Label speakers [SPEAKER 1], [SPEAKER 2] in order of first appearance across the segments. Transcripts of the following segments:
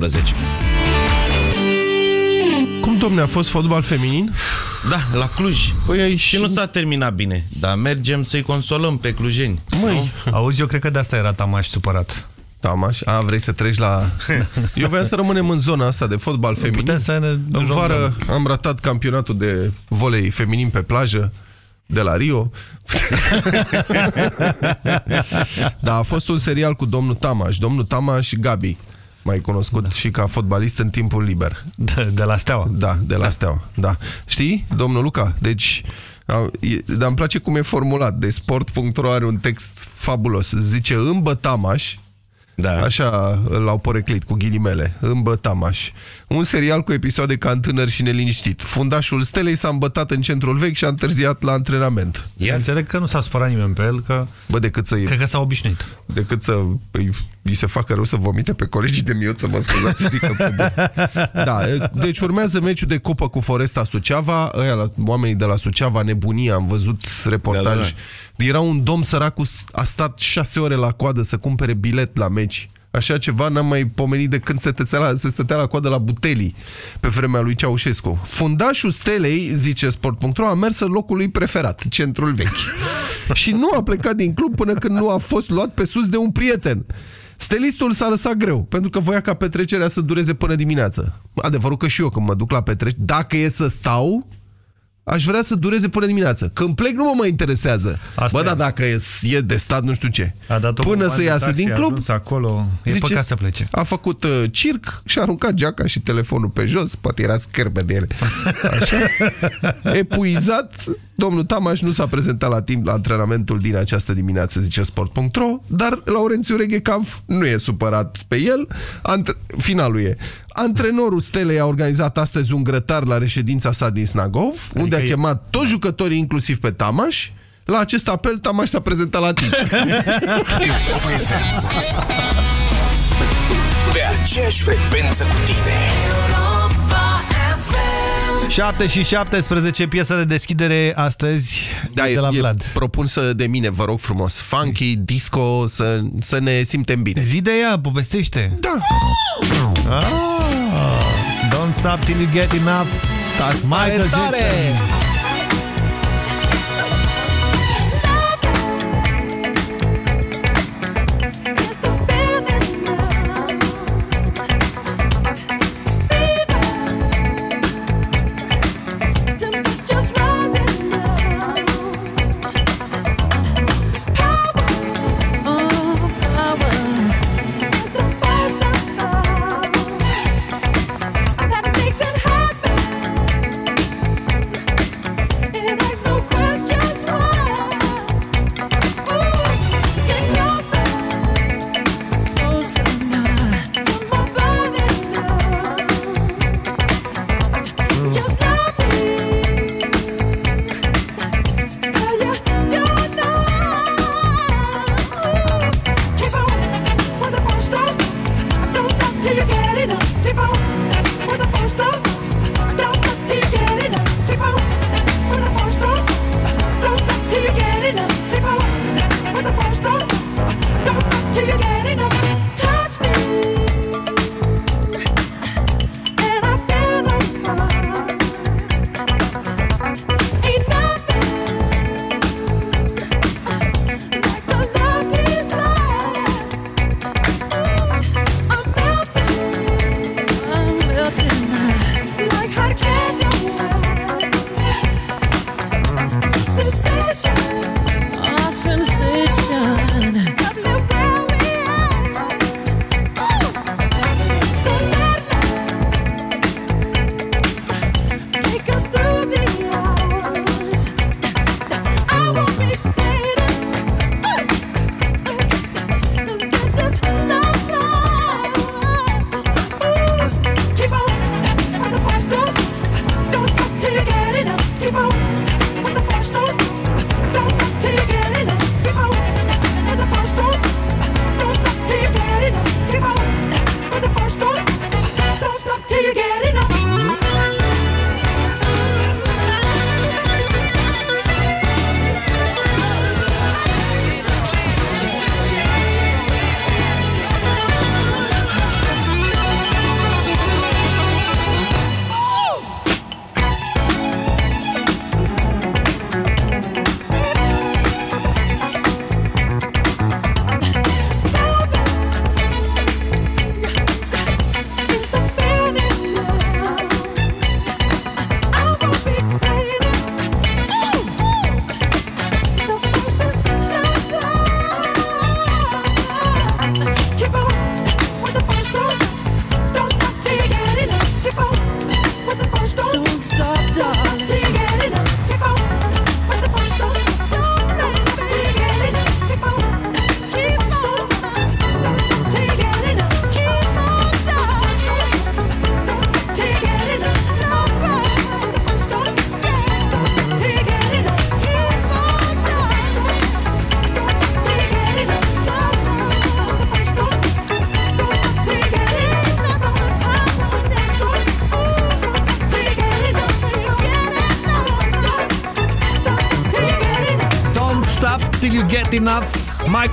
[SPEAKER 1] 11.
[SPEAKER 2] Cum, domne, a fost fotbal feminin?
[SPEAKER 1] Da, la Cluj.
[SPEAKER 2] Păi ai
[SPEAKER 1] și nu s-a terminat bine, dar mergem să-i consolăm pe clujeni.
[SPEAKER 2] Măi,
[SPEAKER 3] auzi, eu cred că de asta era Tamaș supărat.
[SPEAKER 2] Tamaș? A, vrei să treci la... Eu vreau să rămânem în zona asta de fotbal feminin.
[SPEAKER 3] Să ne
[SPEAKER 2] în vară am ratat campionatul de volei feminin pe plajă de la Rio. da, a fost un serial cu domnul Tamaș, domnul Tamaș Gabi mai cunoscut da. și ca fotbalist în timpul liber.
[SPEAKER 3] De, de la Steaua.
[SPEAKER 2] Da, de la da. Steaua, da. Știi, domnul Luca? Deci, dar îmi place cum e formulat. De sport.ro are un text fabulos. Zice, îmbătamaș, da. Așa l-au poreclit cu ghilimele, îmbătamaș. Un serial cu episoade ca tânăr și neliniștit. Fundașul Stelei s-a îmbătat în centrul vechi și a întârziat la antrenament.
[SPEAKER 3] Ia. Înțeleg că nu s-a supărat nimeni pe el, că...
[SPEAKER 2] Bă, decât să...
[SPEAKER 3] Cred că s-a obișnuit.
[SPEAKER 2] Decât să îi, îi se facă rău să vomite pe colegii de miut, să mă scuzați. Adică da, deci urmează meciul de cupă cu Foresta Suceava. Aia, oamenii de la Suceava, nebunie, am văzut reportaj. Da, da, da. Era un domn sărac, a stat șase ore la coadă să cumpere bilet la meci. Așa ceva n-am mai pomenit de când se, la, se stătea la coadă la butelii pe vremea lui Ceaușescu. Fundașul Stelei, zice Sport.ro, a mers în locul lui preferat, centrul vechi. și nu a plecat din club până când nu a fost luat pe sus de un prieten. Stelistul s-a lăsat greu, pentru că voia ca petrecerea să dureze până dimineață. Adevărul că și eu când mă duc la petrecere, dacă e să stau, aș vrea să dureze până dimineață. Când plec nu mă mai interesează. Asta Bă, dar dacă e, e de stat nu știu ce. Până să iasă din club,
[SPEAKER 3] acolo, e zice, păcat să plece.
[SPEAKER 2] A făcut uh, circ și a aruncat geaca și telefonul pe jos, poate era scârbă de ele. Așa. Epuizat, domnul Tamaș nu s-a prezentat la timp la antrenamentul din această dimineață, zice sport.ro, dar Laurențiu Reghecamp nu e supărat pe el. Ant finalul e. Antrenorul Stelei a organizat astăzi un grătar la reședința sa din Snagov, adică unde a chemat toți jucătorii, inclusiv pe Tamaș. La acest apel, Tamaș s-a prezentat la timp.
[SPEAKER 4] Pe aceeași frecvență cu tine.
[SPEAKER 3] 7 și 17 piesa de deschidere astăzi da, de la e, Vlad.
[SPEAKER 2] propun să de mine, vă rog frumos. Funky, disco, să, să ne simtem bine.
[SPEAKER 3] Zi de ea, povestește.
[SPEAKER 2] Da.
[SPEAKER 3] Ah, don't stop till you get enough.
[SPEAKER 2] Michael Jackson.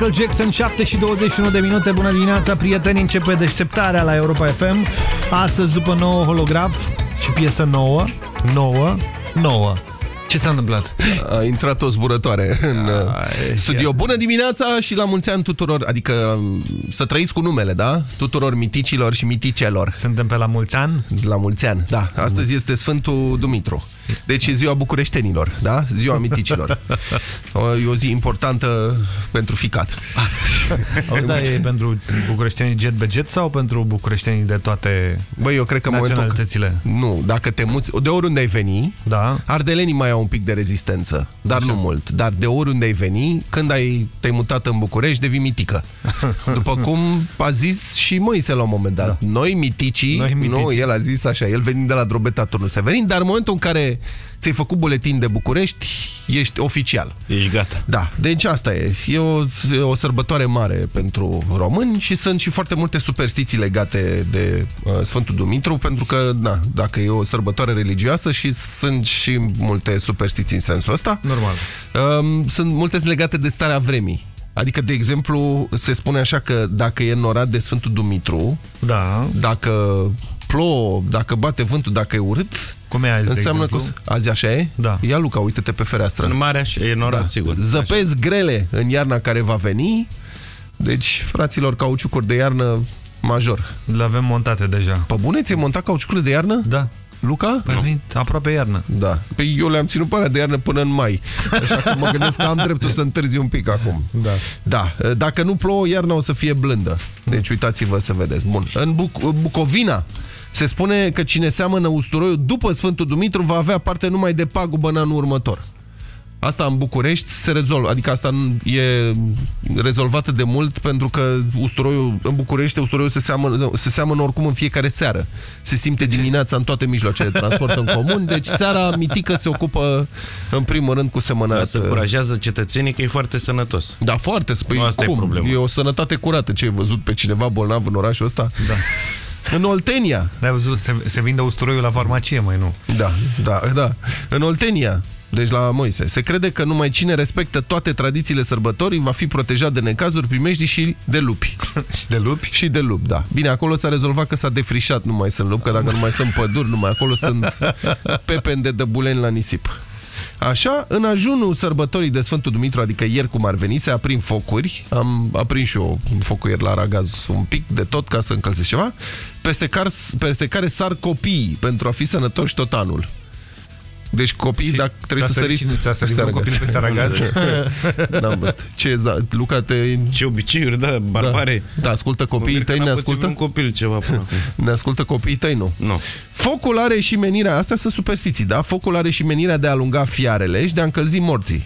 [SPEAKER 3] Michael Jackson, 7 și 21 de minute. Bună dimineața, prieteni. Începe deșteptarea la Europa FM. Astăzi, după nouă holograf și piesă nouă, nouă, nouă. Ce s-a întâmplat?
[SPEAKER 2] A intrat o zburătoare în Ai, studio. Iar. Bună dimineața și la mulți ani tuturor, adică să trăiți cu numele, da? Tuturor miticilor și miticelor.
[SPEAKER 3] Suntem pe la mulți ani?
[SPEAKER 2] La mulți ani, da. Astăzi este Sfântul Dumitru. Deci e ziua bucureștenilor, da? Ziua miticilor. E o zi importantă pentru ficat.
[SPEAKER 3] Auzi, da, e pentru bucureștenii jet be jet sau pentru bucureștenii de toate
[SPEAKER 2] Băi, eu cred că
[SPEAKER 3] naționalitățile?
[SPEAKER 2] Nu, dacă te muți, de oriunde ai veni,
[SPEAKER 3] da.
[SPEAKER 2] ardelenii mai au un pic de rezistență, dar Așa. nu mult. Dar de oriunde ai veni, când ai te-ai mutat în București, devii mitică. După cum a zis și Moise la un moment dat. Da. Noi miticii, Noi mitici. nu, el a zis așa, el venind de la Drobeta Turnul Severin, dar în momentul în care ți-ai făcut buletin de București, ești oficial.
[SPEAKER 1] Ești gata.
[SPEAKER 2] Da, deci asta e. E o, o sărbătoare mare pentru români și sunt și foarte multe superstiții legate de uh, Sfântul Dumitru, pentru că, da, dacă e o sărbătoare religioasă și sunt și multe superstiții în sensul ăsta.
[SPEAKER 3] Normal.
[SPEAKER 2] Uh, sunt multe legate de starea vremii. Adică, de exemplu, se spune așa că dacă e norat de Sfântul Dumitru,
[SPEAKER 3] da.
[SPEAKER 2] dacă plouă, dacă bate vântul, dacă e urât,
[SPEAKER 3] cum e azi,
[SPEAKER 2] înseamnă că azi așa e?
[SPEAKER 3] Da.
[SPEAKER 2] Ia Luca, uite-te pe fereastră.
[SPEAKER 1] În mare așa, e norat, da. sigur.
[SPEAKER 2] Zăpezi așa. grele în iarna care va veni, deci, fraților, cauciucuri de iarnă major.
[SPEAKER 3] Le avem montate deja.
[SPEAKER 2] Pe bune, ți-ai montat cauciucurile de iarnă?
[SPEAKER 3] Da.
[SPEAKER 2] Luca?
[SPEAKER 3] Păi venit aproape iarnă.
[SPEAKER 2] Da. Păi eu le-am ținut pe alea de iarnă până în mai. Așa că mă gândesc că am dreptul să întârzi un pic acum.
[SPEAKER 3] Da.
[SPEAKER 2] Da. Dacă nu plouă, iarna o să fie blândă. Deci uitați-vă să vedeți. Bun. În Buc Bucovina se spune că cine seamănă usturoiul după Sfântul Dumitru va avea parte numai de pagubă în anul următor. Asta în București se rezolvă, adică asta e rezolvată de mult pentru că usturoiul, în București usturoiul se seamănă, se seamănă oricum în fiecare seară. Se simte dimineața în toate mijloacele de transport în comun, deci seara mitică se ocupă în primul rând cu semănat.
[SPEAKER 1] Se încurajează cetățenii că e foarte sănătos.
[SPEAKER 2] Da, foarte. Spui,
[SPEAKER 1] nu, asta cum?
[SPEAKER 2] E, e o sănătate curată. Ce ai văzut pe cineva bolnav în orașul ăsta?
[SPEAKER 3] Da.
[SPEAKER 2] În Oltenia.
[SPEAKER 3] Da, văzut, se, se vinde usturoiul la farmacie, mai nu.
[SPEAKER 2] Da, da, da. În Oltenia, deci la Moise. Se crede că numai cine respectă toate tradițiile sărbătorii va fi protejat de necazuri, primejdii și de lupi.
[SPEAKER 3] și de lupi?
[SPEAKER 2] Și de lupi, da. Bine, acolo s-a rezolvat că s-a defrișat, nu mai sunt lupi, că dacă nu mai sunt păduri, nu mai acolo sunt pepeni de dăbuleni la nisip. Așa, în ajunul sărbătorii de Sfântul Dumitru, adică ieri cum ar veni, se aprind focuri. Am aprins și eu focuri la ragaz un pic de tot ca să încălzesc ceva, peste care, peste care sar copiii pentru a fi sănătoși tot anul. Deci copiii, dacă trebuie să săriți...
[SPEAKER 3] Ți-a sărit un copil pe aragaz?
[SPEAKER 2] N-am văzut. Ce, Luca, te...
[SPEAKER 1] Ce obiceiuri, da, barbare.
[SPEAKER 2] Da, da ascultă copiii tăi, ne ascultă?
[SPEAKER 1] un copil ceva până acum.
[SPEAKER 2] Ne ascultă copiii tăi, nu?
[SPEAKER 1] Nu.
[SPEAKER 2] Focul are și menirea, astea sunt superstiții, da? Focul are și menirea de a alunga fiarele și de a încălzi morții.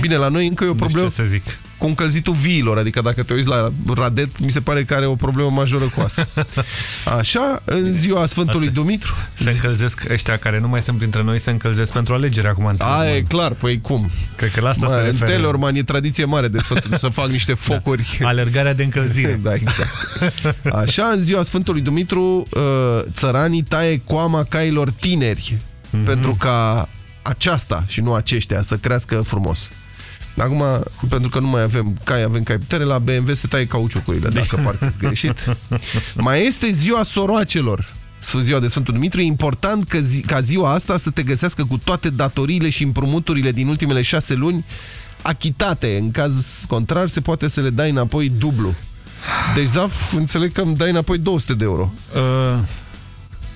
[SPEAKER 2] Bine, la noi încă e o problemă...
[SPEAKER 3] Nu știu ce să zic
[SPEAKER 2] cu încălzitul viilor, adică dacă te uiți la Radet, mi se pare că are o problemă majoră cu asta. Așa, în ziua Sfântului asta. Dumitru...
[SPEAKER 3] Se încălzesc ăștia care nu mai sunt printre noi, se încălzesc pentru alegere acum.
[SPEAKER 2] A, e clar, păi cum?
[SPEAKER 3] Cred că la asta
[SPEAKER 2] Mă,
[SPEAKER 3] se
[SPEAKER 2] referă. În Telorman e tradiție mare de Sfântul, să fac niște da. focuri.
[SPEAKER 3] Da. Alergarea de încălzire.
[SPEAKER 2] da, exact. Așa, în ziua Sfântului Dumitru, uh, țăranii taie coama cailor tineri, mm -hmm. pentru ca aceasta și nu aceștia să crească frumos. Acum, pentru că nu mai avem cai, avem cai putere, la BMW se taie cauciucurile, dacă parcă greșit. Mai este ziua soroacelor. Ziua de Sfântul Dumitru, e important că zi, ca ziua asta să te găsească cu toate datoriile și împrumuturile din ultimele șase luni achitate. În caz contrar, se poate să le dai înapoi dublu. Deci, Zaf, înțeleg că îmi dai înapoi 200 de euro. Uh...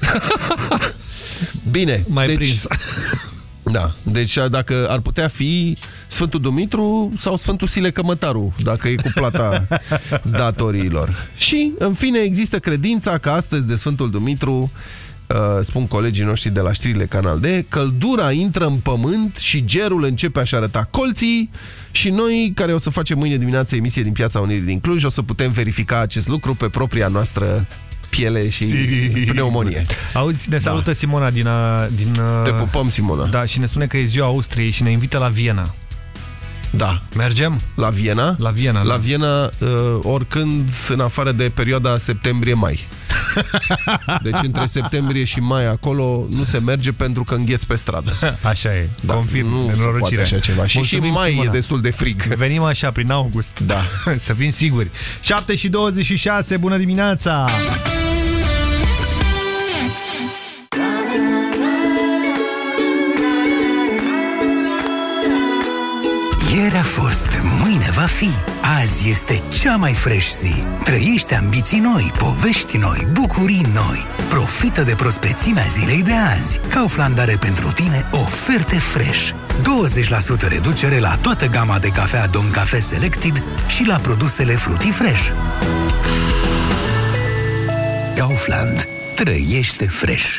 [SPEAKER 2] Bine.
[SPEAKER 3] Mai deci, prins.
[SPEAKER 2] Da, deci dacă ar putea fi Sfântul Dumitru sau Sfântul Sile Cămătaru, dacă e cu plata datoriilor. Și, în fine, există credința că astăzi de Sfântul Dumitru Uh, spun colegii noștri de la știrile Canal D, căldura intră în pământ și gerul începe a-și arăta colții și noi, care o să facem mâine dimineață emisie din Piața Unirii din Cluj, o să putem verifica acest lucru pe propria noastră piele și pneumonie.
[SPEAKER 3] Auzi, ne salută da. Simona din, uh, din... Uh,
[SPEAKER 2] Te pupăm, Simona.
[SPEAKER 3] Da, și ne spune că e ziua Austriei și ne invită la Viena.
[SPEAKER 2] Da.
[SPEAKER 3] Mergem?
[SPEAKER 2] La Viena?
[SPEAKER 3] La Viena,
[SPEAKER 2] La
[SPEAKER 3] da.
[SPEAKER 2] Viena, uh, oricând, în afară de perioada septembrie-mai.
[SPEAKER 5] Deci între septembrie și mai acolo nu se merge pentru că îngheți pe stradă.
[SPEAKER 3] Așa e,
[SPEAKER 5] Da,
[SPEAKER 3] confirm,
[SPEAKER 5] nu se poate așa ceva. Și, și
[SPEAKER 3] Mulțumim,
[SPEAKER 5] mai e
[SPEAKER 3] Simona.
[SPEAKER 5] destul de frig.
[SPEAKER 3] Venim așa, prin august.
[SPEAKER 5] Da.
[SPEAKER 3] Să fim siguri. 7 și 26, bună dimineața!
[SPEAKER 6] Ieri a fost, mâine va fi. Azi este cea mai fresh zi. Trăiește ambiții noi, povești noi, bucurii noi. Profită de prospețimea zilei de azi. Kaufland are pentru tine oferte fresh. 20% reducere la toată gama de cafea Don Cafe Selected și la produsele Fruity Fresh. Kaufland. Trăiește fresh.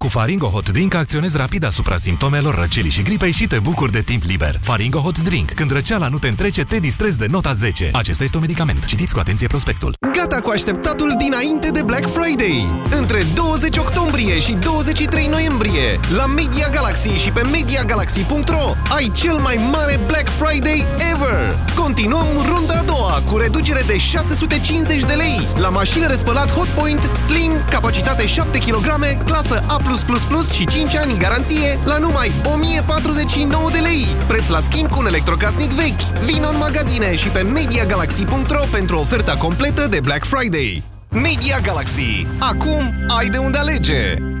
[SPEAKER 7] Cu Faringo Hot Drink acționezi rapid asupra simptomelor răcelii și gripei și te bucuri de timp liber. Faringo Hot Drink. Când răceala nu te întrece, te distrezi de nota 10. Acesta este un medicament. Citiți cu atenție prospectul.
[SPEAKER 2] Gata cu așteptatul dinainte de Black Friday! Între 20 octombrie și 23 noiembrie, la Media Galaxy și pe MediaGalaxy.ro ai cel mai mare Black Friday ever! Continuăm runda a doua cu reducere de 650 de lei la mașină de spălat Hotpoint Slim, capacitate 7 kg, clasă A+++ și 5 ani garanție la numai 1049 de lei. Preț la schimb cu un electrocasnic vechi. Vino în magazine și pe MediaGalaxy.ro pentru oferta completă de Black Friday. Media Galaxy. Acum ai de unde alege!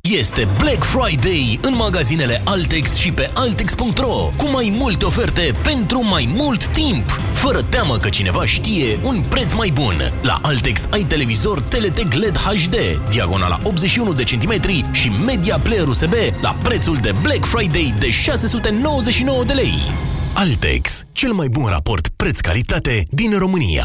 [SPEAKER 4] Este Black Friday în magazinele Altex și pe Altex.ro cu mai multe oferte pentru mai mult timp. Fără teamă că cineva știe un preț mai bun. La Altex ai televizor TLT LED HD, diagonala 81 de centimetri și media player USB la prețul de Black Friday de 699 de lei. Altex, cel mai bun raport preț-calitate din România.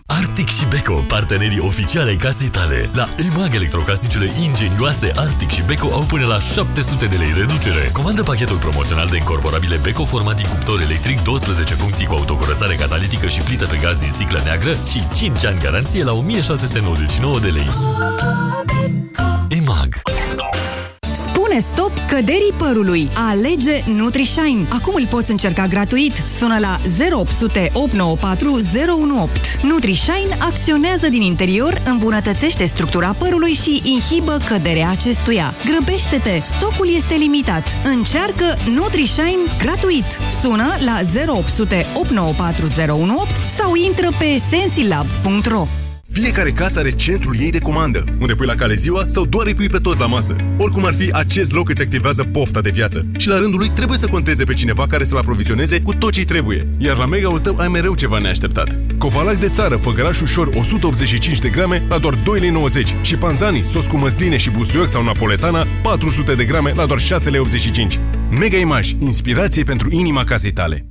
[SPEAKER 8] Arctic și Beko, partenerii oficiale ai casei tale. La EMAG electrocasnicele ingenioase Arctic și Beko au până la 700 de lei reducere. Comandă pachetul promoțional de incorporabile Beko format din cuptor electric 12 funcții cu autocurățare catalitică și plită pe gaz din sticlă neagră și 5 ani garanție la 1699 de lei. EMAG
[SPEAKER 9] Spune stop căderii părului. Alege NutriShine. Acum îl poți încerca gratuit. Sună la 0800 894 018. NutriShine acționează din interior, îmbunătățește structura părului și inhibă căderea acestuia. Grăbește-te! Stocul este limitat. Încearcă NutriShine gratuit. Sună la 0800 894 018 sau intră pe sensilab.ro.
[SPEAKER 10] Fiecare casă are centrul ei de comandă, unde pui la cale ziua sau doar îi pui pe toți la masă. Oricum ar fi, acest loc îți activează pofta de viață și la rândul lui trebuie să conteze pe cineva care să-l aprovizioneze cu tot ce trebuie. Iar la mega-ul tău ai mereu ceva neașteptat. Covalac de țară, făgăraș ușor 185 de grame la doar 2,90 lei și panzani, sos cu măsline și busuioc sau napoletana 400 de grame la doar 6,85 lei. Mega Image, inspirație pentru inima casei tale.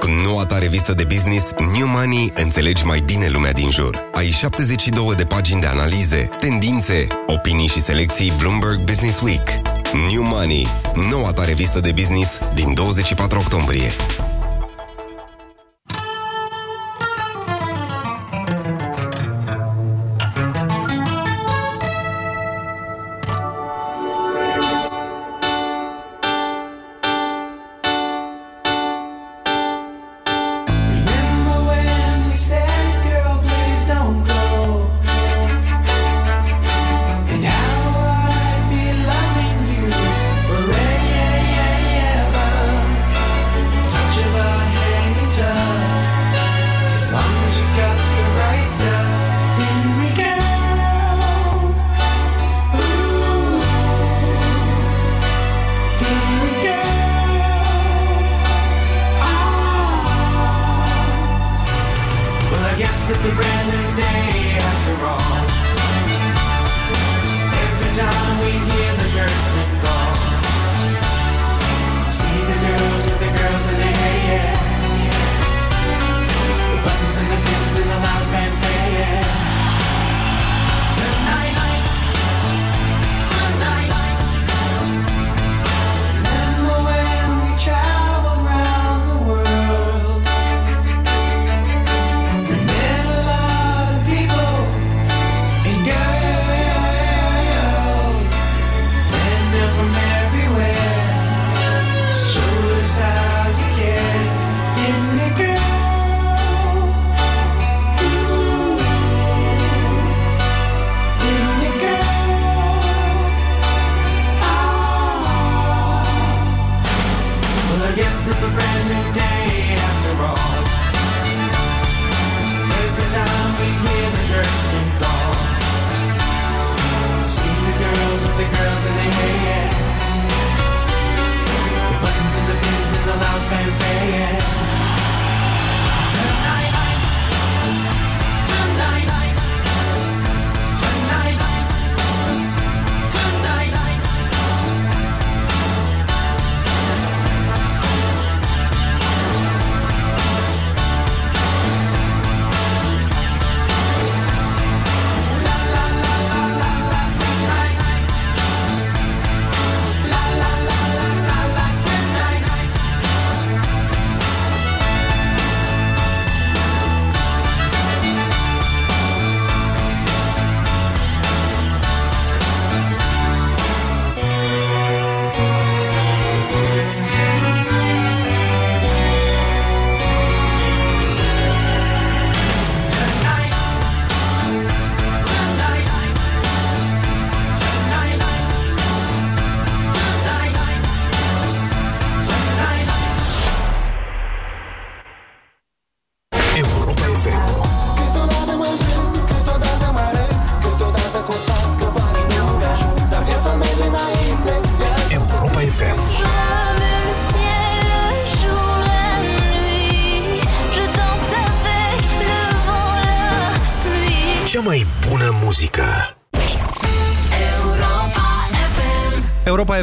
[SPEAKER 11] Cu noua ta revistă de business, New Money, înțelegi mai bine lumea din jur. Ai 72 de pagini de analize, tendințe, opinii și selecții Bloomberg Business Week. New Money, noua ta revistă de business din 24 octombrie.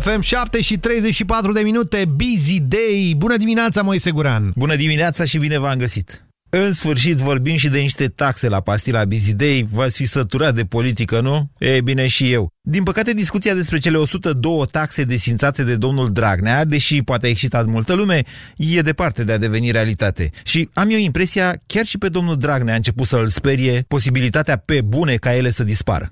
[SPEAKER 3] FM, 7 și 34 de minute, busy day. Bună dimineața, Moise Guran!
[SPEAKER 12] Bună dimineața și bine v-am găsit! În sfârșit vorbim și de niște taxe la pastila Busy Day. V-ați fi săturat de politică, nu? E bine și eu. Din păcate, discuția despre cele 102 taxe desințate de domnul Dragnea, deși poate a excitat multă lume, e departe de a deveni realitate. Și am eu impresia, chiar și pe domnul Dragnea a început să-l sperie posibilitatea pe bune ca ele să dispară.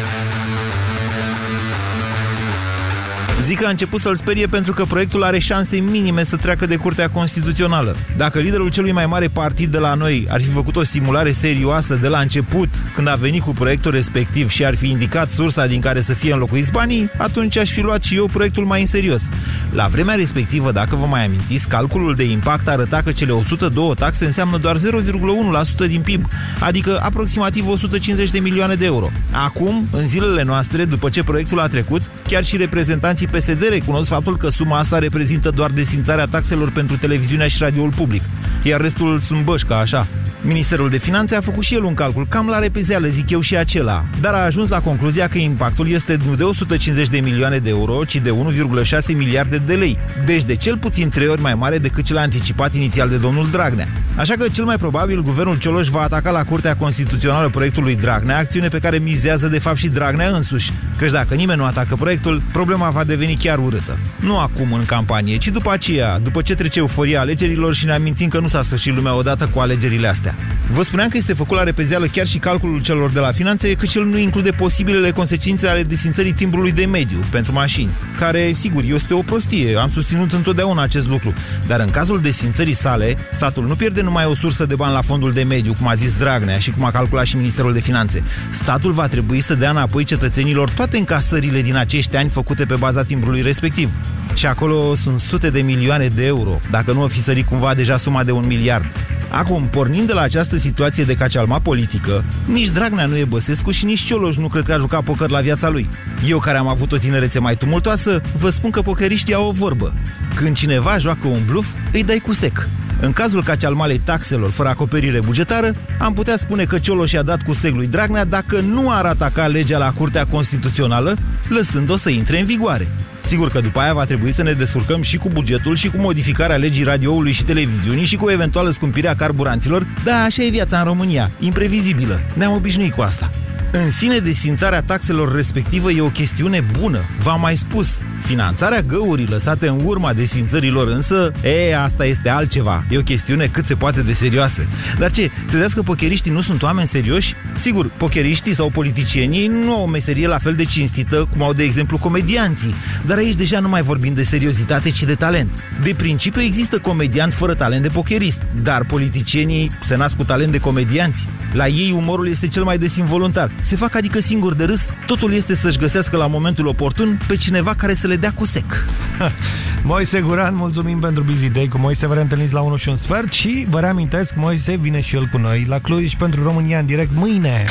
[SPEAKER 12] Zic că a început să-l sperie pentru că proiectul are șanse minime să treacă de Curtea Constituțională. Dacă liderul celui mai mare partid de la noi ar fi făcut o simulare serioasă de la început, când a venit cu proiectul respectiv și ar fi indicat sursa din care să fie înlocuiți banii, atunci aș fi luat și eu proiectul mai în serios. La vremea respectivă, dacă vă mai amintiți, calculul de impact arăta că cele 102 taxe înseamnă doar 0,1% din PIB, adică aproximativ 150 de milioane de euro. Acum, în zilele noastre, după ce proiectul a trecut, chiar și reprezentanții PSD recunosc faptul că suma asta reprezintă doar desințarea taxelor pentru televiziunea și radioul public, iar restul sunt bășca, așa. Ministerul de Finanțe a făcut și el un calcul, cam la repezeală, zic eu și acela, dar a ajuns la concluzia că impactul este nu de 150 de milioane de euro, ci de 1,6 miliarde de lei, deci de cel puțin trei ori mai mare decât cel anticipat inițial de domnul Dragnea. Așa că cel mai probabil guvernul Cioloș va ataca la Curtea Constituțională proiectul lui Dragnea, acțiune pe care mizează de fapt și Dragnea însuși, căci dacă nimeni nu atacă proiectul, problema va deveni chiar urâtă. Nu acum în campanie, ci după aceea, după ce trece euforia alegerilor și ne amintim că nu s-a sfârșit lumea odată cu alegerile astea. Vă spuneam că este făcut la repezeală chiar și calculul celor de la finanțe, că cel nu include posibilele consecințe ale desințării timbrului de mediu pentru mașini, care, sigur, este o prostie, am susținut întotdeauna acest lucru, dar în cazul desințării sale, statul nu pierde numai o sursă de bani la fondul de mediu, cum a zis Dragnea și cum a calculat și Ministerul de Finanțe. Statul va trebui să dea înapoi cetățenilor toate încasările din acești ani făcute pe baza timbrului respectiv. Și acolo sunt sute de milioane de euro, dacă nu o fi sărit cumva deja suma de un miliard. Acum, pornind de la această situație de cacealma politică, nici Dragnea nu e Băsescu și nici Cioloș nu cred că a jucat poker la viața lui. Eu, care am avut o tinerețe mai tumultoasă, vă spun că pokeriștii au o vorbă. Când cineva joacă un bluff, îi dai cu sec. În cazul cacealmalei taxelor fără acoperire bugetară, am putea spune că Cioloș i-a dat cu seglui Dragnea dacă nu ar ataca legea la Curtea Constituțională, lăsând-o să intre în vigoare. Sigur că după aia va trebui să ne descurcăm și cu bugetul și cu modificarea legii radioului și televiziunii și cu o eventuală scumpire a carburanților, dar așa e viața în România, imprevizibilă. Ne-am obișnuit cu asta. În sine, desfințarea taxelor respectivă e o chestiune bună. V-am mai spus, finanțarea găurii lăsate în urma desfințărilor însă, e, asta este altceva. E o chestiune cât se poate de serioasă. Dar ce, credeți că pokeriștii nu sunt oameni serioși? Sigur, pokeriștii sau politicienii nu au o meserie la fel de cinstită cum au, de exemplu, comedianții. Dar aici deja nu mai vorbim de seriozitate, ci de talent. De principiu există comediant fără talent de pokerist, dar politicienii se nasc cu talent de comedianți. La ei umorul este cel mai des involuntar. Se fac adică singur de râs, totul este să-și găsească la momentul oportun pe cineva care să le dea cu sec.
[SPEAKER 3] Moise Guran, mulțumim pentru Busy Day. Cu Moise vă reîntâlniți la 1 și un sfert și vă reamintesc, Moise vine și el cu noi la Cluj pentru România în direct mâine.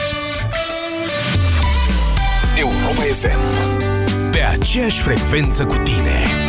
[SPEAKER 4] Europa FM. Pe aceeași frecvență cu tine.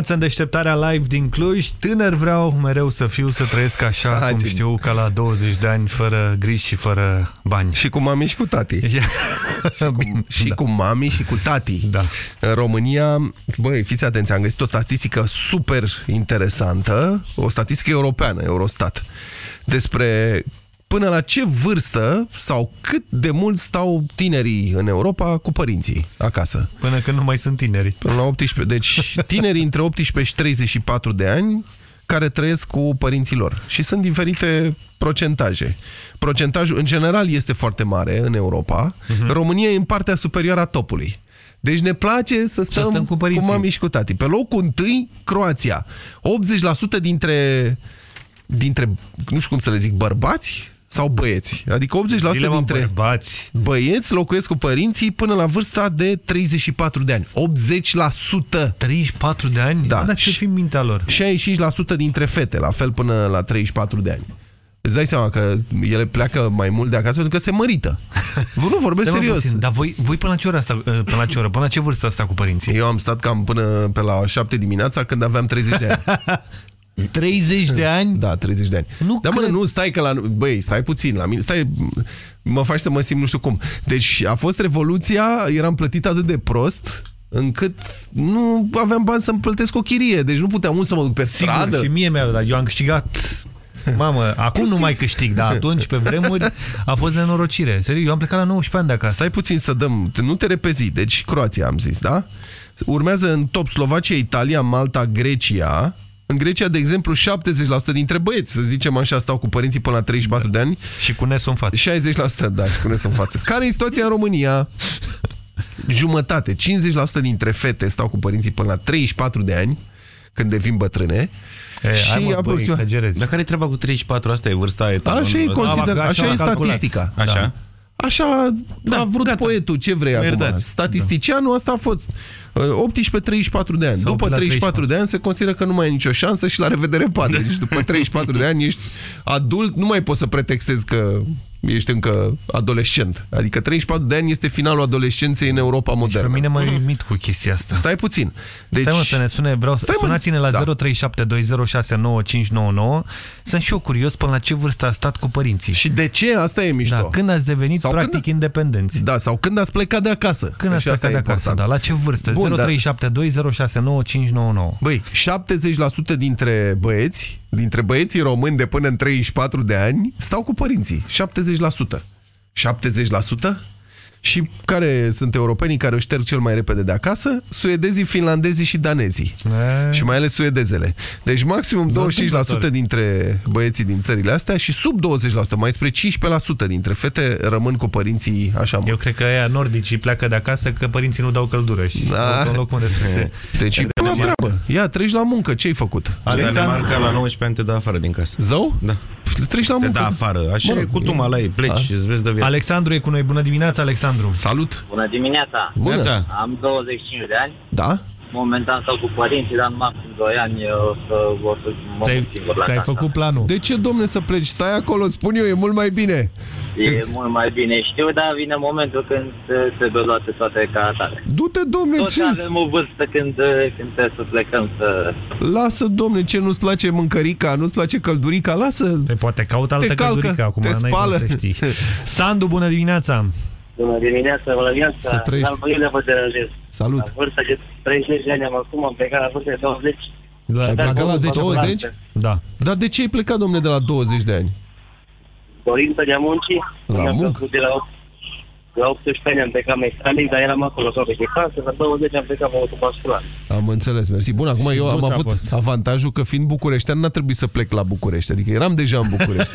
[SPEAKER 3] Mâine dimineață în deșteptarea live din Cluj. Tânăr vreau mereu să fiu, să trăiesc așa
[SPEAKER 2] Hai,
[SPEAKER 3] cum
[SPEAKER 2] ce-
[SPEAKER 3] știu, ca la 20 de ani, fără griji și fără bani.
[SPEAKER 2] Și cu mami și cu tati. și cu, și
[SPEAKER 3] Da.
[SPEAKER 2] cu mami și cu tati.
[SPEAKER 3] Da.
[SPEAKER 2] În România, băi, fiți atenți, am găsit o statistică super interesantă, o statistică europeană, Eurostat, despre până la ce vârstă sau cât de mult stau tinerii în Europa cu părinții acasă.
[SPEAKER 3] Până când nu mai sunt tineri.
[SPEAKER 2] Până la 18. Deci tinerii între 18 și 34 de ani care trăiesc cu părinții lor. Și sunt diferite procentaje. Procentajul, în general, este foarte mare în Europa.
[SPEAKER 3] Mhm.
[SPEAKER 2] România e în partea superioară a topului. Deci ne place să stăm,
[SPEAKER 3] stăm cu părinții.
[SPEAKER 2] cu mami și cu tati. Pe locul întâi, Croația. 80% dintre, dintre, nu știu cum să le zic, bărbați sau băieți. Adică 80%
[SPEAKER 3] Zile, mă,
[SPEAKER 2] dintre
[SPEAKER 3] bărbați.
[SPEAKER 2] băieți locuiesc cu părinții până la vârsta de 34 de ani. 80%!
[SPEAKER 3] 34 de ani?
[SPEAKER 2] Da.
[SPEAKER 3] Dar ce fi în mintea lor?
[SPEAKER 2] 65% dintre fete, la fel până la 34 de ani. Îți dai seama că ele pleacă mai mult de acasă pentru că se mărită. Vă nu vorbesc
[SPEAKER 3] Stai, mă,
[SPEAKER 2] serios.
[SPEAKER 3] puțin, Dar voi, voi până la ce oră asta, până la ce oră, până la ce vârstă asta cu părinții?
[SPEAKER 2] Eu am stat cam până pe la 7 dimineața când aveam 30 de ani.
[SPEAKER 3] 30 de ani?
[SPEAKER 2] Da, 30 de ani.
[SPEAKER 3] Nu
[SPEAKER 2] Dar mă,
[SPEAKER 3] cred.
[SPEAKER 2] nu, stai că la... Băi, stai puțin, la mine, stai... Mă faci să mă simt nu știu cum. Deci a fost revoluția, eram plătit atât de prost încât nu aveam bani să-mi plătesc o chirie. Deci nu puteam un să mă duc pe stradă.
[SPEAKER 3] Sigur, și mie mi-a dar eu am câștigat Mamă, acum nu mai câștig, dar atunci, pe vremuri, a fost nenorocire. Serios, eu am plecat la 19 ani de acasă.
[SPEAKER 2] Stai puțin să dăm, nu te repezi. Deci Croația am zis, da? Urmează în top Slovacia, Italia, Malta, Grecia. În Grecia, de exemplu, 70% dintre băieți, să zicem așa, stau cu părinții până la 34 de ani.
[SPEAKER 3] Și cu nesul în față.
[SPEAKER 2] 60%, da, și cu nesul în față. Care e situația în România? Jumătate, 50% dintre fete stau cu părinții până la 34 de ani, când devin bătrâne.
[SPEAKER 3] E,
[SPEAKER 2] și
[SPEAKER 3] hai, mă, băi,
[SPEAKER 2] aproximativ...
[SPEAKER 3] exagerezi.
[SPEAKER 1] Dar care e treaba cu 34? Asta e vârsta etalonului.
[SPEAKER 2] Așa e, consider,
[SPEAKER 3] Da,
[SPEAKER 2] așa e
[SPEAKER 3] am calculat.
[SPEAKER 2] statistica.
[SPEAKER 1] Așa?
[SPEAKER 2] Da. Așa
[SPEAKER 1] Da,
[SPEAKER 2] a vrut
[SPEAKER 1] gata.
[SPEAKER 2] poetul, ce vrei
[SPEAKER 1] Mă
[SPEAKER 2] acum?
[SPEAKER 1] iertați.
[SPEAKER 2] Statisticianul ăsta a fost uh, 18-34 de ani.
[SPEAKER 3] Sau
[SPEAKER 2] după
[SPEAKER 3] pe la
[SPEAKER 2] 34 de ani se consideră că nu mai ai nicio șansă și la revedere pat. Deci după 34 de ani ești adult, nu mai poți să pretextezi că ești încă adolescent. Adică 34 de ani este finalul adolescenței în Europa
[SPEAKER 3] Pe
[SPEAKER 2] modernă.
[SPEAKER 3] mine mă limit cu chestia asta.
[SPEAKER 2] Stai puțin. Deci,
[SPEAKER 3] Stai mă să ne sune, vreau să
[SPEAKER 2] Stai, mă.
[SPEAKER 3] sunați-ne la
[SPEAKER 2] Da.
[SPEAKER 3] 0372069599. Sunt și eu curios până la ce vârstă a stat cu părinții.
[SPEAKER 2] Și de ce? Asta e mișto.
[SPEAKER 3] Da, când ați devenit
[SPEAKER 2] Sau
[SPEAKER 3] practic
[SPEAKER 2] când-
[SPEAKER 3] independenți.
[SPEAKER 2] Da, sau când ați plecat de acasă.
[SPEAKER 3] Când ați
[SPEAKER 2] Și asta
[SPEAKER 3] plecat de
[SPEAKER 2] e
[SPEAKER 3] acasă,
[SPEAKER 2] important.
[SPEAKER 3] da, la ce vârstă?
[SPEAKER 2] Bun, dar-
[SPEAKER 3] 0372069599.
[SPEAKER 2] Băi, 70% dintre băieți, dintre băieții români de până în 34 de ani, stau cu părinții. 70%. 70%? Și care sunt europenii care o șterg cel mai repede de acasă? Suedezii, finlandezii și danezii.
[SPEAKER 3] E...
[SPEAKER 2] Și mai ales suedezele. Deci maximum 25% dintre băieții din țările astea și sub 20%, mai spre 15% dintre fete rămân cu părinții așa mult.
[SPEAKER 3] Eu cred că aia nordicii pleacă de acasă că părinții nu dau căldură și
[SPEAKER 2] Da.
[SPEAKER 3] da. un loc unde să se...
[SPEAKER 2] Deci e la treabă. Ia, treci la muncă. Ce-ai făcut?
[SPEAKER 1] Danemarca la 19 ani te dă afară din casă.
[SPEAKER 2] Zău?
[SPEAKER 1] Da.
[SPEAKER 2] Treci la
[SPEAKER 1] Te
[SPEAKER 2] muncă.
[SPEAKER 1] dă afară. Așa
[SPEAKER 2] Mă
[SPEAKER 1] e
[SPEAKER 2] rog,
[SPEAKER 1] cu tuma la ei. Pleci
[SPEAKER 2] Da.
[SPEAKER 1] și îți vezi de viață.
[SPEAKER 3] Alexandru e cu noi. Bună dimineața, Alexandru.
[SPEAKER 2] Salut!
[SPEAKER 13] Bună dimineața!
[SPEAKER 2] Bună!
[SPEAKER 13] Am 25 de ani.
[SPEAKER 2] Da?
[SPEAKER 13] Momentan stau cu părinții, dar în maxim 2 ani o să, o să mă
[SPEAKER 3] Ți-ai,
[SPEAKER 13] mut singur la
[SPEAKER 3] ți-ai
[SPEAKER 13] casă.
[SPEAKER 3] făcut planul.
[SPEAKER 2] De ce, domne, să pleci? Stai acolo, spun eu, e mult mai bine.
[SPEAKER 13] E mult mai bine. Știu, dar vine momentul când uh, trebuie luate toate ca atare.
[SPEAKER 2] Du-te, domne,
[SPEAKER 13] Toți
[SPEAKER 2] ce?
[SPEAKER 13] avem o vârstă când, uh, când trebuie să plecăm să...
[SPEAKER 2] Lasă, domne, ce nu-ți place mâncărica, nu-ți place căldurica, lasă.
[SPEAKER 3] Pe poate caută altă
[SPEAKER 2] Te calcă,
[SPEAKER 3] căldurică acum.
[SPEAKER 2] te
[SPEAKER 3] n-ai
[SPEAKER 2] spală.
[SPEAKER 3] cum să știi. Sandu, bună dimineața.
[SPEAKER 13] Bună dimineața, bună dimineața.
[SPEAKER 2] Să trăiești.
[SPEAKER 13] Am venit vă deranjez.
[SPEAKER 2] Salut.
[SPEAKER 13] La vârsta de 30 de ani am acum, am plecat la vârsta de 20.
[SPEAKER 3] La,
[SPEAKER 2] Ai plecat la 10, 20?
[SPEAKER 3] Da.
[SPEAKER 2] Dar de ce ai plecat, domne, de la 20 de ani?
[SPEAKER 13] Dorința de a munci.
[SPEAKER 2] La
[SPEAKER 13] Mi-am
[SPEAKER 2] muncă?
[SPEAKER 13] plăcut De la,
[SPEAKER 14] La 18 ani am plecat mecanic, dar eram acolo tot de casă, la 20 am plecat cu autopascular.
[SPEAKER 2] Am înțeles, mersi. Bun, acum eu am
[SPEAKER 3] Dus a
[SPEAKER 2] avut
[SPEAKER 3] fost.
[SPEAKER 2] avantajul că fiind bucureștean n-a trebuit să plec la București, adică eram deja în București.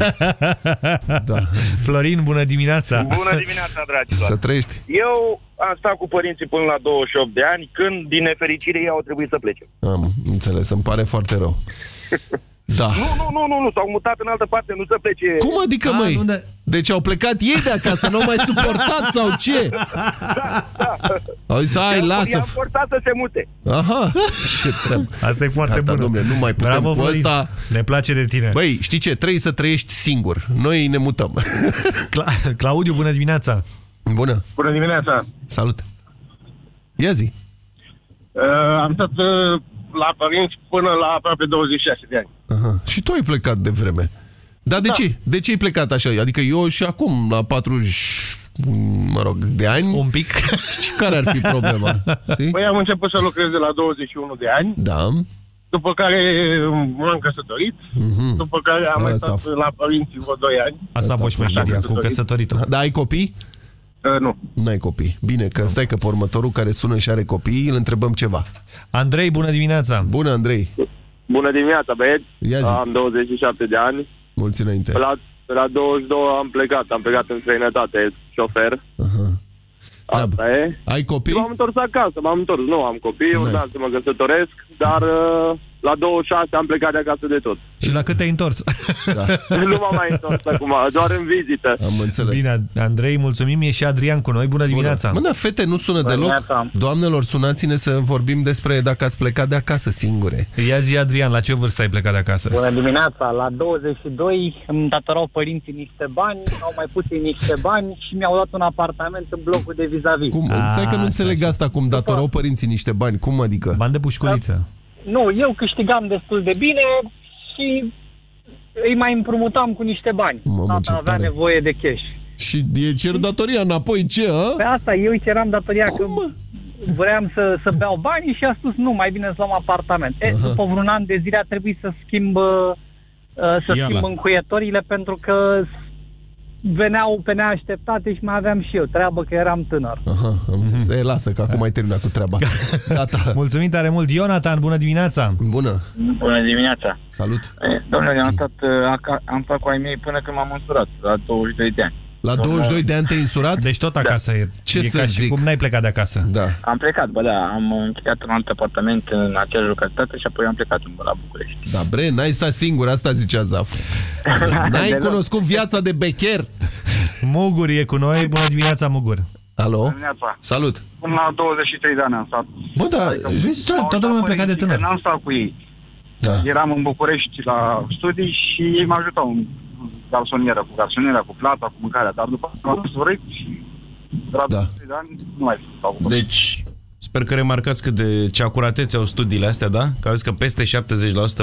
[SPEAKER 2] da.
[SPEAKER 3] Florin, bună dimineața!
[SPEAKER 15] Bună dimineața, dragilor!
[SPEAKER 2] Să trăiești.
[SPEAKER 15] Eu am stat cu părinții până la 28 de ani, când, din nefericire, ei au trebuit să plece.
[SPEAKER 2] Am înțeles, îmi pare foarte rău. Da.
[SPEAKER 15] Nu, nu, nu, nu, nu, s-au mutat în altă parte, nu să plece.
[SPEAKER 2] Cum adică,
[SPEAKER 15] A,
[SPEAKER 2] măi?
[SPEAKER 15] unde-
[SPEAKER 2] Deci au plecat ei de acasă, nu au mai suportat sau ce? Au zis, hai,
[SPEAKER 15] I-am-
[SPEAKER 2] lasă.
[SPEAKER 15] I-am forțat să se mute.
[SPEAKER 2] Aha, ce treabă.
[SPEAKER 3] Asta e foarte
[SPEAKER 2] Gata,
[SPEAKER 3] bună.
[SPEAKER 2] Domnule, nu mai putem
[SPEAKER 3] Bravo,
[SPEAKER 2] cu
[SPEAKER 3] Florin.
[SPEAKER 2] ăsta.
[SPEAKER 3] Ne place de tine.
[SPEAKER 2] Băi, știi ce? Trebuie să trăiești singur. Noi ne mutăm.
[SPEAKER 3] Cla Claudiu, bună dimineața!
[SPEAKER 2] Bună!
[SPEAKER 16] Bună dimineața!
[SPEAKER 2] Salut! Ia zi!
[SPEAKER 16] Uh, am stat uh, la părinți până la aproape 26 de ani.
[SPEAKER 2] Aha. Și tu ai plecat de vreme. Dar de
[SPEAKER 16] Da.
[SPEAKER 2] ce? De ce ai plecat așa? Adică eu și acum, la 40, mă rog, de ani...
[SPEAKER 3] Un pic.
[SPEAKER 2] Care ar fi problema? Știi?
[SPEAKER 16] Păi am început să lucrez de la 21 de ani,
[SPEAKER 2] Da.
[SPEAKER 16] după care m-am căsătorit,
[SPEAKER 2] Mhm.
[SPEAKER 16] după care am mai
[SPEAKER 2] Asta
[SPEAKER 16] stat la părinții vreo 2 ani.
[SPEAKER 3] Asta a fost meseria cu căsătoritul.
[SPEAKER 2] Da, ai copii?
[SPEAKER 16] Uh, nu.
[SPEAKER 2] Nu ai copii. Bine, că stai că pe următorul care sună și are copii, îl întrebăm ceva.
[SPEAKER 3] Andrei, bună dimineața!
[SPEAKER 2] Bună, Andrei!
[SPEAKER 13] Bună dimineața, băieți.
[SPEAKER 2] Ia zi.
[SPEAKER 13] Am 27 de ani.
[SPEAKER 2] Mulți înainte.
[SPEAKER 13] Pe la, pe la 22 am plecat. Am plecat în străinătate, șofer. Asta e.
[SPEAKER 2] Ai copii?
[SPEAKER 13] Și m-am întors acasă, m-am întors. Nu am copii, urmează să mă căsătoresc, dar uh, la 26 am plecat de acasă de tot.
[SPEAKER 3] Și la cât te-ai întors?
[SPEAKER 2] Da.
[SPEAKER 13] nu m-am mai întors acum, doar în vizită.
[SPEAKER 2] Am înțeles.
[SPEAKER 3] Bine, Andrei, mulțumim. E și Adrian cu noi. Bună dimineața!
[SPEAKER 2] Mă, da, fete, nu sună
[SPEAKER 3] Bună
[SPEAKER 2] deloc.
[SPEAKER 3] dimineața.
[SPEAKER 2] Doamnelor, sunați-ne să vorbim despre dacă ați plecat de acasă singure.
[SPEAKER 3] Ia zi, Adrian, la ce vârstă ai plecat de acasă?
[SPEAKER 17] Bună dimineața! La 22 îmi datorau părinții niște bani, au mai pus ei niște bani și mi-au dat un apartament în blocul de vis-a-vis.
[SPEAKER 2] Cum? Stai că nu înțeleg asta, cum datorau părinții niște bani. Cum adică?
[SPEAKER 3] Bani de pușculiță.
[SPEAKER 17] Nu, eu câștigam destul de bine și îi mai împrumutam cu niște bani.
[SPEAKER 2] Mamă,
[SPEAKER 17] Tata
[SPEAKER 2] ce
[SPEAKER 17] avea
[SPEAKER 2] tare.
[SPEAKER 17] nevoie de cash.
[SPEAKER 2] Și e cer datoria înapoi, ce, a?
[SPEAKER 17] Pe asta eu îi ceram datoria că vreau să, să beau bani și a spus nu, mai bine să luăm apartament. E,
[SPEAKER 2] Aha.
[SPEAKER 17] după vreun an de zile a trebuit să schimb, uh, să
[SPEAKER 2] Iala.
[SPEAKER 17] schimb încuietorile pentru că veneau pe neașteptate și mai aveam și eu treabă că eram tânăr.
[SPEAKER 2] Aha, am înțeles. E, lasă, că acum ai terminat cu treaba. Gata.
[SPEAKER 3] Mulțumim tare mult. Ionatan, bună dimineața!
[SPEAKER 2] Bună!
[SPEAKER 18] Bună dimineața!
[SPEAKER 2] Salut!
[SPEAKER 18] Domnule, am stat, uh, aca- am stat cu ai mei până când m-am însurat, la 22 de ani.
[SPEAKER 2] La 22 de ani te-ai insurat?
[SPEAKER 3] Deci tot acasă e.
[SPEAKER 2] Ce
[SPEAKER 3] e
[SPEAKER 2] să
[SPEAKER 3] ca și
[SPEAKER 2] zic?
[SPEAKER 3] cum n-ai plecat de acasă.
[SPEAKER 2] Da.
[SPEAKER 18] Am plecat, bă, da, am încheiat un alt apartament în aceeași localitate și apoi am plecat în la București.
[SPEAKER 2] Da, bre, n-ai stat singur, asta zicea Zaf. N-ai
[SPEAKER 18] Deloc.
[SPEAKER 2] cunoscut viața de becher.
[SPEAKER 3] Mugur e cu noi. Bună dimineața, Mugur.
[SPEAKER 2] Alo?
[SPEAKER 18] Dimineața.
[SPEAKER 2] Salut.
[SPEAKER 18] Până la 23 de ani am stat.
[SPEAKER 2] Bă, da,
[SPEAKER 3] vezi, to- toată lumea a plecat de tânăr.
[SPEAKER 18] N-am stat cu ei.
[SPEAKER 2] Da.
[SPEAKER 18] Eram în București la studii și ei mă ajutau în garsonieră, cu garsoniera, cu plata, cu mâncarea, dar după ce m-am sfârșit și de la 23 de ani nu mai stau cu
[SPEAKER 1] Deci, sper că remarcați cât de ce acuratețe au studiile astea, da? Că auzi că peste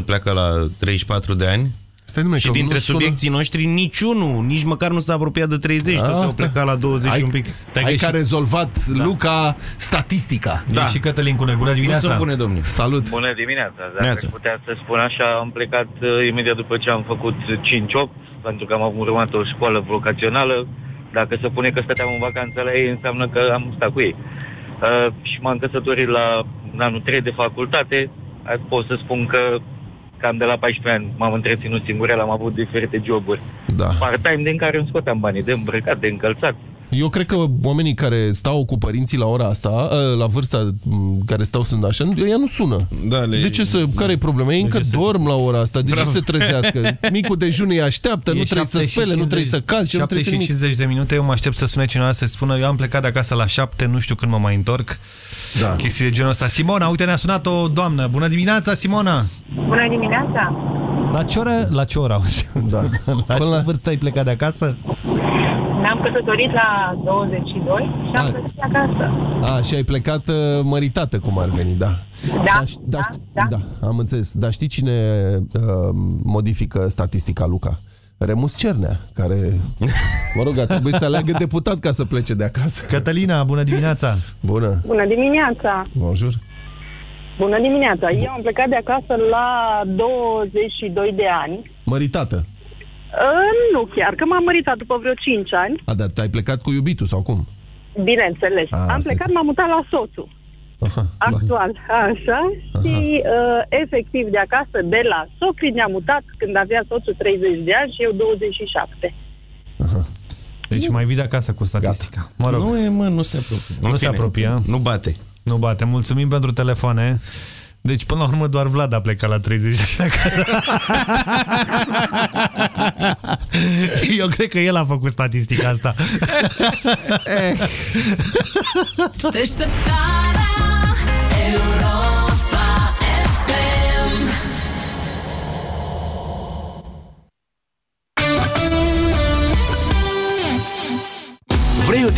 [SPEAKER 1] 70% pleacă la 34 de ani.
[SPEAKER 2] Stai, numai,
[SPEAKER 1] și
[SPEAKER 2] că
[SPEAKER 1] dintre
[SPEAKER 2] nu sună-
[SPEAKER 1] subiecții noștri, niciunul, nici măcar nu s-a apropiat de 30,
[SPEAKER 2] A,
[SPEAKER 1] toți au
[SPEAKER 2] asta.
[SPEAKER 1] plecat la 20
[SPEAKER 2] Ai-
[SPEAKER 1] și un pic.
[SPEAKER 2] Ai ca rezolvat, Luca, statistica.
[SPEAKER 3] Da. E și Cătălin cu noi. Bună dimineața!
[SPEAKER 1] Nu sunt bune, domnule.
[SPEAKER 2] Salut!
[SPEAKER 19] Bună dimineața, dacă
[SPEAKER 1] Neața.
[SPEAKER 19] aș putea să spun așa, am plecat uh, imediat după ce am făcut 5-8, pentru că am urmat o școală vocațională. Dacă se pune că stăteam în vacanță la ei, înseamnă că am stat cu ei. Uh, și m-am căsătorit la anul 3 de facultate. Uh, Pot să spun că cam de la 14 ani m-am întreținut singur, am avut diferite joburi.
[SPEAKER 2] Da.
[SPEAKER 19] Part-time din care îmi scoteam banii de îmbrăcat, de încălțat.
[SPEAKER 2] Eu cred că oamenii care stau cu părinții la ora asta, ă, la vârsta m, care stau sunt așa, ea nu sună.
[SPEAKER 1] Da, le...
[SPEAKER 2] De ce să, care e problema? Ei încă dorm la ora asta, de ce
[SPEAKER 3] Bravo.
[SPEAKER 2] să se trezească? Micul dejun îi așteaptă,
[SPEAKER 3] E
[SPEAKER 2] nu trebuie să
[SPEAKER 3] 7 și
[SPEAKER 2] spele, nu trebuie să
[SPEAKER 3] 50
[SPEAKER 2] calce, nu
[SPEAKER 3] 7
[SPEAKER 2] trebuie să
[SPEAKER 3] și
[SPEAKER 2] nimic.
[SPEAKER 3] 50 de minute, eu mă aștept să sune cineva să spună eu am plecat de acasă la 7, nu știu când mă mai întorc.
[SPEAKER 2] Da.
[SPEAKER 3] Chestii de genul ăsta. Simona, uite, ne-a sunat o doamnă. Bună dimineața, Simona!
[SPEAKER 20] Bună dimineața!
[SPEAKER 3] La ce oră? La ce oră auzi?
[SPEAKER 2] Da.
[SPEAKER 3] la ce la... vârstă ai plecat de acasă?
[SPEAKER 20] Ne-am căsătorit la 22 și am plecat acasă.
[SPEAKER 2] A, și ai plecat uh, măritată, cum ar veni, da.
[SPEAKER 20] Da,
[SPEAKER 2] da, da, da. am înțeles. Dar știi cine uh, modifică statistica, Luca? Remus Cernea, care, mă rog, a trebuit să aleagă deputat ca să plece de acasă.
[SPEAKER 3] Cătălina, bună dimineața!
[SPEAKER 2] Bună!
[SPEAKER 20] Bună dimineața!
[SPEAKER 2] Bonjour!
[SPEAKER 20] Bună dimineața! Eu am plecat de acasă la 22 de ani.
[SPEAKER 2] Măritată.
[SPEAKER 20] Uh, nu chiar, că m-am măritat după vreo 5 ani.
[SPEAKER 2] A, dar ai plecat cu iubitul sau cum?
[SPEAKER 20] Bineînțeles.
[SPEAKER 21] A,
[SPEAKER 20] Am
[SPEAKER 21] asta
[SPEAKER 20] plecat, m-am mutat la soțul. Actual, așa. Și uh, efectiv de acasă, de la socri, ne-am mutat când avea soțul 30 de ani și eu 27.
[SPEAKER 3] Deci mai vii de acasă cu statistica. Mă rog.
[SPEAKER 1] Nu e, mă, nu se apropie.
[SPEAKER 3] Nu
[SPEAKER 1] În
[SPEAKER 3] se
[SPEAKER 1] fine,
[SPEAKER 3] apropie.
[SPEAKER 1] Nu bate.
[SPEAKER 3] Nu bate. Mulțumim pentru telefoane. Deci, până la urmă, doar Vlad a plecat la 30 de Eu cred că el a făcut statistica asta.
[SPEAKER 22] Deșteptarea Europa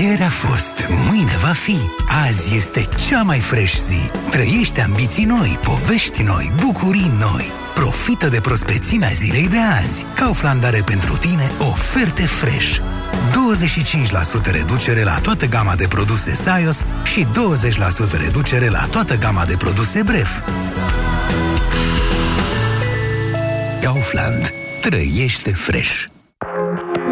[SPEAKER 6] Ieri a fost, mâine va fi. Azi este cea mai fresh zi. Trăiește ambiții noi, povești noi, bucurii noi. Profită de prospețimea zilei de azi. Kaufland are pentru tine oferte fresh. 25% reducere la toată gama de produse Sayos și 20% reducere la toată gama de produse Bref. Kaufland. Trăiește fresh.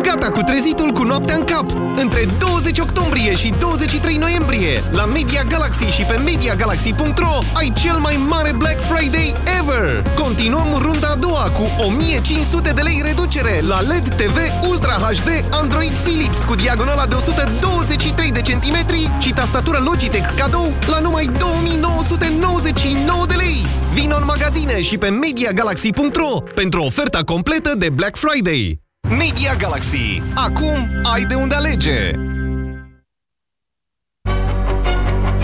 [SPEAKER 2] Gata cu trezitul cu noaptea în cap! Între 20 octombrie și 23 noiembrie, la Media Galaxy și pe MediaGalaxy.ro ai cel mai mare Black Friday ever! Continuăm runda a doua cu 1500 de lei reducere la LED TV Ultra HD Android Philips cu diagonala de 123 de centimetri și tastatură Logitech cadou la numai 2999 de lei! Vino în magazine și pe MediaGalaxy.ro pentru oferta completă de Black Friday! Media Galaxy. Acum ai de unde alege!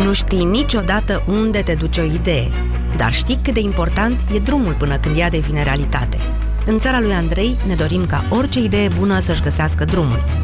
[SPEAKER 23] Nu știi niciodată unde te duce o idee, dar știi cât de important e drumul până când ea devine realitate. În țara lui Andrei ne dorim ca orice idee bună să-și găsească drumul.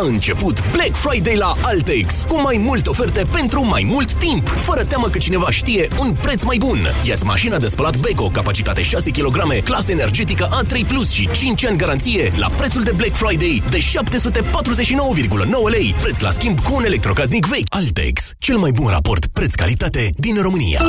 [SPEAKER 4] A început Black Friday la Altex, cu mai multe oferte pentru mai mult timp, fără teamă că cineva știe un preț mai bun. Iați mașina de spălat Beko, capacitate 6 kg, clasă energetică A3+, Plus și 5 ani garanție, la prețul de Black Friday de 749,9 lei, preț la schimb cu un electrocaznic vechi. Altex, cel mai bun raport preț-calitate din România.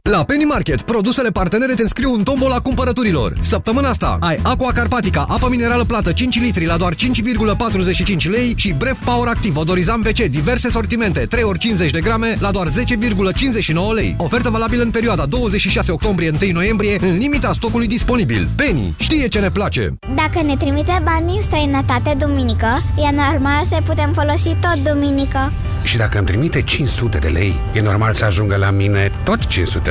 [SPEAKER 24] La Penny Market, produsele partenere te înscriu în tombola cumpărăturilor. Săptămâna asta ai Aqua Carpatica, apă minerală plată 5 litri la doar 5,45 lei și Bref Power Activ, odorizant WC, diverse sortimente, 3 ori 50 de grame la doar 10,59 lei. Ofertă valabilă în perioada 26 octombrie-1 noiembrie, în limita stocului disponibil. Penny știe ce ne place!
[SPEAKER 25] Dacă ne trimite bani în străinătate duminică, e normal să putem folosi tot duminică.
[SPEAKER 26] Și dacă îmi trimite 500 de lei, e normal să ajungă la mine tot 500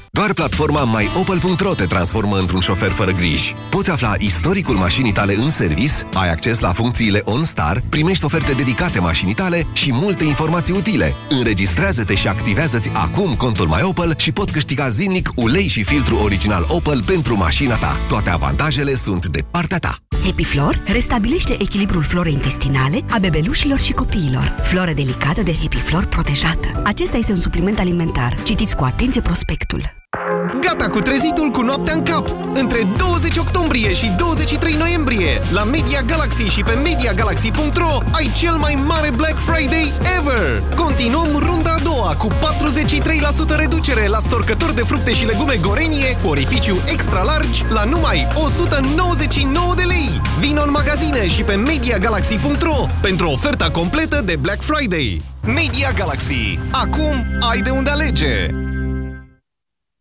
[SPEAKER 27] Doar platforma myopel.ro te transformă într-un șofer fără griji. Poți afla istoricul mașinii tale în servis, ai acces la funcțiile OnStar, primești oferte dedicate mașinii tale și multe informații utile. Înregistrează-te și activează-ți acum contul MyOpel și poți câștiga zilnic ulei și filtru original Opel pentru mașina ta. Toate avantajele sunt de partea ta.
[SPEAKER 28] HappyFlor restabilește echilibrul florei intestinale a bebelușilor și copiilor. Floră delicată de HappyFlor protejată. Acesta este un supliment alimentar. Citiți cu atenție prospectul.
[SPEAKER 2] Gata cu trezitul cu noaptea în cap! Între 20 octombrie și 23 noiembrie, la Media Galaxy și pe MediaGalaxy.ro ai cel mai mare Black Friday ever! Continuăm runda a doua cu 43% reducere la storcători de fructe și legume Gorenie cu orificiu extra largi la numai 199 de lei! Vino în magazine și pe MediaGalaxy.ro pentru oferta completă de Black Friday! Media Galaxy. Acum ai de unde alege!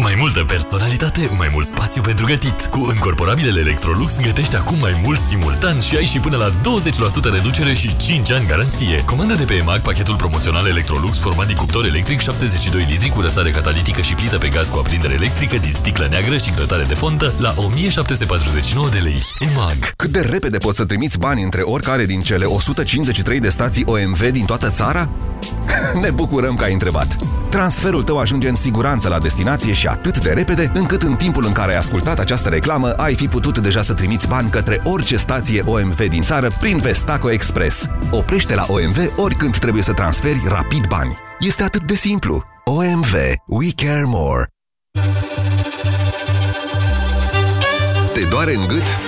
[SPEAKER 8] Mai multă personalitate, mai mult spațiu pentru gătit. Cu încorporabilele Electrolux gătești acum mai mult simultan și ai și până la 20% reducere și 5 ani garanție. Comandă de pe EMAG pachetul promoțional Electrolux format din cuptor electric 72 litri cu rățare catalitică și plită pe gaz cu aprindere electrică din sticlă neagră și grătare de fontă la 1749 de lei. EMAG.
[SPEAKER 27] Cât de repede poți să trimiți bani între oricare din cele 153 de stații OMV din toată țara? Ne bucurăm că ai întrebat. Transferul tău ajunge în siguranță la destinație și atât de repede, încât în timpul în care ai ascultat această reclamă, ai fi putut deja să trimiți bani către orice stație OMV din țară prin Vestaco Express. Oprește la OMV oricând trebuie să transferi rapid bani. Este atât de simplu. OMV. We care more. Te doare în gât?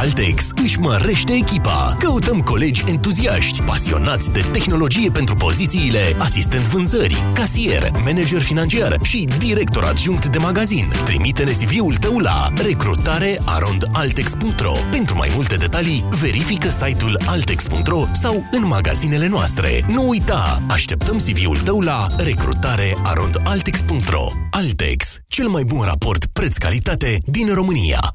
[SPEAKER 4] Altex își mărește echipa. Căutăm colegi entuziaști, pasionați de tehnologie pentru pozițiile asistent vânzări, casier, manager financiar și director adjunct de magazin. Trimite-ne CV-ul tău la recrutarearondaltex.ro Pentru mai multe detalii, verifică site-ul altex.ro sau în magazinele noastre. Nu uita, așteptăm CV-ul tău la recrutarearondaltex.ro Altex, cel mai bun raport preț-calitate din România.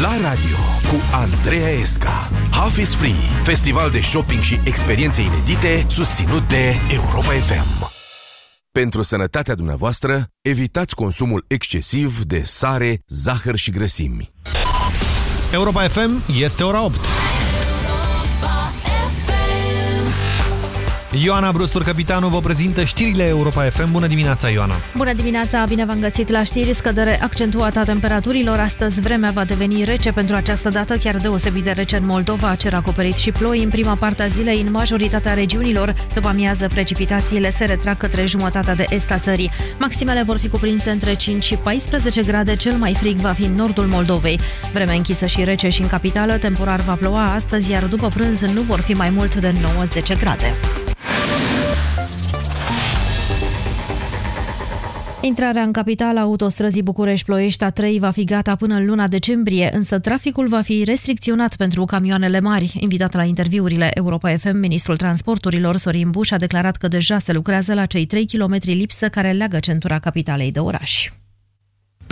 [SPEAKER 29] La radio cu Andreea Esca. Half is Free, festival de shopping și experiențe inedite susținut de Europa FM. Pentru sănătatea dumneavoastră, evitați consumul excesiv de sare, zahăr și grăsimi.
[SPEAKER 3] Europa FM este ora 8. Ioana Brustur, capitanul, vă prezintă știrile Europa FM. Bună dimineața, Ioana!
[SPEAKER 30] Bună dimineața, bine v-am găsit la știri. Scădere accentuată a temperaturilor. Astăzi vremea va deveni rece pentru această dată, chiar deosebit de rece în Moldova. Cer acoperit și ploi în prima parte a zilei în majoritatea regiunilor. După amiază, precipitațiile se retrag către jumătatea de est a țării. Maximele vor fi cuprinse între 5 și 14 grade. Cel mai frig va fi în nordul Moldovei. Vremea închisă și rece și în capitală. Temporar va ploua astăzi, iar după prânz nu vor fi mai mult de 9-10 grade. Intrarea în capitala autostrăzii București-Ploiești A3 va fi gata până în luna decembrie, însă traficul va fi restricționat pentru camioanele mari. Invitat la interviurile Europa FM, ministrul transporturilor Sorin Buș a declarat că deja se lucrează la cei 3 km lipsă care leagă centura capitalei de oraș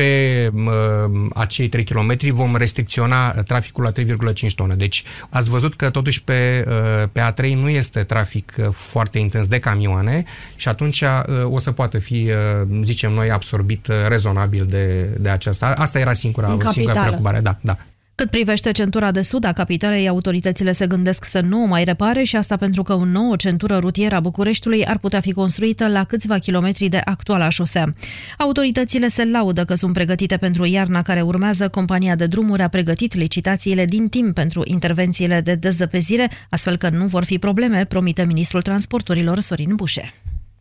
[SPEAKER 31] pe uh, acei 3 km vom restricționa traficul la 3,5 tone. Deci ați văzut că totuși pe, uh, pe A3 nu este trafic uh, foarte intens de camioane și atunci uh, o să poată fi, uh, zicem noi, absorbit uh, rezonabil de, de aceasta. Asta era singura, singura preocupare. Da, da.
[SPEAKER 30] Cât privește centura de sud a capitalei, autoritățile se gândesc să nu o mai repare și asta pentru că o nouă centură rutieră a Bucureștiului ar putea fi construită la câțiva kilometri de actuala șosea. Autoritățile se laudă că sunt pregătite pentru iarna care urmează. Compania de drumuri a pregătit licitațiile din timp pentru intervențiile de dezăpezire, astfel că nu vor fi probleme, promite ministrul transporturilor Sorin Bușe.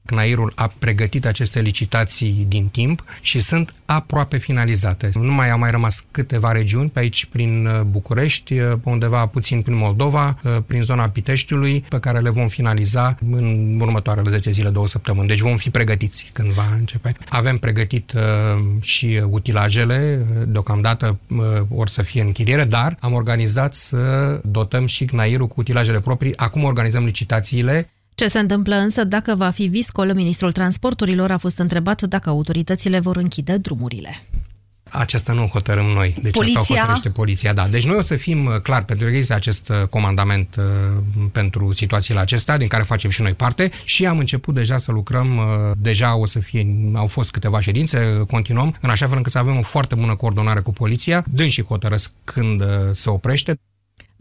[SPEAKER 31] CNAIR-ul a pregătit aceste licitații din timp și sunt aproape finalizate. Nu mai au mai rămas câteva regiuni pe aici prin uh, București, uh, undeva puțin prin Moldova, uh, prin zona Piteștiului, pe care le vom finaliza în următoarele 10 zile, două săptămâni. Deci vom fi pregătiți când va începe. Avem pregătit și utilajele, deocamdată or să fie în închiriere, dar am organizat să dotăm și CNAIR-ul cu utilajele proprii. Acum organizăm licitațiile
[SPEAKER 30] ce se întâmplă însă dacă va fi viscol? Ministrul Transporturilor a fost întrebat dacă autoritățile vor închide drumurile.
[SPEAKER 31] Aceasta nu o hotărâm noi. Deci poliția... asta o hotărăște poliția, da. Deci noi o să fim uh, clar, pentru că există acest uh, comandament uh, pentru situațiile acestea, din care facem și noi parte și am început deja să lucrăm, uh, deja o să fie, au fost câteva ședințe, continuăm, în așa fel încât să avem o foarte bună coordonare cu poliția, și hotărăsc când uh, se oprește.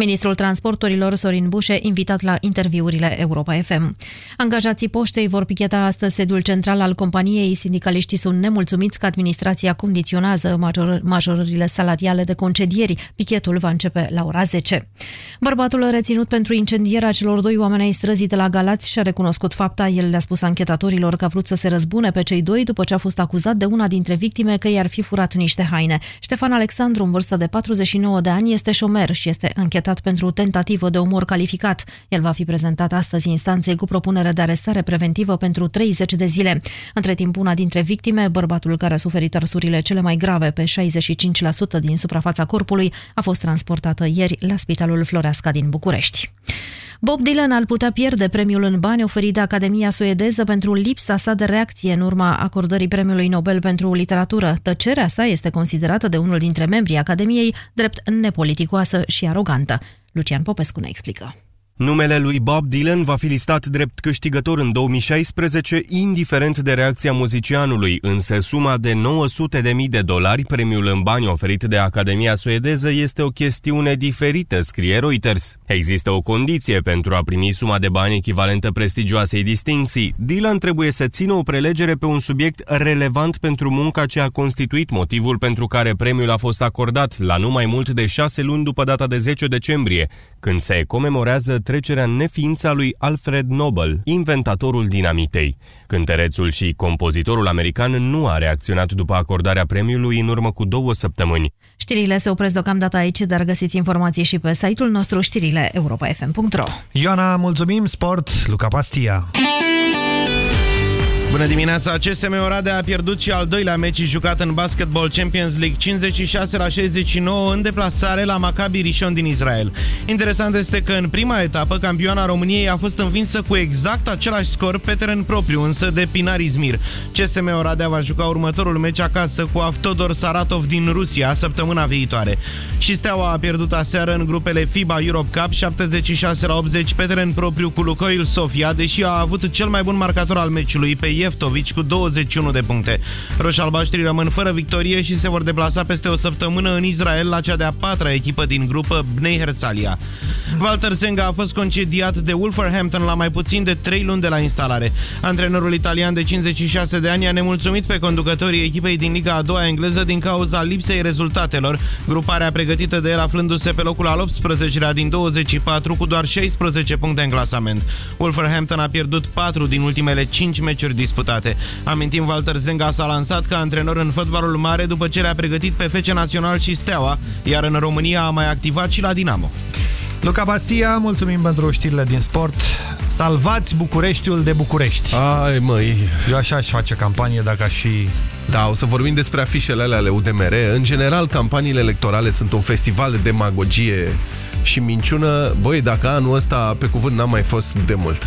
[SPEAKER 30] Ministrul Transporturilor Sorin Bușe, invitat la interviurile Europa FM. Angajații poștei vor picheta astăzi sediul central al companiei. Sindicaliștii sunt nemulțumiți că administrația condiționează major, majorările salariale de concedieri. Pichetul va începe la ora 10. Bărbatul reținut pentru incendierea celor doi oameni ai străzii de la Galați și-a recunoscut fapta. El le-a spus anchetatorilor că a vrut să se răzbune pe cei doi după ce a fost acuzat de una dintre victime că i-ar fi furat niște haine. Ștefan Alexandru, în vârstă de 49 de ani, este șomer și este anchetat arătat pentru tentativă de omor calificat. El va fi prezentat astăzi instanței cu propunere de arestare preventivă pentru 30 de zile. Între timp, una dintre victime, bărbatul care a suferit arsurile cele mai grave pe 65% din suprafața corpului, a fost transportată ieri la Spitalul Floreasca din București. Bob Dylan ar putea pierde premiul în bani oferit de Academia Suedeză pentru lipsa sa de reacție în urma acordării premiului Nobel pentru literatură. Tăcerea sa este considerată de unul dintre membrii Academiei drept nepoliticoasă și arogantă. Lucian Popescu ne explică.
[SPEAKER 32] Numele lui Bob Dylan va fi listat drept câștigător în 2016, indiferent de reacția muzicianului, însă suma de 900.000 de dolari, premiul în bani oferit de Academia Suedeză, este o chestiune diferită, scrie Reuters. Există o condiție pentru a primi suma de bani echivalentă prestigioasei distinții. Dylan trebuie să țină o prelegere pe un subiect relevant pentru munca ce a constituit motivul pentru care premiul a fost acordat la nu mai mult de șase luni după data de 10 decembrie, când se comemorează trecerea în neființa lui Alfred Nobel, inventatorul dinamitei. Cântărețul și compozitorul american nu a reacționat după acordarea premiului în urmă cu două săptămâni.
[SPEAKER 30] Știrile se opresc deocamdată aici, dar găsiți informații și pe site-ul nostru știrile europa.fm.ro
[SPEAKER 3] Ioana, mulțumim! Sport, Luca Pastia!
[SPEAKER 33] Bună dimineața! CSM Oradea a pierdut și al doilea meci jucat în Basketball Champions League 56 la 69 în deplasare la Maccabi Rishon din Israel. Interesant este că în prima etapă campioana României a fost învinsă cu exact același scor pe teren propriu, însă de Pinar Izmir. CSM Oradea va juca următorul meci acasă cu Avtodor Saratov din Rusia săptămâna viitoare. Și Steaua a pierdut aseară în grupele FIBA Europe Cup 76 la 80 pe teren propriu cu Lucoil Sofia, deși a avut cel mai bun marcator al meciului pe Ieftovici cu 21 de puncte. Roșalbaștrii rămân fără victorie și se vor deplasa peste o săptămână în Israel la cea de-a patra echipă din grupă Bnei Herzalia. Walter Zenga a fost concediat de Wolverhampton la mai puțin de 3 luni de la instalare. Antrenorul italian de 56 de ani a nemulțumit pe conducătorii echipei din Liga a doua engleză din cauza lipsei rezultatelor. Gruparea pregătită de el aflându-se pe locul al 18-lea din 24 cu doar 16 puncte în clasament. Wolverhampton a pierdut 4 din ultimele 5 meciuri disputate. Amintim, Walter Zenga s-a lansat ca antrenor în fotbalul mare după ce le-a pregătit pe FC Național și Steaua, iar în România a mai activat și la Dinamo.
[SPEAKER 3] Luca Bastia, mulțumim pentru știrile din sport. Salvați Bucureștiul de București.
[SPEAKER 2] Ai, măi.
[SPEAKER 3] Eu așa aș face campanie dacă aș fi...
[SPEAKER 2] Da, o să vorbim despre afișele alea ale UDMR. În general, campaniile electorale sunt un festival de demagogie și minciună. Băi, dacă anul ăsta, pe cuvânt, n-am mai fost de mult.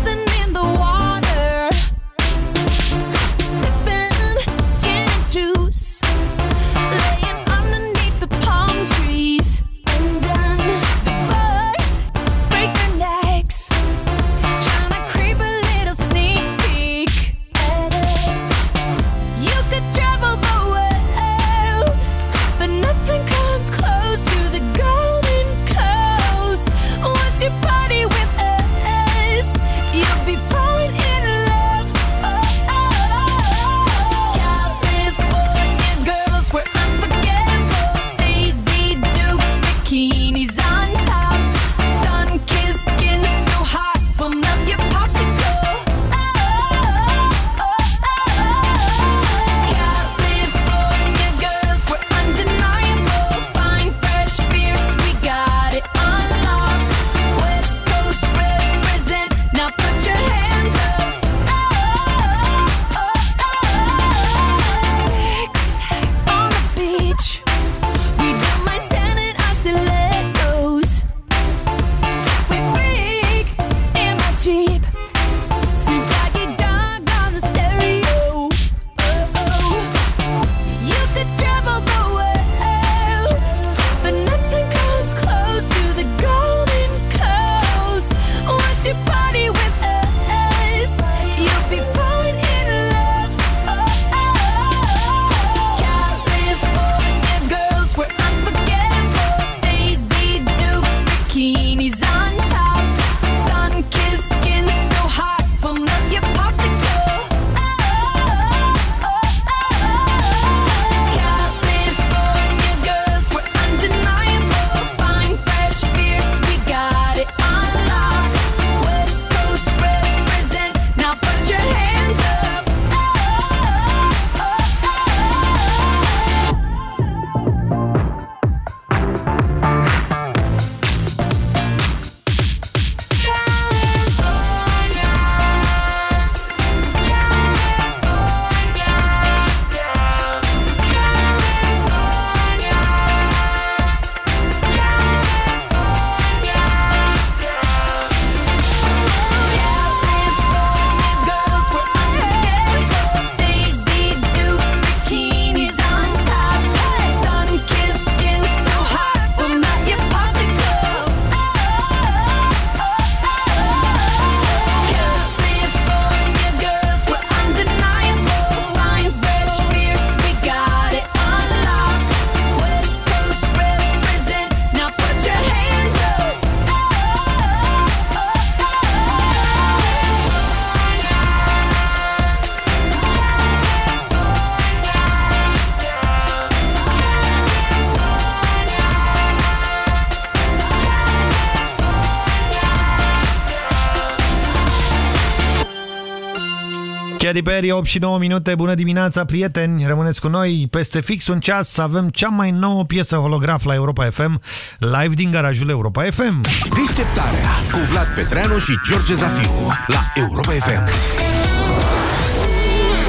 [SPEAKER 3] Katy Perry, 8 și 9 minute, bună dimineața, prieteni, rămâneți cu noi. Peste fix un ceas avem cea mai nouă piesă holograf la Europa FM, live din garajul Europa FM.
[SPEAKER 4] Deșteptarea cu Vlad Petreanu și George Zafiu la Europa FM.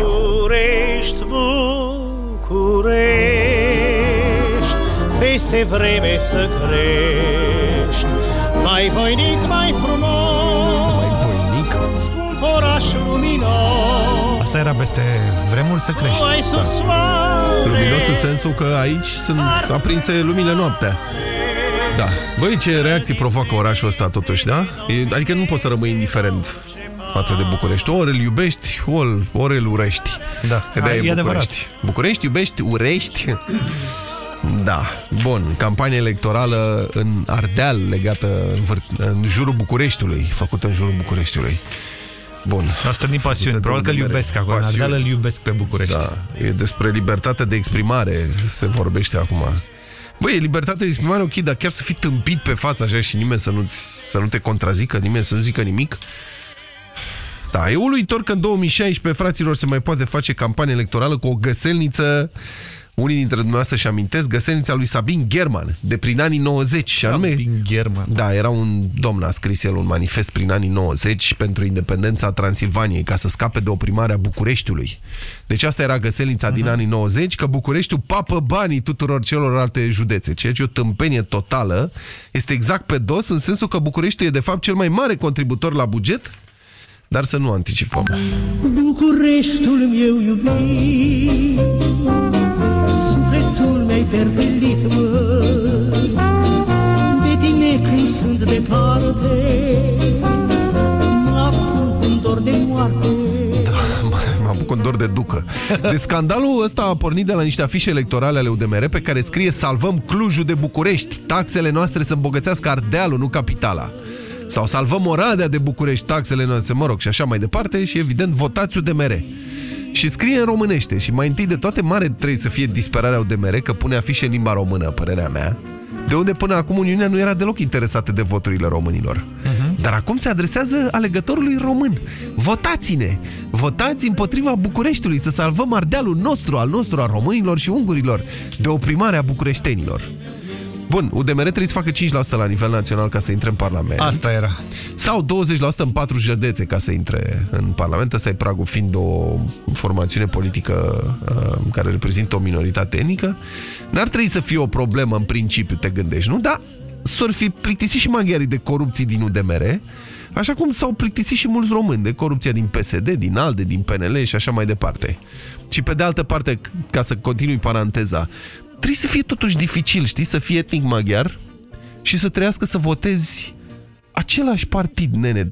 [SPEAKER 34] București, București, peste vreme să crești, mai voinic, mai frumos, mai voinic, scump oraș luminos.
[SPEAKER 3] Asta era peste vremuri să crești.
[SPEAKER 34] Mai sus soare,
[SPEAKER 2] Luminos în sensul că aici sunt aprinse lumile noaptea. Da. Băi, ce reacții provoacă orașul ăsta totuși, da? E, adică nu poți să rămâi indiferent față de București. Ori îl iubești, ori, ori îl urești.
[SPEAKER 3] Da,
[SPEAKER 2] Că de-aia
[SPEAKER 3] e
[SPEAKER 2] e
[SPEAKER 3] adevărat.
[SPEAKER 2] București. București, iubești, urești. Da, bun. Campanie electorală în Ardeal legată în, vârt- în jurul Bucureștiului, făcută în jurul Bucureștiului. Bun.
[SPEAKER 3] A stârnit pasiuni. Probabil că îl iubesc acolo. În Ardeal îl iubesc pe București.
[SPEAKER 2] Da, e despre libertate de exprimare se vorbește acum. Băi, e libertate de exprimare, ok, dar chiar să fii tâmpit pe față așa și nimeni să nu, să nu te contrazică, nimeni să nu zică nimic. Da, e uluitor că în 2016, fraților, se mai poate face campanie electorală cu o găselniță unii dintre dumneavoastră și amintesc găselnița lui Sabin German, de prin anii 90. Și anume,
[SPEAKER 3] Sabin German.
[SPEAKER 2] Da, era un domn, a scris el un manifest prin anii 90 pentru independența Transilvaniei, ca să scape de oprimarea Bucureștiului. Deci asta era găselnița din anii 90, că Bucureștiul papă banii tuturor celorlalte județe, ceea ce e o tâmpenie totală. Este exact pe dos, în sensul că Bucureștiul e de fapt cel mai mare contributor la buget, dar să nu anticipăm.
[SPEAKER 35] Bucureștiul meu iubit Sufletul mi-ai perpelit, mă De tine când sunt departe Mă apuc un dor de moarte
[SPEAKER 2] Mă apuc un dor de ducă. De scandalul ăsta a pornit de la niște afișe electorale ale UDMR pe care scrie Salvăm Clujul de București, taxele noastre să îmbogățească Ardealul, nu capitala. Sau salvăm Oradea de București, taxele noastre, mă rog, și așa mai departe și evident votați UDMR. Și scrie în românește și mai întâi de toate mare trebuie să fie disperarea UDMR că pune afișe în limba română, părerea mea. De unde până acum Uniunea nu era deloc interesată de voturile românilor. Dar acum se adresează alegătorului român. Votați-ne! Votați împotriva Bucureștiului să salvăm Ardealul nostru, al nostru, al românilor și ungurilor, de oprimarea bucureștenilor. Bun, UDMR trebuie să facă 5% la nivel național ca să intre în Parlament.
[SPEAKER 3] Asta era.
[SPEAKER 2] Sau 20% în patru județe ca să intre în Parlament. Asta e pragul fiind o formațiune politică uh, care reprezintă o minoritate etnică. N-ar trebui să fie o problemă în principiu, te gândești, nu? Dar s-or fi plictisit și maghiarii de corupții din UDMR, așa cum s-au plictisit și mulți români de corupția din PSD, din ALDE, din PNL și așa mai departe. Și pe de altă parte, ca să continui paranteza, trebuie să fie totuși dificil, știi, să fii etnic maghiar și să trăiască să votezi același partid, nene, 25-26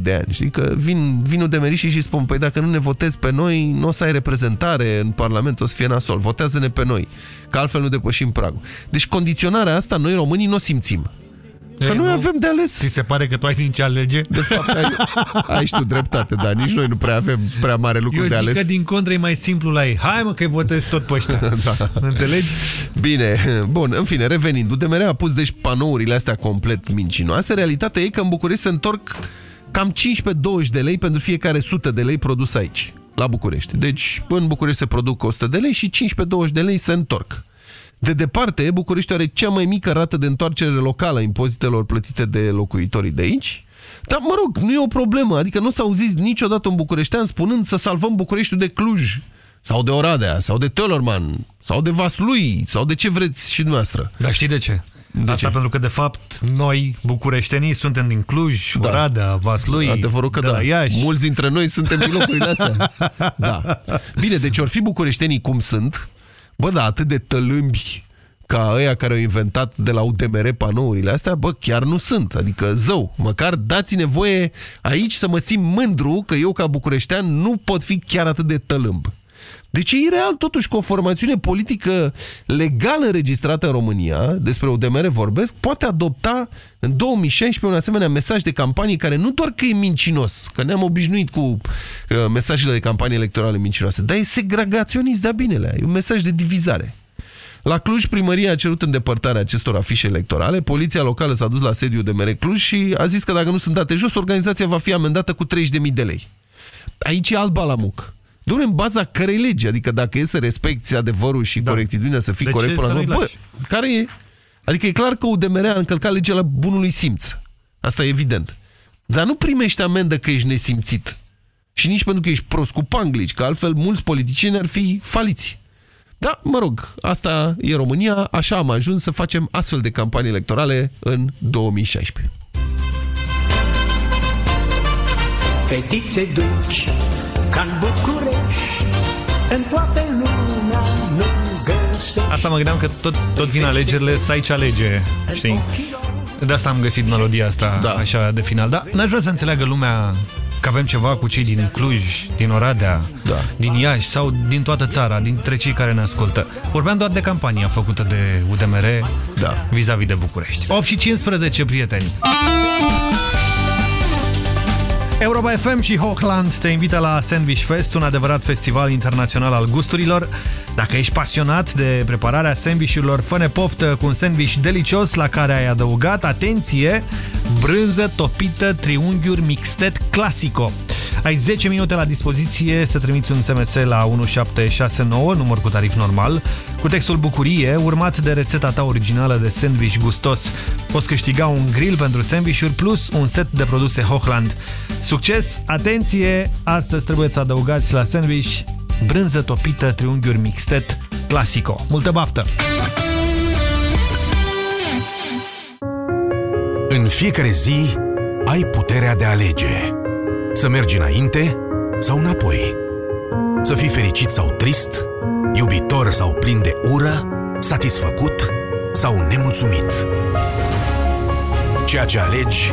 [SPEAKER 2] de ani. Știi că vin, vin udemerișii și spun, păi dacă nu ne votezi pe noi, nu o să ai reprezentare în Parlament, o să fie nasol. Votează-ne pe noi, că altfel nu depășim pragul. Deci condiționarea asta noi românii nu o simțim. Că noi avem de ales.
[SPEAKER 3] Ți se pare că tu ai nici alege?
[SPEAKER 2] De fapt, ai, ai și tu dreptate, dar nici noi nu prea avem prea mare lucru
[SPEAKER 3] Eu
[SPEAKER 2] de
[SPEAKER 3] zic
[SPEAKER 2] ales.
[SPEAKER 3] că din contră e mai simplu la ei. Hai mă că-i votezi tot pe ăștia.
[SPEAKER 2] da.
[SPEAKER 3] Înțelegi?
[SPEAKER 2] Bine, bun, în fine, revenind, UDMR a pus deci panourile astea complet mincinoase. Realitatea e că în București se întorc cam 15-20 de lei pentru fiecare 100 de lei produs aici, la București. Deci, în București se produc 100 de lei și 15-20 de lei se întorc. De departe, București are cea mai mică rată de întoarcere locală a impozitelor plătite de locuitorii de aici. Dar, mă rog, nu e o problemă. Adică nu s-a auzit niciodată un bucureștean spunând să salvăm Bucureștiul de Cluj, sau de Oradea, sau de Telorman, sau de Vaslui, sau de ce vreți și dumneavoastră.
[SPEAKER 3] Dar știi de ce? De Asta ce? pentru că, de fapt, noi, bucureștenii, suntem din Cluj, da. Oradea, Vaslui,
[SPEAKER 2] Adevărul că
[SPEAKER 3] de
[SPEAKER 2] da.
[SPEAKER 3] la Iași.
[SPEAKER 2] Mulți dintre noi suntem din locurile astea. Da. Bine, deci ori fi bucureștenii cum sunt, bă, da, atât de tălâmbi ca ăia care au inventat de la UDMR panourile astea, bă, chiar nu sunt. Adică, zău, măcar dați-ne voie aici să mă simt mândru că eu, ca bucureștean, nu pot fi chiar atât de tălâmb. Deci e ireal totuși că o formațiune politică legală înregistrată în România, despre UDMR vorbesc, poate adopta în 2016 un asemenea mesaj de campanie care nu doar că e mincinos, că ne-am obișnuit cu uh, mesajele de campanie electorale mincinoase, dar e segregaționist de-a binele, e un mesaj de divizare. La Cluj, primăria a cerut îndepărtarea acestor afișe electorale, poliția locală s-a dus la sediul de mere Cluj și a zis că dacă nu sunt date jos, organizația va fi amendată cu 30.000 de lei. Aici e alba la muc. Dom'le, în baza cărei legi? Adică dacă e să respecti adevărul și da. corectitudinea, să fii
[SPEAKER 3] De
[SPEAKER 2] corect
[SPEAKER 3] ce
[SPEAKER 2] până
[SPEAKER 3] să
[SPEAKER 2] la
[SPEAKER 3] nu-i
[SPEAKER 2] urmă, bă,
[SPEAKER 3] lași?
[SPEAKER 2] care e? Adică e clar că UDMR a încălcat legea la bunului simț. Asta e evident. Dar nu primești amendă că ești nesimțit. Și nici pentru că ești prost cu panglici, că altfel mulți politicieni ar fi faliți. Da, mă rog, asta e România, așa am ajuns să facem astfel de campanii electorale în 2016.
[SPEAKER 35] Fetițe dulci, ca în București, în toată lumea nu găsești.
[SPEAKER 3] Asta mă gândeam că tot, tot vin alegerile să aici alege, știi? De asta am găsit melodia asta da. așa de final. Dar n-aș vrea să înțeleagă lumea că avem ceva cu cei din Cluj, din Oradea,
[SPEAKER 2] da.
[SPEAKER 3] din Iași sau din toată țara, dintre cei care ne ascultă. Vorbeam doar de campania făcută de UDMR
[SPEAKER 2] da.
[SPEAKER 3] vis-a-vis -vis de București. 8 și 15, prieteni. Europa FM și Hochland te invită la Sandwich Fest, un adevărat festival internațional al gusturilor. Dacă ești pasionat de prepararea sandwichurilor, fă poftă cu un sandwich delicios la care ai adăugat, atenție, brânză topită triunghiuri mixtet clasico. Ai 10 minute la dispoziție să trimiți un SMS la 1769, număr cu tarif normal, cu textul Bucurie, urmat de rețeta ta originală de sandwich gustos. Poți câștiga un grill pentru sandwichuri plus un set de produse Hochland. Succes! Atenție! Astăzi trebuie să adăugați la sandwich brânză topită triunghiuri mixtet clasico. Multă baftă!
[SPEAKER 4] În fiecare zi ai puterea de a alege. Să mergi înainte sau înapoi. Să fii fericit sau trist, iubitor sau plin de ură, satisfăcut sau nemulțumit. Ceea ce alegi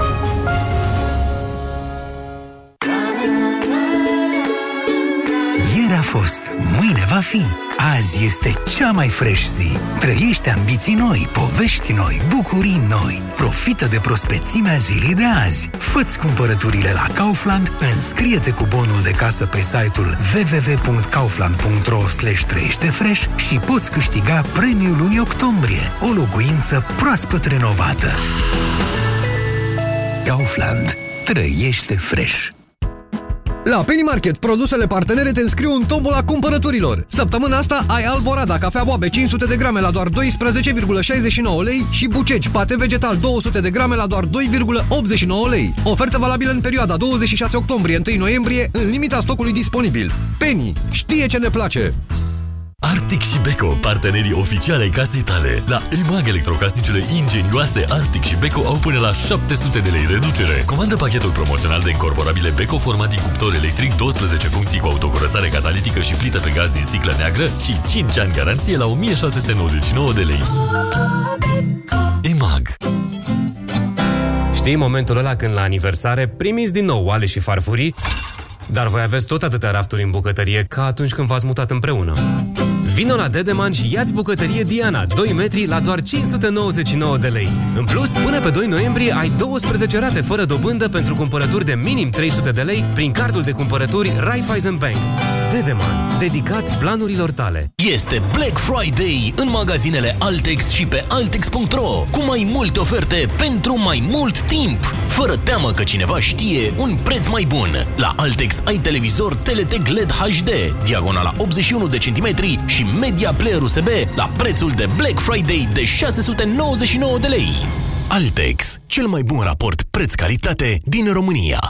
[SPEAKER 6] Fost, mâine va fi. Azi este cea mai fresh zi. Trăiește ambiții noi, povești noi, bucurii noi. Profită de prospețimea zilei de azi. Fă-ți cumpărăturile la Kaufland, înscrie-te cu bonul de casă pe site-ul www.kaufland.ro fresh și poți câștiga premiul lunii octombrie, o locuință proaspăt renovată. Kaufland. Trăiește fresh.
[SPEAKER 24] La Penny Market, produsele partenere te înscriu în tombola cumpărăturilor. Săptămâna asta ai Alvorada, cafea boabe 500 de grame la doar 12,69 lei și bucegi pate vegetal 200 de grame la doar 2,89 lei. Ofertă valabilă în perioada 26 octombrie-1 noiembrie, în limita stocului disponibil. Penny știe ce ne place!
[SPEAKER 8] Arctic și Beko, partenerii oficiale ai casei tale. La EMAG electrocasnicele ingenioase Arctic și Beko au până la 700 de lei reducere. Comandă pachetul promoțional de incorporabile Beko format din cuptor electric, 12 funcții cu autocurățare catalitică și plită pe gaz din sticlă neagră și 5 ani garanție la 1699 de lei. EMAG
[SPEAKER 36] Știi momentul ăla când la aniversare primiți din nou oale și farfurii, dar voi aveți tot atâtea rafturi în bucătărie ca atunci când v-ați mutat împreună. Vino la Dedeman și ia-ți bucătărie Diana, 2 metri la doar 599 de lei. În plus, până pe 2 noiembrie ai 12 rate fără dobândă pentru cumpărături de minim 300 de lei prin cardul de cumpărături Raiffeisen Bank. Dedeman, dedicat planurilor tale.
[SPEAKER 37] Este Black Friday în magazinele Altex și pe Altex.ro cu mai multe oferte pentru mai mult timp. Fără teamă că cineva știe un preț mai bun. La Altex ai televizor TLT LED HD, diagonala 81 de centimetri și media player USB la prețul de Black Friday de 699 de lei. Altex, cel mai bun raport preț-calitate din România.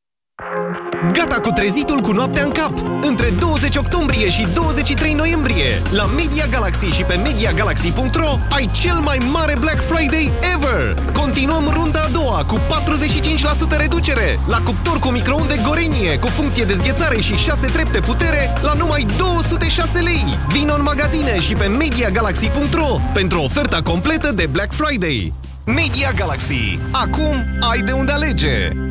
[SPEAKER 38] Gata cu trezitul cu noaptea în cap! Între 20 octombrie și 23 noiembrie, la Media Galaxy și pe MediaGalaxy.ro ai cel mai mare Black Friday ever! Continuăm runda a doua cu 45% reducere la cuptor cu microunde Gorenie cu funcție de zghețare și 6 trepte putere la numai 206 lei! Vino în magazine și pe MediaGalaxy.ro pentru oferta completă de Black Friday! Media Galaxy. Acum ai de unde alege!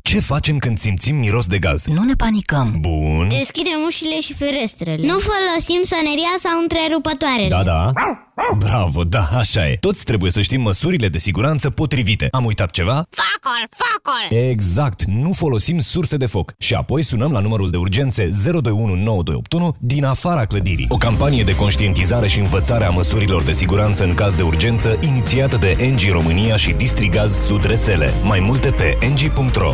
[SPEAKER 4] Ce facem când simțim miros de gaz?
[SPEAKER 39] Nu ne panicăm.
[SPEAKER 4] Bun.
[SPEAKER 39] Deschidem ușile și ferestrele. Nu folosim soneria sau întrerupătoarele.
[SPEAKER 4] Da, da. Bravo, da, așa e. Toți trebuie să știm măsurile de siguranță potrivite. Am uitat ceva?
[SPEAKER 39] Facol, facol!
[SPEAKER 4] Exact, nu folosim surse de foc. Și apoi sunăm la numărul de urgențe 0219281 din afara clădirii. O campanie de conștientizare și învățare a măsurilor de siguranță în caz de urgență inițiată de NG România și Distrigaz Sud Rețele. Mai multe pe ng.ro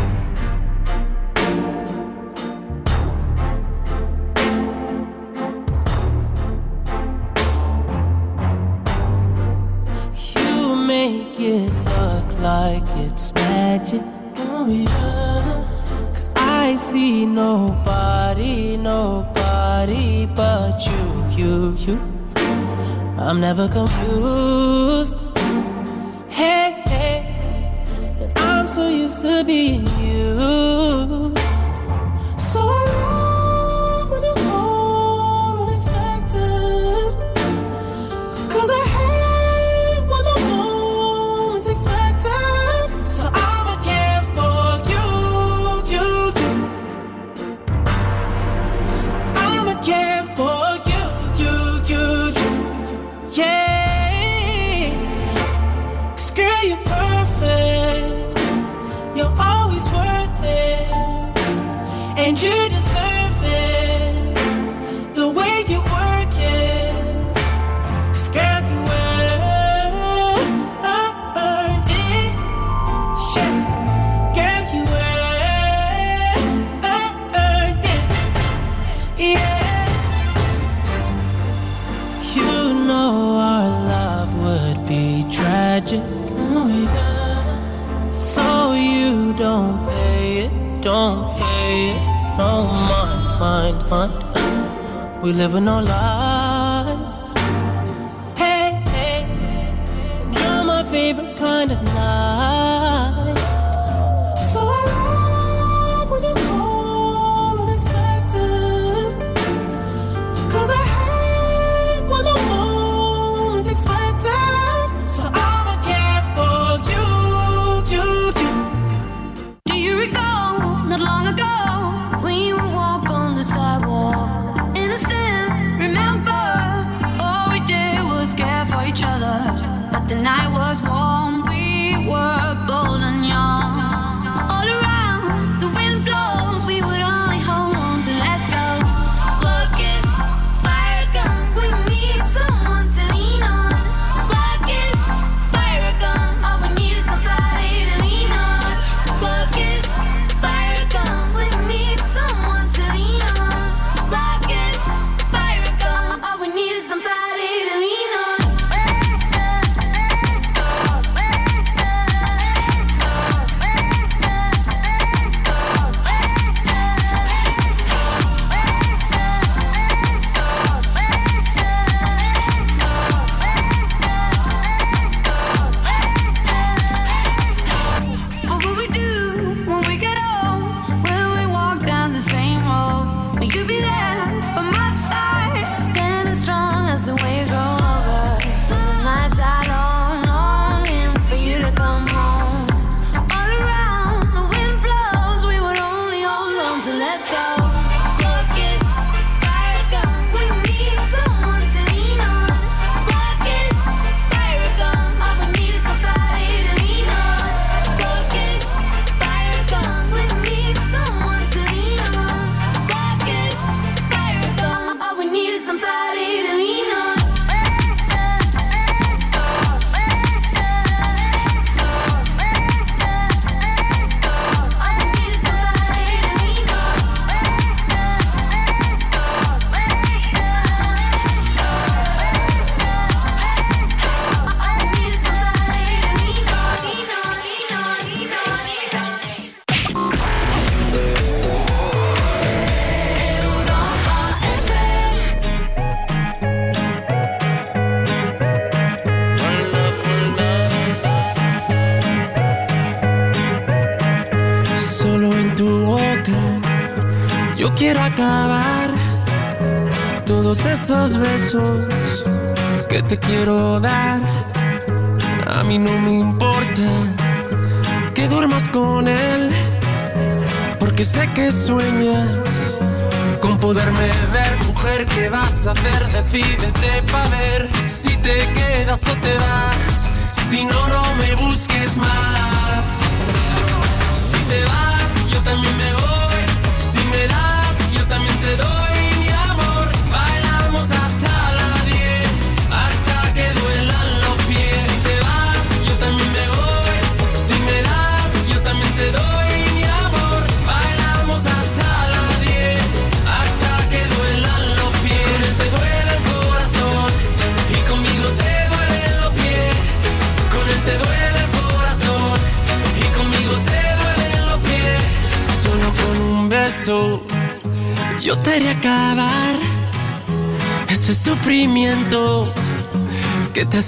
[SPEAKER 40] Make it look like it's magic. Oh, yeah. Cause I see nobody, nobody but you, you, you. I'm never confused. Hey, hey. And I'm so used to being used. So I mind. We live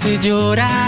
[SPEAKER 40] que te hace llorar.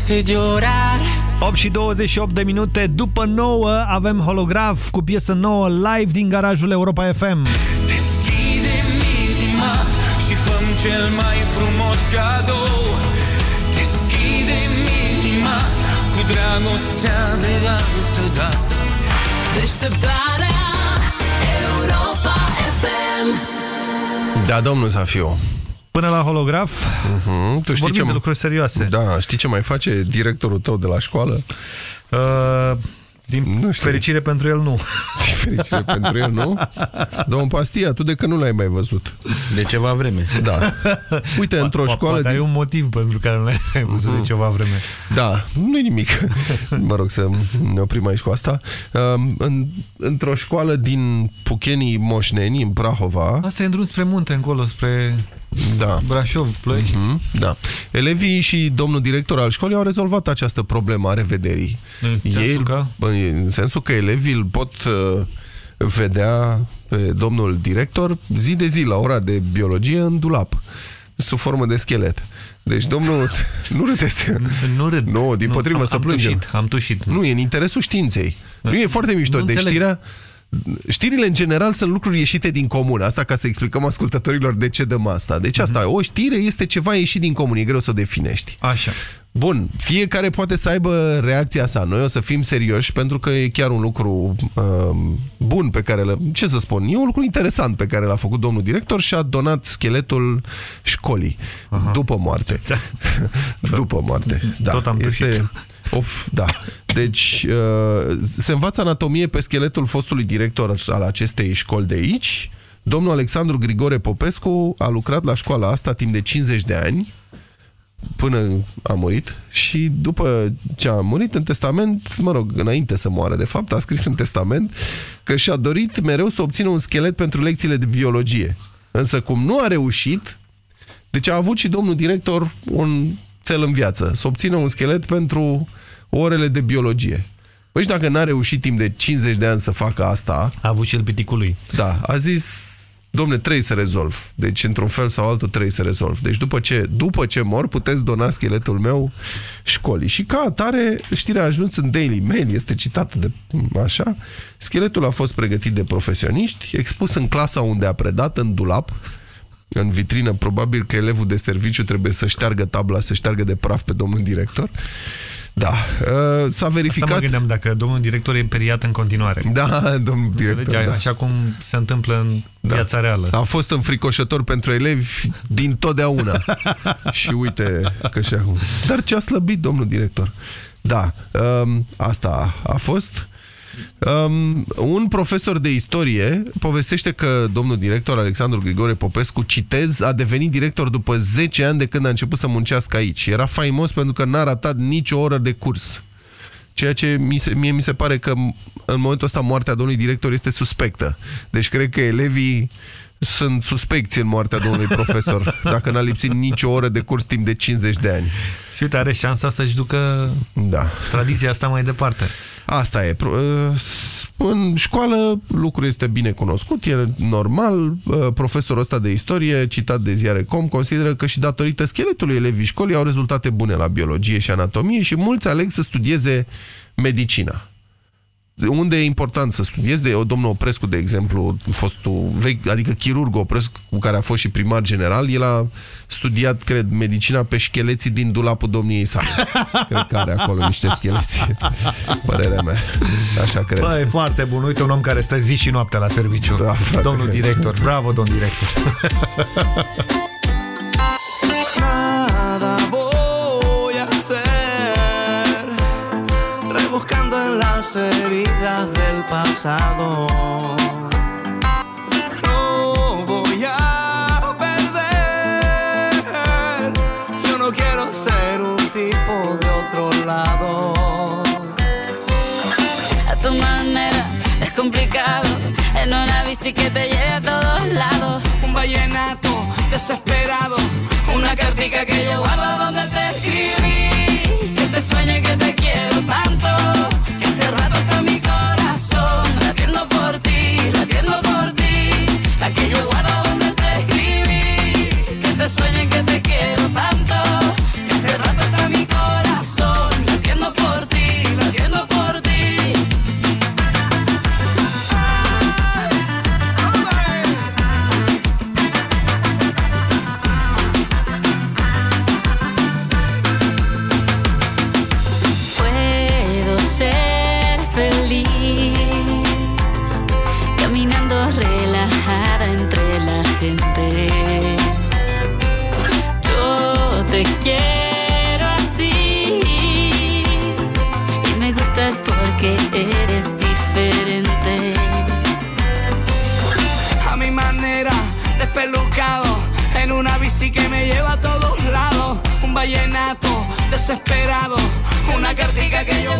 [SPEAKER 40] Te hace llorar.
[SPEAKER 3] 8 și 28 de minute după 9 avem holograf cu piesă nouă live din garajul Europa FM.
[SPEAKER 41] Deschide-mi inima și fă cel mai frumos cadou Deschide-mi inima cu dragostea de altă dată
[SPEAKER 22] Deșteptarea Europa FM
[SPEAKER 2] Da, domnul Zafiu.
[SPEAKER 3] Până la holograf,
[SPEAKER 2] uh-huh. tu știi
[SPEAKER 3] vorbim
[SPEAKER 2] ce
[SPEAKER 3] de lucruri serioase.
[SPEAKER 2] Da, știi ce mai face directorul tău de la școală?
[SPEAKER 3] Uh, din nu fericire pentru el, nu.
[SPEAKER 2] Din fericire pentru el, nu? Domnul Pastia, tu de că nu l-ai mai văzut.
[SPEAKER 42] De ceva vreme.
[SPEAKER 2] Da. Uite, într-o școală...
[SPEAKER 3] Poate ai un motiv pentru care nu l-ai văzut de ceva vreme.
[SPEAKER 2] Da, nu nimic. Mă rog să ne oprim aici cu asta. Um, în, într-o școală din Puchenii Moșneni, în Prahova...
[SPEAKER 3] Asta e în drum spre munte, încolo, spre
[SPEAKER 2] da.
[SPEAKER 3] Brașov, Ploiești.
[SPEAKER 2] Mm -hmm, da. Elevii și domnul director al școlii au rezolvat această problemă a revederii.
[SPEAKER 3] În sensul
[SPEAKER 2] Ei,
[SPEAKER 3] că?
[SPEAKER 2] bă, În sensul că elevii îl pot uh, vedea pe domnul director zi de zi la ora de biologie în dulap, sub formă de schelet. Deci, domnul, nu râdeți.
[SPEAKER 3] Nu râd.
[SPEAKER 2] Nu, din
[SPEAKER 3] Nu,
[SPEAKER 2] potrivă,
[SPEAKER 3] am-
[SPEAKER 2] să
[SPEAKER 3] am
[SPEAKER 2] plângem.
[SPEAKER 3] tușit, am tușit.
[SPEAKER 2] Nu, e în interesul științei. Nu e foarte mișto.
[SPEAKER 3] Nu
[SPEAKER 2] Deci
[SPEAKER 3] înțeleg.
[SPEAKER 2] știrea... Știrile, în general, sunt lucruri ieșite din comun. Asta ca să explicăm ascultătorilor de ce dăm asta. Deci asta, o știre este ceva ieșit din comun. E greu să o definești.
[SPEAKER 3] Așa.
[SPEAKER 2] Bun, fiecare poate să aibă reacția sa. Noi o să fim serioși pentru că e chiar un lucru uh, bun pe care, l ce să spun, e un lucru interesant pe care l-a făcut domnul director și a donat scheletul școlii Aha. după moarte. după moarte. Da,
[SPEAKER 3] Tot am
[SPEAKER 2] este... Of, da. Deci uh, se învață anatomie pe scheletul fostului director al acestei școli de aici. Domnul Alexandru Grigore Popescu a lucrat la școala asta timp de 50 de ani până a murit și după ce a murit în testament, mă rog, înainte să moară de fapt, a scris în testament că și-a dorit mereu să obțină un schelet pentru lecțiile de biologie. Însă cum nu a reușit, deci a avut și domnul director un cel în viață, să obțină un schelet pentru orele de biologie. Păi și dacă n-a reușit timp de 50 de ani să facă asta...
[SPEAKER 3] A avut și el piticul lui.
[SPEAKER 2] Da, a zis, domne, trebuie să rezolv. Deci, într-un fel sau altul, trebuie să rezolv. Deci, după ce, după ce mor, puteți dona scheletul meu școlii. Și ca atare, știrea a ajuns în Daily Mail, este citată de așa. Scheletul a fost pregătit de profesioniști, expus în clasa unde a predat, în dulap, în vitrină, probabil că elevul de serviciu trebuie să șteargă tabla, să șteargă de praf pe domnul director. Da, uh, s-a verificat...
[SPEAKER 3] Asta mă gândeam dacă domnul director e periat în continuare.
[SPEAKER 2] Da, domnul director,
[SPEAKER 3] Înțelegi?
[SPEAKER 2] da.
[SPEAKER 3] Așa cum se întâmplă în viața reală.
[SPEAKER 2] A fost înfricoșător pentru elevi din totdeauna. și uite că și acum. Dar ce a slăbit domnul director? Da, um, asta a fost. Um, un profesor de istorie povestește că domnul director Alexandru Grigore Popescu, citez, a devenit director după 10 ani de când a început să muncească aici. Era faimos pentru că n-a ratat nicio oră de curs. Ceea ce mi se, mie mi se pare că în momentul ăsta moartea domnului director este suspectă. Deci cred că elevii sunt suspecți în moartea domnului profesor, dacă n-a lipsit nicio oră de curs timp de 50 de ani.
[SPEAKER 3] Și uite, are șansa să-și ducă
[SPEAKER 2] da.
[SPEAKER 3] tradiția asta mai departe.
[SPEAKER 2] Asta e. Pro- uh, În școală lucrul este bine cunoscut, e normal. Uh, Profesorul ăsta de istorie, citat de ziare.com, consideră că și datorită scheletului elevii școlii au rezultate bune la biologie și anatomie și mulți aleg să studieze medicina. Unde e important să studiezi? De, domnul Oprescu, de exemplu, fostul vechi, adică chirurg Oprescu, cu care a fost și primar general, el a studiat, cred, medicina pe scheleții din dulapul domniei sale. cred că are acolo niște scheleți. Părerea mea. Așa cred.
[SPEAKER 3] Bă, e foarte bun. Uite un om care stă zi și noapte la serviciu.
[SPEAKER 2] Da, frate.
[SPEAKER 3] Domnul director. Bravo, domn director.
[SPEAKER 43] las heridas del pasado. No voy a perder, yo no quiero ser un tipo de otro lado.
[SPEAKER 22] A tu manera es complicado. En una bici que te lleve a todos lados.
[SPEAKER 43] Un vallenato desesperado, una cartica que yo guardo donde te escribí.
[SPEAKER 22] Que te sueñe que te
[SPEAKER 43] desesperado, una cartica que yo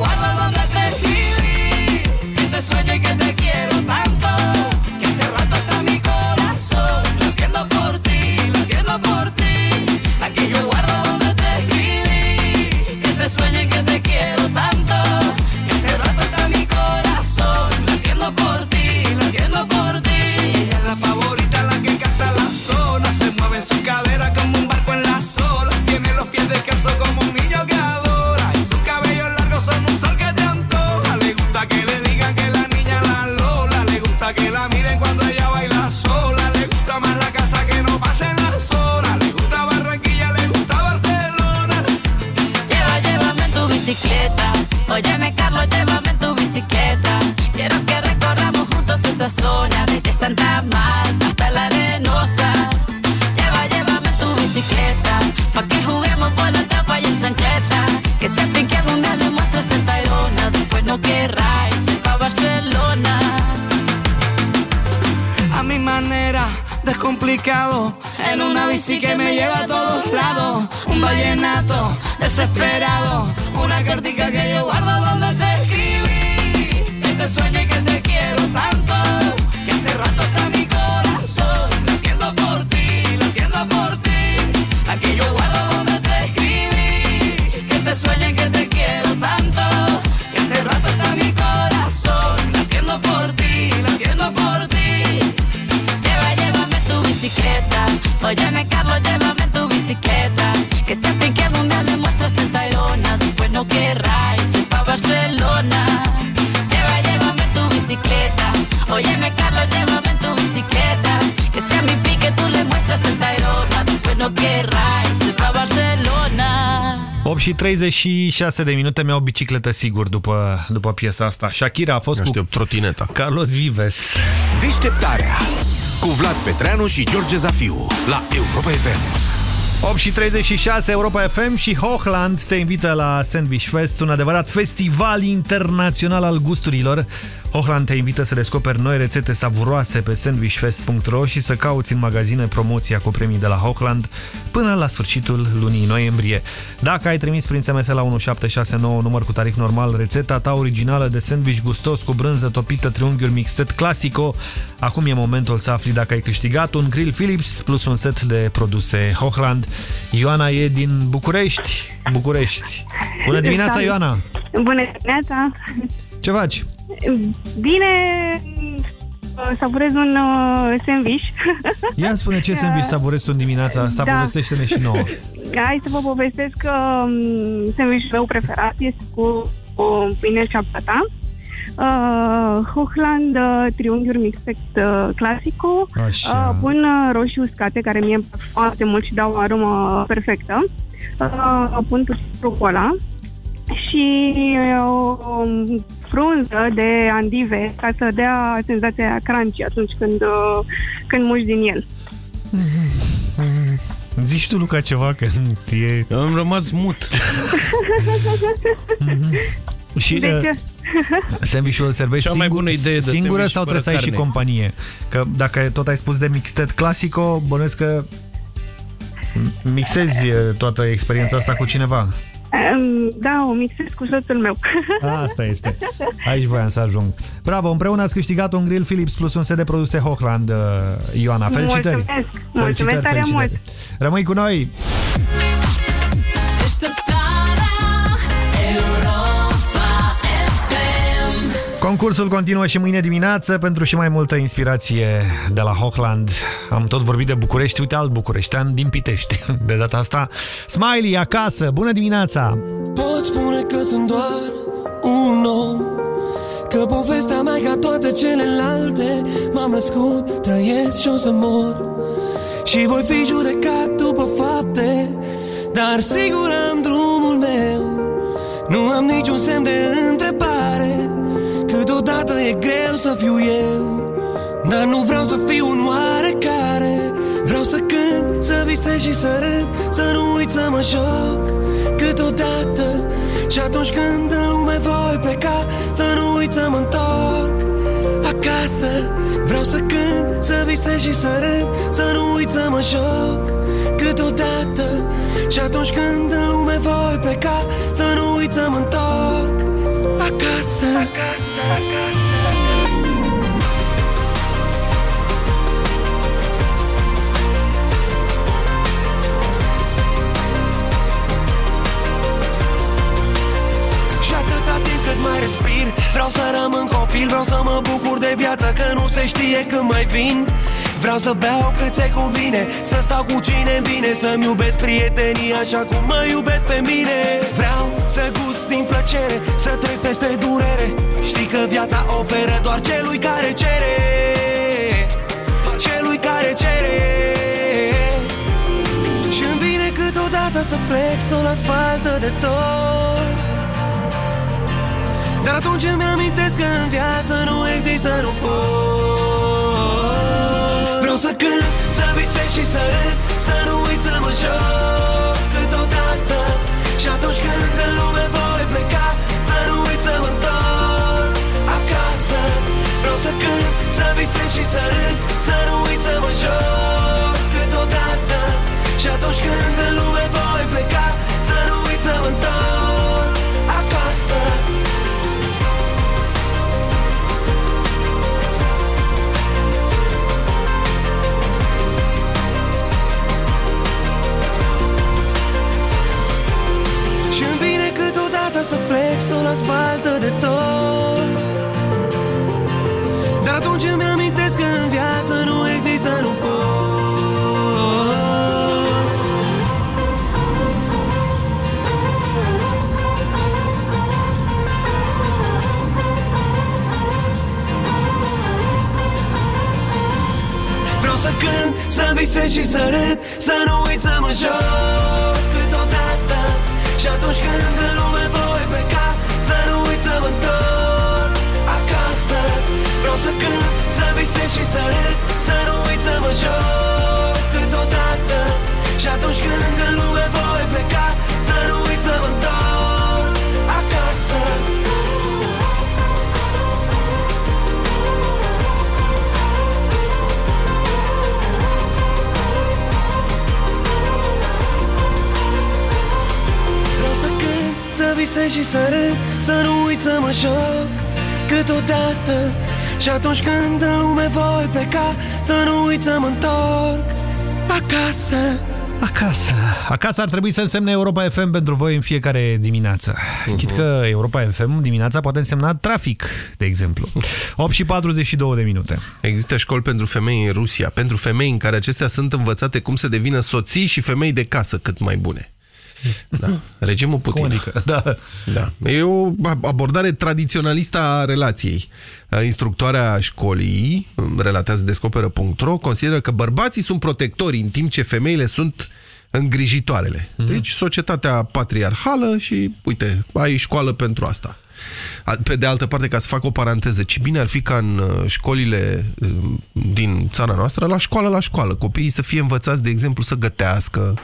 [SPEAKER 3] 36 de minute mi-au bicicletă sigur după, după piesa asta. Shakira a fost
[SPEAKER 2] Aștept
[SPEAKER 3] cu
[SPEAKER 2] trotineta.
[SPEAKER 3] Carlos Vives.
[SPEAKER 4] Deșteptarea cu Vlad Petreanu și George Zafiu la Europa FM.
[SPEAKER 3] 8 și 36 Europa FM și Hochland te invită la Sandwich Fest, un adevărat festival internațional al gusturilor. Hochland te invită să descoperi noi rețete savuroase pe sandwichfest.ro și să cauți în magazine promoția cu premii de la Hochland până la sfârșitul lunii noiembrie. Dacă ai trimis prin SMS la 1769 număr cu tarif normal rețeta ta originală de sandwich gustos cu brânză topită triunghiuri mixtet clasico, acum e momentul să afli dacă ai câștigat un grill Philips plus un set de produse Hochland. Ioana e din București. București. Bună dimineața, Ioana!
[SPEAKER 44] Bună dimineața!
[SPEAKER 3] Ce faci?
[SPEAKER 44] Bine, savurez un uh, sandwich.
[SPEAKER 3] Ia spune ce sandwich savurezi tu în dimineața asta,
[SPEAKER 44] Da.
[SPEAKER 3] povestește-ne și nouă.
[SPEAKER 44] Hai să vă povestesc că um, sandwichul meu preferat este cu, cu pâine ceapata. Uh, Hochland uh, triunghiuri mixtex uh, clasico
[SPEAKER 3] Așa.
[SPEAKER 44] uh, pun uh, roșii uscate care mie îmi plac foarte mult și dau o aromă perfectă uh, pun puțin rucola și uh, o frunză de andive ca să dea senzația crunchy atunci când, uh, când muși din el.
[SPEAKER 3] Zici tu, Luca, ceva, că e...
[SPEAKER 33] Am rămas mut.
[SPEAKER 3] Și
[SPEAKER 44] De
[SPEAKER 3] uh,
[SPEAKER 44] ce?
[SPEAKER 3] sandwich-ul îl servești
[SPEAKER 33] Cea mai
[SPEAKER 3] singur,
[SPEAKER 33] bună idee de
[SPEAKER 3] singură
[SPEAKER 33] sandwich
[SPEAKER 3] sau
[SPEAKER 33] fără
[SPEAKER 3] trebuie să ai și
[SPEAKER 33] carne.
[SPEAKER 3] companie? Că dacă tot ai spus de mixtet clasico, bănuiesc că mixezi uh, toată experiența asta cu cineva.
[SPEAKER 44] Um, Da, o mixez cu soțul meu.
[SPEAKER 3] Asta este. Aici voiam să ajung. Bravo, împreună ați câștigat un grill Philips plus un set de produse Hochland, uh, Ioana. Felicitări!
[SPEAKER 44] Mulțumesc! Mulțumesc tare mult!
[SPEAKER 3] Rămâi cu noi!
[SPEAKER 35] Deșteptarea
[SPEAKER 3] Concursul continuă și mâine dimineață pentru și mai multă inspirație de la Hochland. Am tot vorbit de București, uite alt bucureștean din Pitești. De data asta, Smiley acasă, bună dimineața!
[SPEAKER 45] Pot spune că sunt doar un om Că povestea mea ca toate celelalte M-am născut, trăiesc și o să mor Și voi fi judecat după fapte Dar sigur am drumul meu Nu am niciun semn de întrebare Câteodată e greu să fiu eu Dar nu vreau să fiu un oarecare. Vreau să cânt, să visez și să râd Să nu uit să mă joc câteodată. Și atunci când în lume voi pleca Să nu uit să mă întorc acasă. Vreau să cânt, să visez și să râd Să nu uit să mă joc câteodată. Și atunci când în lume voi pleca Să nu uit să mă întorc acasă, acasă. Și atâta timp cât mai respir Vreau să rămân copil, vreau să mă bucur de viață Că nu se știe când mai vin Vreau să beau cât se cuvine Să stau cu cine vine Să-mi iubesc prietenii așa cum mă iubesc pe mine. Vreau să gust din plăcere Să trec peste durere. Știi că viața oferă doar celui care cere. Celui care cere. Și-mi vine câteodată să plec Să o las baltă de tot. Dar atunci îmi amintesc că în viață nu există nu pot vreau să cânt Să visez și să râd Să nu uit să mă joc câteodată. Și atunci când în lume voi pleca Să nu uit să mă întorc acasă. Vreau să cânt, să visez și să râd Să nu uit să mă joc câteodată. Și atunci când în lume voi pleca Să nu uit să mă întorc gata să plec, să o las baltă de tot. Dar atunci îmi amintesc că în viață nu există, nu pot Vreau să cânt, să visez și să râd Să nu uit să mă joc câteodată. Și atunci când îl să visez și să râd Să nu uit să mă joc câteodată. Și atunci când în lume voi pleca Să nu uit să mă întorc acasă. Vreau să cânt, să visez și să râd Să nu uit să mă joc câteodată Și atunci când în lume voi pleca Să nu uit să mă întorc acasă
[SPEAKER 3] Acasă. Acasă ar trebui să însemne Europa FM pentru voi în fiecare dimineață. Uh-huh. Chit că Europa FM dimineața poate însemna trafic, de exemplu. 8 și 42 de minute.
[SPEAKER 2] Există școli pentru femei în Rusia, pentru femei în care acestea sunt învățate cum să devină soții și femei de casă cât mai bune. Da. Regimul Putin.
[SPEAKER 3] Cum adică? Da.
[SPEAKER 2] da. E o abordare tradiționalistă a relației. Instructoarea școlii, relatează descoperă.ro, consideră că bărbații sunt protectori în timp ce femeile sunt îngrijitoarele.
[SPEAKER 3] Mhm.
[SPEAKER 2] Deci societatea patriarhală și, uite, ai școală pentru asta. Pe de altă parte, ca să fac o paranteză, ce bine ar fi ca în uh, școlile uh, din țara noastră, la școală la școală, copiii să fie învățați, de exemplu, să gătească,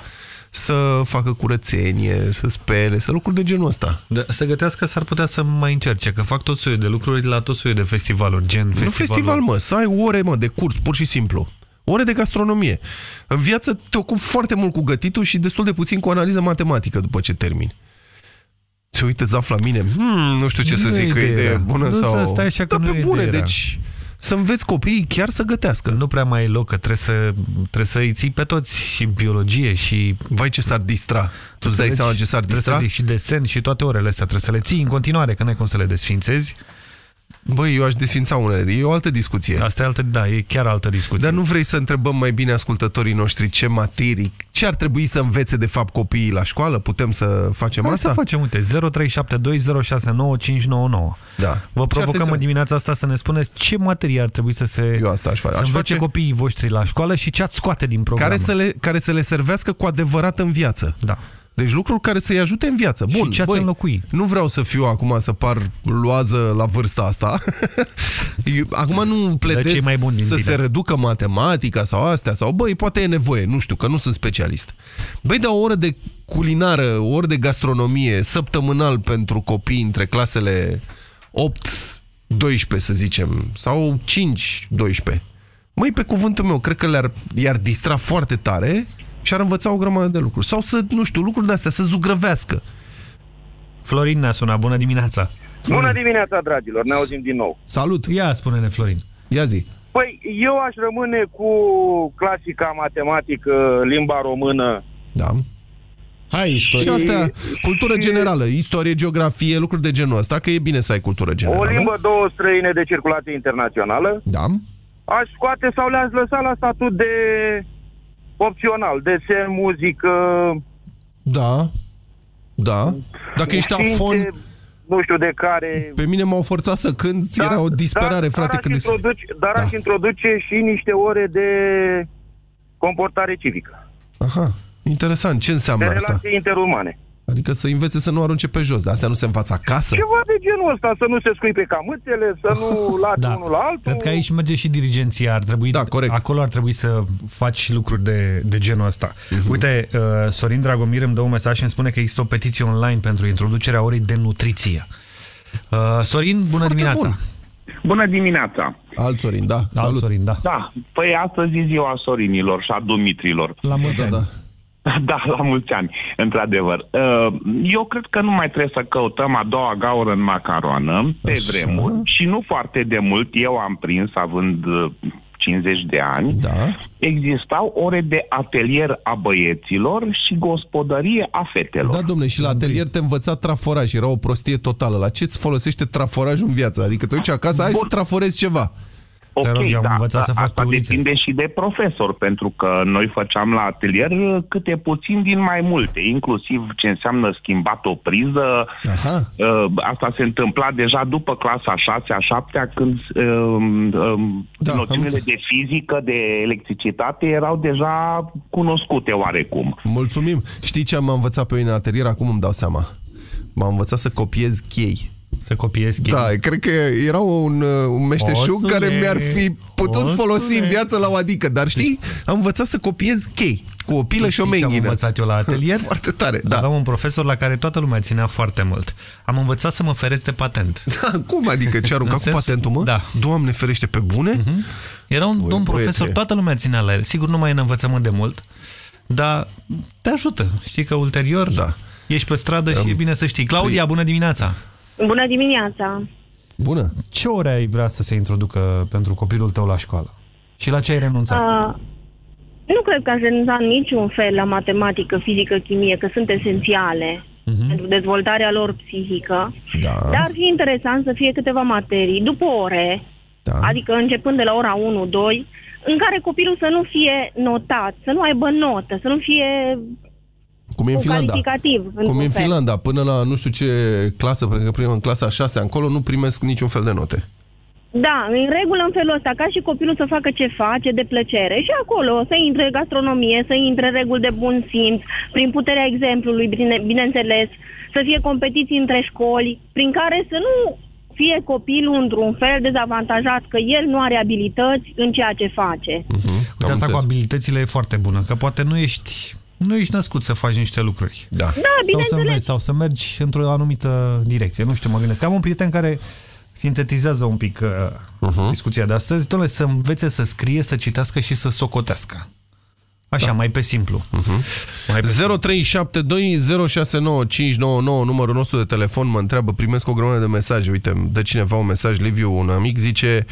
[SPEAKER 2] să facă curățenie, să spele, să lucruri de genul ăsta.
[SPEAKER 3] Da, să gătească s-ar putea să mai încerce, că fac tot soiul de lucruri la tot soiul de festivaluri, gen
[SPEAKER 2] Nu
[SPEAKER 3] festivalul...
[SPEAKER 2] festival, mă, să ai ore, mă, de curs, pur și simplu. Ore de gastronomie. În viață te ocupi foarte mult cu gătitul și destul de puțin cu analiză matematică după ce termini. Se uită zaf la mine. Hmm, nu știu ce să
[SPEAKER 3] Nu e
[SPEAKER 2] zic, că e
[SPEAKER 3] ideea.
[SPEAKER 2] idee bună
[SPEAKER 3] Nu
[SPEAKER 2] sau...
[SPEAKER 3] să stai așa că
[SPEAKER 2] da,
[SPEAKER 3] nu
[SPEAKER 2] pe
[SPEAKER 3] e
[SPEAKER 2] bune,
[SPEAKER 3] ideea.
[SPEAKER 2] deci să înveți copiii chiar să gătească.
[SPEAKER 3] Nu prea mai e loc, că trebuie să, trebuie să îi ții pe toți și în biologie și...
[SPEAKER 2] Vai ce s-ar distra. Tu îți dai seama ce s-ar distra?
[SPEAKER 3] Trebuie să zic, și desen și toate orele astea trebuie să le ții în continuare, că n-ai cum să le desfințezi.
[SPEAKER 2] Băi, eu aș desfința unele. E o altă discuție.
[SPEAKER 3] Asta e altă, da, e chiar altă discuție.
[SPEAKER 2] Dar nu vrei să întrebăm mai bine ascultătorii noștri ce materii, ce ar trebui să învețe de fapt copiii la școală? Putem să facem
[SPEAKER 3] Hai
[SPEAKER 2] asta?
[SPEAKER 3] să facem, uite, 0372069599.
[SPEAKER 2] Da.
[SPEAKER 3] Vă
[SPEAKER 2] Ce
[SPEAKER 3] provocăm
[SPEAKER 2] ar
[SPEAKER 3] în
[SPEAKER 2] trebui
[SPEAKER 3] dimineața asta să ne spuneți ce materie ar trebui să se
[SPEAKER 2] Eu asta aș face.
[SPEAKER 3] să
[SPEAKER 2] Aș
[SPEAKER 3] învețe
[SPEAKER 2] face-
[SPEAKER 3] copiii voștri la școală și ce ați scoate din program.
[SPEAKER 2] care să, le, care să le servească cu adevărat în viață.
[SPEAKER 3] Da.
[SPEAKER 2] Deci lucruri care să-i ajute în viață. Bun,
[SPEAKER 3] și ce ați
[SPEAKER 2] băi,
[SPEAKER 3] înlocui?
[SPEAKER 2] nu vreau să fiu acum să par luază la vârsta asta. Eu acum nu
[SPEAKER 3] Dar
[SPEAKER 2] pledez
[SPEAKER 3] ce-i mai bun din
[SPEAKER 2] să
[SPEAKER 3] tine?
[SPEAKER 2] se reducă matematica sau astea, sau băi, poate e nevoie, nu știu, că nu sunt specialist. Băi, dar o oră de culinară, o oră de gastronomie săptămânal pentru copii între clasele 8 12, să zicem, sau 5-12. Măi, pe cuvântul meu, cred că le-ar, i-ar distra foarte tare și ar învăța o grămadă de lucruri. Sau să, nu știu, lucruri de-astea, să zugrăvească.
[SPEAKER 3] Florin ne-a sunat. Bună dimineața!
[SPEAKER 46] Bună dimineața, dragilor, ne auzim din nou.
[SPEAKER 2] Salut!
[SPEAKER 3] Ia, spune-ne, Florin.
[SPEAKER 2] Ia zi.
[SPEAKER 46] Păi, eu aș rămâne cu clasica matematică, limba română.
[SPEAKER 2] Da.
[SPEAKER 46] Hai,
[SPEAKER 2] Și astea, cultură generală, istorie, geografie, lucruri de genul ăsta, că e bine să ai cultură
[SPEAKER 46] O
[SPEAKER 2] generală.
[SPEAKER 46] limbă, două străine de circulație internațională.
[SPEAKER 2] Da.
[SPEAKER 46] Aș scoate sau le-aș lăsa la statut de opțional, desen, muzică...
[SPEAKER 2] Da. Da. Dacă ești
[SPEAKER 46] științe,
[SPEAKER 2] afon,
[SPEAKER 46] Nu știu de care...
[SPEAKER 2] pe mine m-au forțat să cânt, era o disperare,
[SPEAKER 46] dar,
[SPEAKER 2] frate,
[SPEAKER 46] dar
[SPEAKER 2] când...
[SPEAKER 46] aș introduce, Dar
[SPEAKER 2] Da.
[SPEAKER 46] aș introduce și niște ore de comportare civică.
[SPEAKER 2] Aha, interesant. Ce
[SPEAKER 46] De
[SPEAKER 2] înseamnă asta?
[SPEAKER 46] relații interumane.
[SPEAKER 2] Adică să învețe să nu arunce pe jos, dar astea nu se învață acasă?
[SPEAKER 46] Ceva de genul ăsta, să nu se scuipe camâțele, să nu late
[SPEAKER 3] Da.
[SPEAKER 46] unul la altul.
[SPEAKER 3] Cred că aici merge și dirigenția. Ar trebui, da, corect. Acolo ar trebui să faci lucruri de, de genul ăsta.
[SPEAKER 2] Mhm.
[SPEAKER 3] Uite, uh, Sorin Dragomir îmi dă un mesaj și îmi spune că există o petiție online pentru introducerea orei de nutriție. Uh, Sorin, bună dimineața!
[SPEAKER 2] bun.
[SPEAKER 47] Bună dimineața!
[SPEAKER 2] Alt Sorin, da.
[SPEAKER 3] Alt Sorin, da.
[SPEAKER 47] Da, păi astăzi e ziua Sorinilor și a Dumitrilor.
[SPEAKER 3] La mulți ani.
[SPEAKER 2] Da.
[SPEAKER 47] Da, la mulți ani, într-adevăr. Uh, Eu cred că nu mai trebuie să căutăm a doua gaură în macaroană pe
[SPEAKER 2] Așa.
[SPEAKER 47] vremuri și nu foarte de mult, eu am prins având uh, 50 de ani,
[SPEAKER 2] da.
[SPEAKER 47] existau ore de atelier a băieților și gospodărie a fetelor.
[SPEAKER 2] Da, domnule, și la atelier te învăța traforaj, era o prostie totală. La ce îți folosește traforajul în viață? Adică te duci acasă, hai să traforezi ceva.
[SPEAKER 47] Ok,
[SPEAKER 3] Te rog, eu am
[SPEAKER 47] da,
[SPEAKER 3] învățat să fac
[SPEAKER 47] asta
[SPEAKER 3] păurițe.
[SPEAKER 47] depinde și de profesor, pentru că noi făceam la atelier câte puțin din mai multe, inclusiv ce înseamnă schimbat o priză.
[SPEAKER 2] Aha.
[SPEAKER 47] Uh, Asta se întâmpla deja după clasa 6 a 7 când um, um,
[SPEAKER 2] Da, am
[SPEAKER 47] noțiunile
[SPEAKER 2] înțeles.
[SPEAKER 47] de fizică, de electricitate erau deja cunoscute oarecum.
[SPEAKER 2] Mulțumim. Știi ce am învățat pe mine în atelier? Acum îmi dau seama. M-am învățat să copiez chei.
[SPEAKER 3] Să copiez chei?
[SPEAKER 2] Da, cred că era un, uh, un meșteșug
[SPEAKER 3] Oțule,
[SPEAKER 2] care mi-ar fi putut
[SPEAKER 3] oțule.
[SPEAKER 2] folosi în viață la o adică. Dar știi, am învățat să copiez chei cu o pilă și o
[SPEAKER 3] Știi ce am
[SPEAKER 2] menghină.
[SPEAKER 3] învățat eu la atelier?
[SPEAKER 2] Foarte tare, da.
[SPEAKER 3] Aveam un profesor la care toată lumea ținea foarte mult. Am învățat să mă feresc de patent.
[SPEAKER 2] Da, cum adică? Ce arunca
[SPEAKER 3] În
[SPEAKER 2] cu
[SPEAKER 3] sensul-
[SPEAKER 2] patentul, mă?
[SPEAKER 3] Da.
[SPEAKER 2] Doamne ferește, pe bune?
[SPEAKER 3] Era un
[SPEAKER 2] Băi,
[SPEAKER 3] domn
[SPEAKER 2] băiete.
[SPEAKER 3] profesor, toată lumea ținea la el. Sigur, nu mai e în învățământ de mult, dar te ajută. Știi că ulterior da. ești pe stradă și e bine să știi. Claudia, bună dimineața!
[SPEAKER 20] Bună dimineața!
[SPEAKER 2] Bună!
[SPEAKER 3] Ce ore ai vrea să se introducă pentru copilul tău la școală? Și la ce ai renunțat?
[SPEAKER 20] Uh, nu cred că aș renunța în niciun fel la matematică, fizică, chimie, că sunt esențiale
[SPEAKER 3] Mhm.
[SPEAKER 20] pentru dezvoltarea lor psihică.
[SPEAKER 2] Da.
[SPEAKER 20] Dar ar fi interesant să fie câteva materii după ore,
[SPEAKER 2] da.
[SPEAKER 20] adică începând de la ora 1-2, în care copilul să nu fie notat, să nu aibă notă, să nu fie
[SPEAKER 2] Cum e în
[SPEAKER 20] un
[SPEAKER 2] Finlanda.
[SPEAKER 20] calificativ.
[SPEAKER 2] Cum
[SPEAKER 20] într-un
[SPEAKER 2] e în
[SPEAKER 20] fel.
[SPEAKER 2] Finlanda, până la nu știu ce clasă, pentru că prima în clasa 6 încolo, nu primesc niciun fel de note.
[SPEAKER 20] Da, în regulă în felul ăsta, ca și copilul să facă ce face de plăcere și acolo să intre gastronomie, să intre reguli de bun simț, prin puterea exemplului, bine, bineînțeles, să fie competiții între școli, prin care să nu fie copilul într-un fel dezavantajat că el nu are abilități în ceea ce face.
[SPEAKER 3] Uite, asta cu abilitățile e foarte bună, că poate nu ești, nu ești născut să faci niște lucruri.
[SPEAKER 2] Da.
[SPEAKER 20] Da,
[SPEAKER 3] sau să
[SPEAKER 20] bineînțeles.
[SPEAKER 3] înveți, sau să mergi într-o anumită direcție. Nu știu, mă gândesc. Am un prieten care sintetizează un pic uh, uh -huh. discuția de astăzi. Dom'le, să învețe să scrie, să citească și să socotească. Așa, da. mai pe simplu.
[SPEAKER 2] Uh-huh. 0372069599 numărul nostru de telefon mă întreabă, primesc o grămadă de mesaje. Uite, dă cineva un mesaj, Liviu, un amic, zice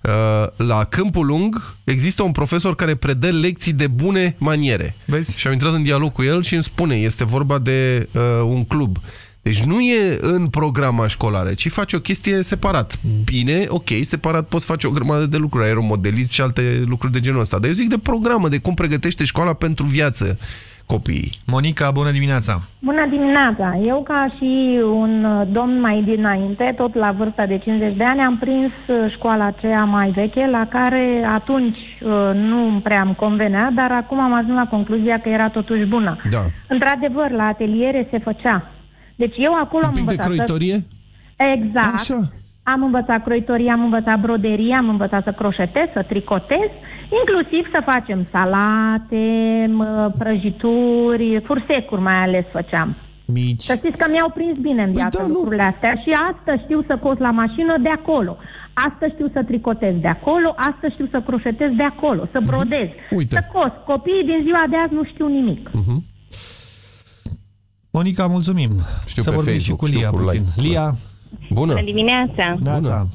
[SPEAKER 2] uh, la Câmpul Lung există un profesor care predă lecții de bune maniere.
[SPEAKER 3] Vezi?
[SPEAKER 2] Și am intrat în dialog cu el și îmi spune, este vorba de uh, un club. Deci nu e în programa școlară, ci face o chestie separat. Bine, ok, separat poți face o grămadă de lucruri, aeromodelism și alte lucruri de genul ăsta. Dar eu zic de programă, de cum pregătește școala pentru viață copiii.
[SPEAKER 3] Monica, bună dimineața!
[SPEAKER 48] Bună dimineața! Eu, ca și un uh, domn mai dinainte, tot la vârsta de 50 de ani, am prins uh, școala aceea mai veche, la care atunci uh, nu prea îmi convenea, dar acum am ajuns la concluzia că era totuși bună.
[SPEAKER 2] Da.
[SPEAKER 48] Într-adevăr, la ateliere se făcea. Deci eu acolo am
[SPEAKER 2] Un pic de
[SPEAKER 48] învățat... să-
[SPEAKER 2] croitorie?
[SPEAKER 48] Exact.
[SPEAKER 2] Așa.
[SPEAKER 48] Am învățat croitorie, am învățat broderie, am învățat să croșetez, să tricotez, inclusiv să facem salate, mă, prăjituri, fursecuri mai ales făceam.
[SPEAKER 3] Mici.
[SPEAKER 48] Să știți că mi-au prins bine în viață
[SPEAKER 2] da,
[SPEAKER 48] lucrurile astea și astăzi știu să cos la mașină de acolo. Astăzi știu să tricotez de acolo, astăzi știu să croșetez de acolo, să brodez,
[SPEAKER 2] Uite.
[SPEAKER 48] să cos. Copiii din ziua de azi nu știu nimic.
[SPEAKER 3] Monica, mulțumim.
[SPEAKER 2] Știu
[SPEAKER 3] să
[SPEAKER 2] pe
[SPEAKER 3] vorbim
[SPEAKER 2] Facebook,
[SPEAKER 3] și cu
[SPEAKER 2] știu
[SPEAKER 3] Lia
[SPEAKER 2] cu
[SPEAKER 3] puțin.
[SPEAKER 2] like.
[SPEAKER 3] Lia,
[SPEAKER 2] Bună!
[SPEAKER 20] Bună dimineața!
[SPEAKER 3] Bună.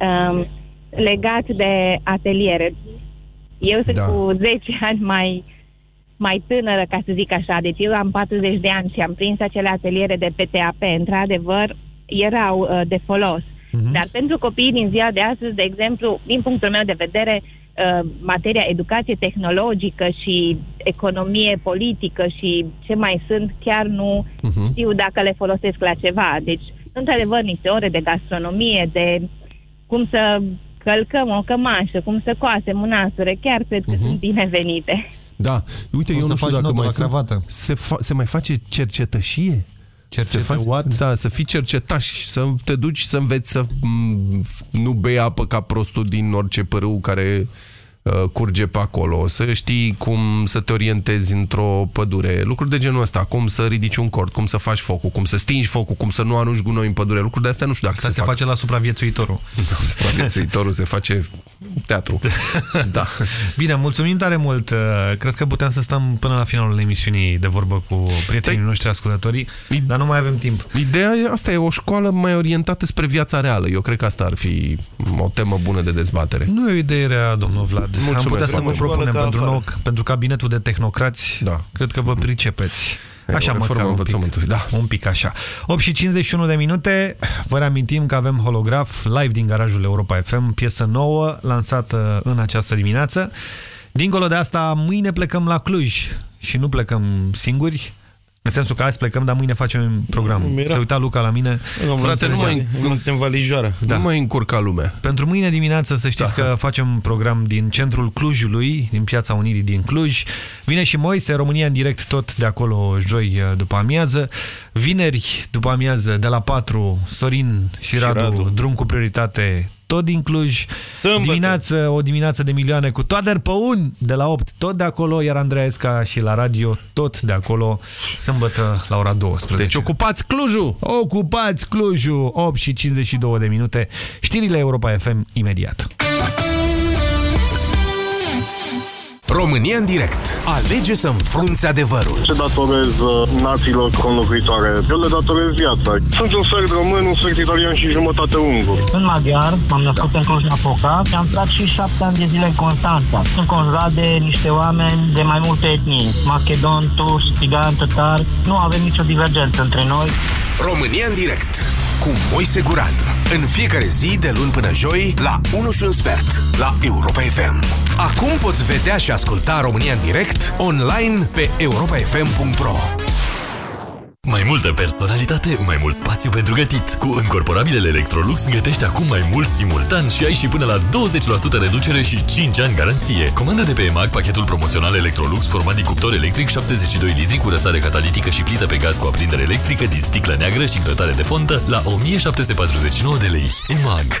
[SPEAKER 20] Um, legat de ateliere. Eu sunt
[SPEAKER 2] Da.
[SPEAKER 20] cu 10 ani mai, mai tânără, ca să zic așa. Deci eu am 40 de ani și am prins acele ateliere de PTAP. Într-adevăr, erau uh, de folos.
[SPEAKER 3] Mhm.
[SPEAKER 20] Dar pentru copiii din ziua de astăzi, de exemplu, din punctul meu de vedere, uh, materia educație tehnologică și economie politică și ce mai sunt, chiar nu
[SPEAKER 2] Mhm.
[SPEAKER 20] știu dacă le folosesc la ceva. Deci, într-adevăr, niște ore de gastronomie, de cum să călcăm o cămașă, cum să coasem un asure, chiar cred că sunt binevenite.
[SPEAKER 2] Da, uite,
[SPEAKER 3] O
[SPEAKER 2] eu
[SPEAKER 3] să
[SPEAKER 2] nu știu
[SPEAKER 3] faci
[SPEAKER 2] dacă
[SPEAKER 3] notă
[SPEAKER 2] mai
[SPEAKER 3] la
[SPEAKER 2] sunt...
[SPEAKER 3] cravată.
[SPEAKER 2] Se, fa se mai face cercetășie?
[SPEAKER 3] Cercetă
[SPEAKER 2] se face,
[SPEAKER 3] what?
[SPEAKER 2] Da, să fii cercetaș, să te duci să înveți să m, nu bei apă ca prostul din orice părâu care uh, curge pe acolo, să știi cum să te orientezi într-o pădure, lucruri de genul ăsta, cum să ridici un cord, cum să faci focul, cum să stingi focul, cum să nu arunci gunoi în pădure, lucruri de astea nu știu dacă
[SPEAKER 3] Asta
[SPEAKER 2] se,
[SPEAKER 3] se
[SPEAKER 2] fac.
[SPEAKER 3] face la supraviețuitorul.
[SPEAKER 2] Da, supraviețuitorul se face teatru. Da.
[SPEAKER 3] Bine, mulțumim tare mult. Uh, Cred că putem să stăm până la finalul emisiunii de vorbă cu prietenii noștri ascultătorii, dar nu mai avem timp.
[SPEAKER 2] Ideea e, asta e o școală mai orientată spre viața reală. Eu cred că asta ar fi o temă bună de dezbatere.
[SPEAKER 3] Nu e o idee rea, domnul Vlad.
[SPEAKER 2] Mulțumesc,
[SPEAKER 3] Am putea să vă
[SPEAKER 2] domnul.
[SPEAKER 3] propunem
[SPEAKER 2] Școală ca
[SPEAKER 3] pentru,
[SPEAKER 2] afară.
[SPEAKER 3] nou, pentru cabinetul de tehnocrați.
[SPEAKER 2] Da.
[SPEAKER 3] Cred că vă pricepeți. Așa,
[SPEAKER 2] o reformă
[SPEAKER 3] măcar
[SPEAKER 2] a
[SPEAKER 3] un pic.
[SPEAKER 2] învățământului, da.
[SPEAKER 3] Un pic așa. 8 și 51 de minute. Vă reamintim că avem holograf live din garajul Europa FM, piesă nouă, lansată în această dimineață. Dincolo de asta, mâine plecăm la Cluj și nu plecăm singuri. În sensul că azi plecăm, dar mâine facem program.
[SPEAKER 33] Mira.
[SPEAKER 3] Se uita Luca la mine.
[SPEAKER 2] Frate, nu mai,
[SPEAKER 33] nu se învalijoară.
[SPEAKER 3] Da.
[SPEAKER 2] nu mai încurca lumea.
[SPEAKER 3] Pentru mâine dimineață să știți da. că facem un program din centrul Clujului, din Piața Unirii din Cluj. Vine și Moise, România în direct tot de acolo joi după amiază. Vineri după amiază de la 4, Sorin și,
[SPEAKER 33] Și
[SPEAKER 3] Radu,
[SPEAKER 33] Radu.
[SPEAKER 3] drum cu prioritate tot din Cluj.
[SPEAKER 33] Sâmbătă.
[SPEAKER 3] Dimineață, o dimineață de milioane cu Toader Păun de la 8, tot de acolo, iar Andreesca și la radio tot de acolo, sâmbătă la ora 12.
[SPEAKER 2] Deci ocupați Clujul!
[SPEAKER 3] Ocupați Clujul, 8 și 52 de minute. Știrile Europa FM imediat.
[SPEAKER 4] România în direct. Alege să înfrunți adevărul.
[SPEAKER 49] Ce datorez uh, națiilor conlocuitoare? Eu le datorez viața. Sunt un sfert român, un sfert italian și jumătate ungur.
[SPEAKER 50] Sunt maghiar, m-am născut în Cluj-Napoca și am stat și șapte ani de zile în Constanța. Sunt conjurat de niște oameni de mai multe etnii, macedon, turci, țigani, tătari. Nu avem nicio divergență între noi.
[SPEAKER 4] România în direct cu Moise Guran. În fiecare zi, de luni până joi, la 1 și un sfert, la Europa FM. Acum poți vedea și asculta România în direct online pe europafm.ro
[SPEAKER 37] Mai multă personalitate, mai mult spațiu pentru gătit. Cu încorporabilele Electrolux gătești acum mai mult simultan și ai și până la 20% reducere și 5 ani garanție. Comandă de pe EMAG pachetul promoțional Electrolux format din cuptor electric 72 litri cu rățare catalitică și plită pe gaz cu aprindere electrică din sticlă neagră și grătare de fontă la 1749 de lei. EMAG.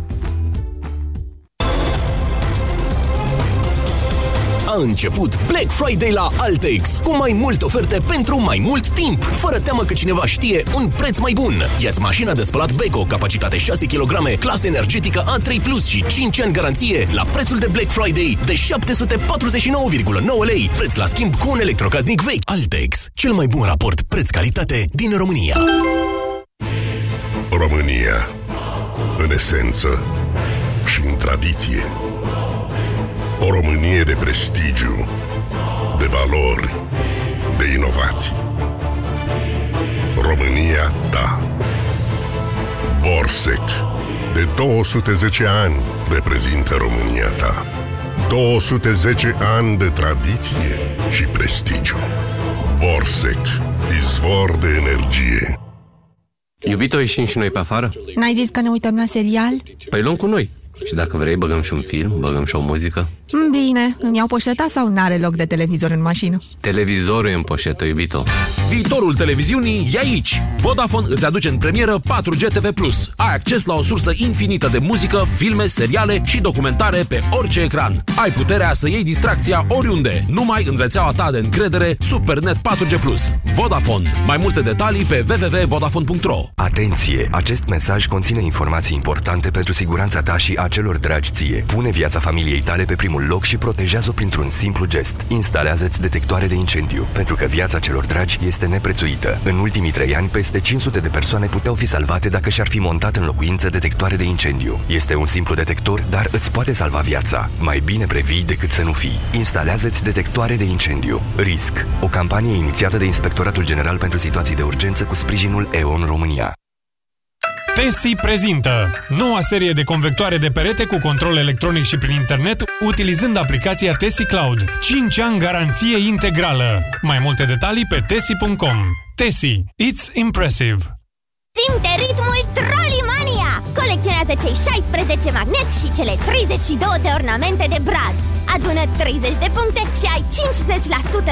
[SPEAKER 37] A început Black Friday la Altex cu mai multe oferte pentru mai mult timp, fără teamă că cineva știe un preț mai bun. Iați mașina de spălat Beko, capacitate 6 kg, clasă energetică A3+, Plus și 5 ani garanție la prețul de Black Friday de 749,9 lei, preț la schimb cu un electrocaznic vechi. Altex, cel mai bun raport preț-calitate din România.
[SPEAKER 51] România, în esență și în tradiție. O Românie de prestigiu, de valori, de inovații. România ta. Borsec, de 210 ani reprezintă România ta. 210 ani de tradiție și prestigiu. Borsec, izvor de energie.
[SPEAKER 52] Iubito, ieșim și noi pe afară?
[SPEAKER 53] N-ai zis că ne uităm la serial?
[SPEAKER 52] Păi luăm cu noi. Și dacă vrei, băgăm și un film, băgăm și o muzică.
[SPEAKER 53] Bine, îmi iau poșeta sau n-are loc de televizor în mașină?
[SPEAKER 52] Televizorul e în poșetă, iubito.
[SPEAKER 54] Viitorul televiziunii e aici. Vodafone îți aduce în premieră 4G TV+. Ai acces la o sursă infinită de muzică, filme, seriale și documentare pe orice ecran. Ai puterea să iei distracția oriunde, numai în rețeaua ta de încredere Supernet 4G+. Vodafone. Mai multe detalii pe www.vodafone.ro
[SPEAKER 55] Atenție! Acest mesaj conține informații importante pentru siguranța ta și a celor dragi ție. Pune viața familiei tale pe primul loc și protejează-o printr-un simplu gest. Instalează-ți detectoare de incendiu, pentru că viața celor dragi este neprețuită. În ultimii trei ani, peste 500 de persoane puteau fi salvate dacă și-ar fi montat în locuință detectoare de incendiu. Este un simplu detector, dar îți poate salva viața. Mai bine previi decât să nu fii. Instalează-ți detectoare de incendiu. RISC. O campanie inițiată de Inspectoratul General pentru Situații de Urgență cu sprijinul EON România.
[SPEAKER 56] Tesi prezintă noua serie de convectoare de perete cu control electronic și prin internet utilizând aplicația Tesi Cloud. 5 ani garanție integrală. Mai multe detalii pe tesi.com. Tesi. It's impressive.
[SPEAKER 57] Simte ritmul Trollimania! Colecționează cei 16 magneți și cele 32 de ornamente de brad. Adună 30 de puncte și ai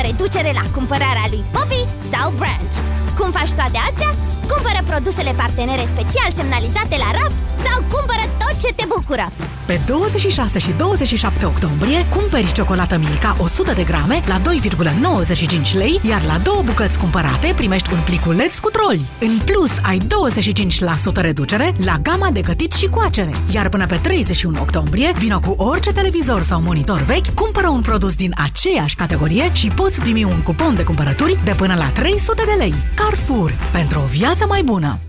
[SPEAKER 57] 50% reducere la cumpărarea lui Poppy sau Branch. Cum faci toate astea? Cumpără produsele partenere special semnalizate la RAF sau cumpără tot ce te bucură!
[SPEAKER 58] Pe 26 și 27 octombrie cumperi ciocolată Milka 100 de grame la 2,95 lei, iar la două bucăți cumpărate primești un pliculeț cu troli. În plus, ai 25% reducere la gama de gătit și coacere. Iar până pe 31 octombrie, vină cu orice televizor sau monitor vechi, cumpără un produs din aceeași categorie și poți primi un cupon de cumpărături de până la 300 de lei. Carrefour. Pentru o viață mai bună!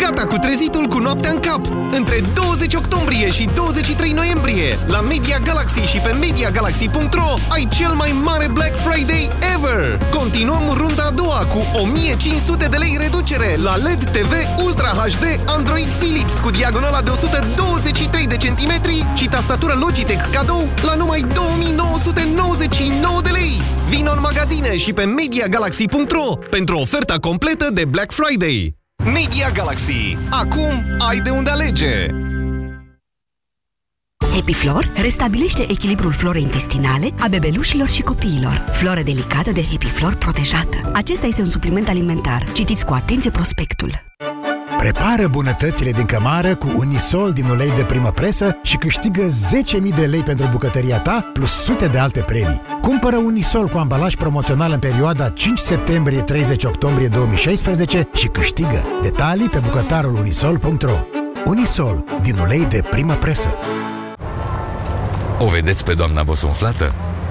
[SPEAKER 2] Gata cu trezitul cu noaptea în cap! Între 20 octombrie și 23 noiembrie, la Media Galaxy și pe MediaGalaxy.ro ai cel mai mare Black Friday ever! Continuăm runda a doua cu 1500 de lei reducere la LED TV Ultra HD Android Philips cu diagonala de 123 de centimetri și tastatură Logitech cadou la numai 2999 de lei! Vino în magazine și pe MediaGalaxy.ro pentru oferta completă de Black Friday! Media Galaxy. Acum ai de unde alege!
[SPEAKER 59] HappyFlor restabilește echilibrul florei intestinale a bebelușilor și copiilor. Floră delicată de HappyFlor protejată. Acesta este un supliment alimentar. Citiți cu atenție prospectul.
[SPEAKER 6] Prepară bunătățile din cămară cu Unisol din ulei de primă presă și câștigă 10.000 de lei pentru bucătăria ta plus sute de alte premii. Cumpără Unisol cu ambalaj promoțional în perioada 5 septembrie-30 octombrie 2016 și câștigă. Detalii pe bucătarul unisol.ro Unisol din ulei de primă presă.
[SPEAKER 52] O vedeți pe doamna bosunflată?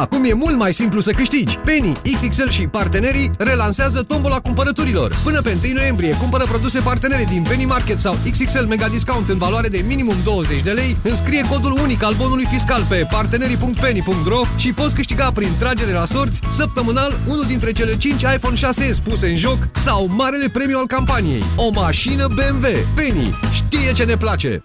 [SPEAKER 24] Acum e mult mai simplu să câștigi. Penny, XXL și partenerii relansează tombola cumpărăturilor. Până pe 1 noiembrie cumpără produse partenere din Penny Market sau XXL Mega Discount în valoare de minimum 20 de lei, înscrie codul unic al bonului fiscal pe partenerii.penny.ro și poți câștiga prin tragere la sorți săptămânal unul dintre cele 5 iPhone 6 spuse în joc sau marele premiu al campaniei. O mașină BMW. Penny știe ce ne place.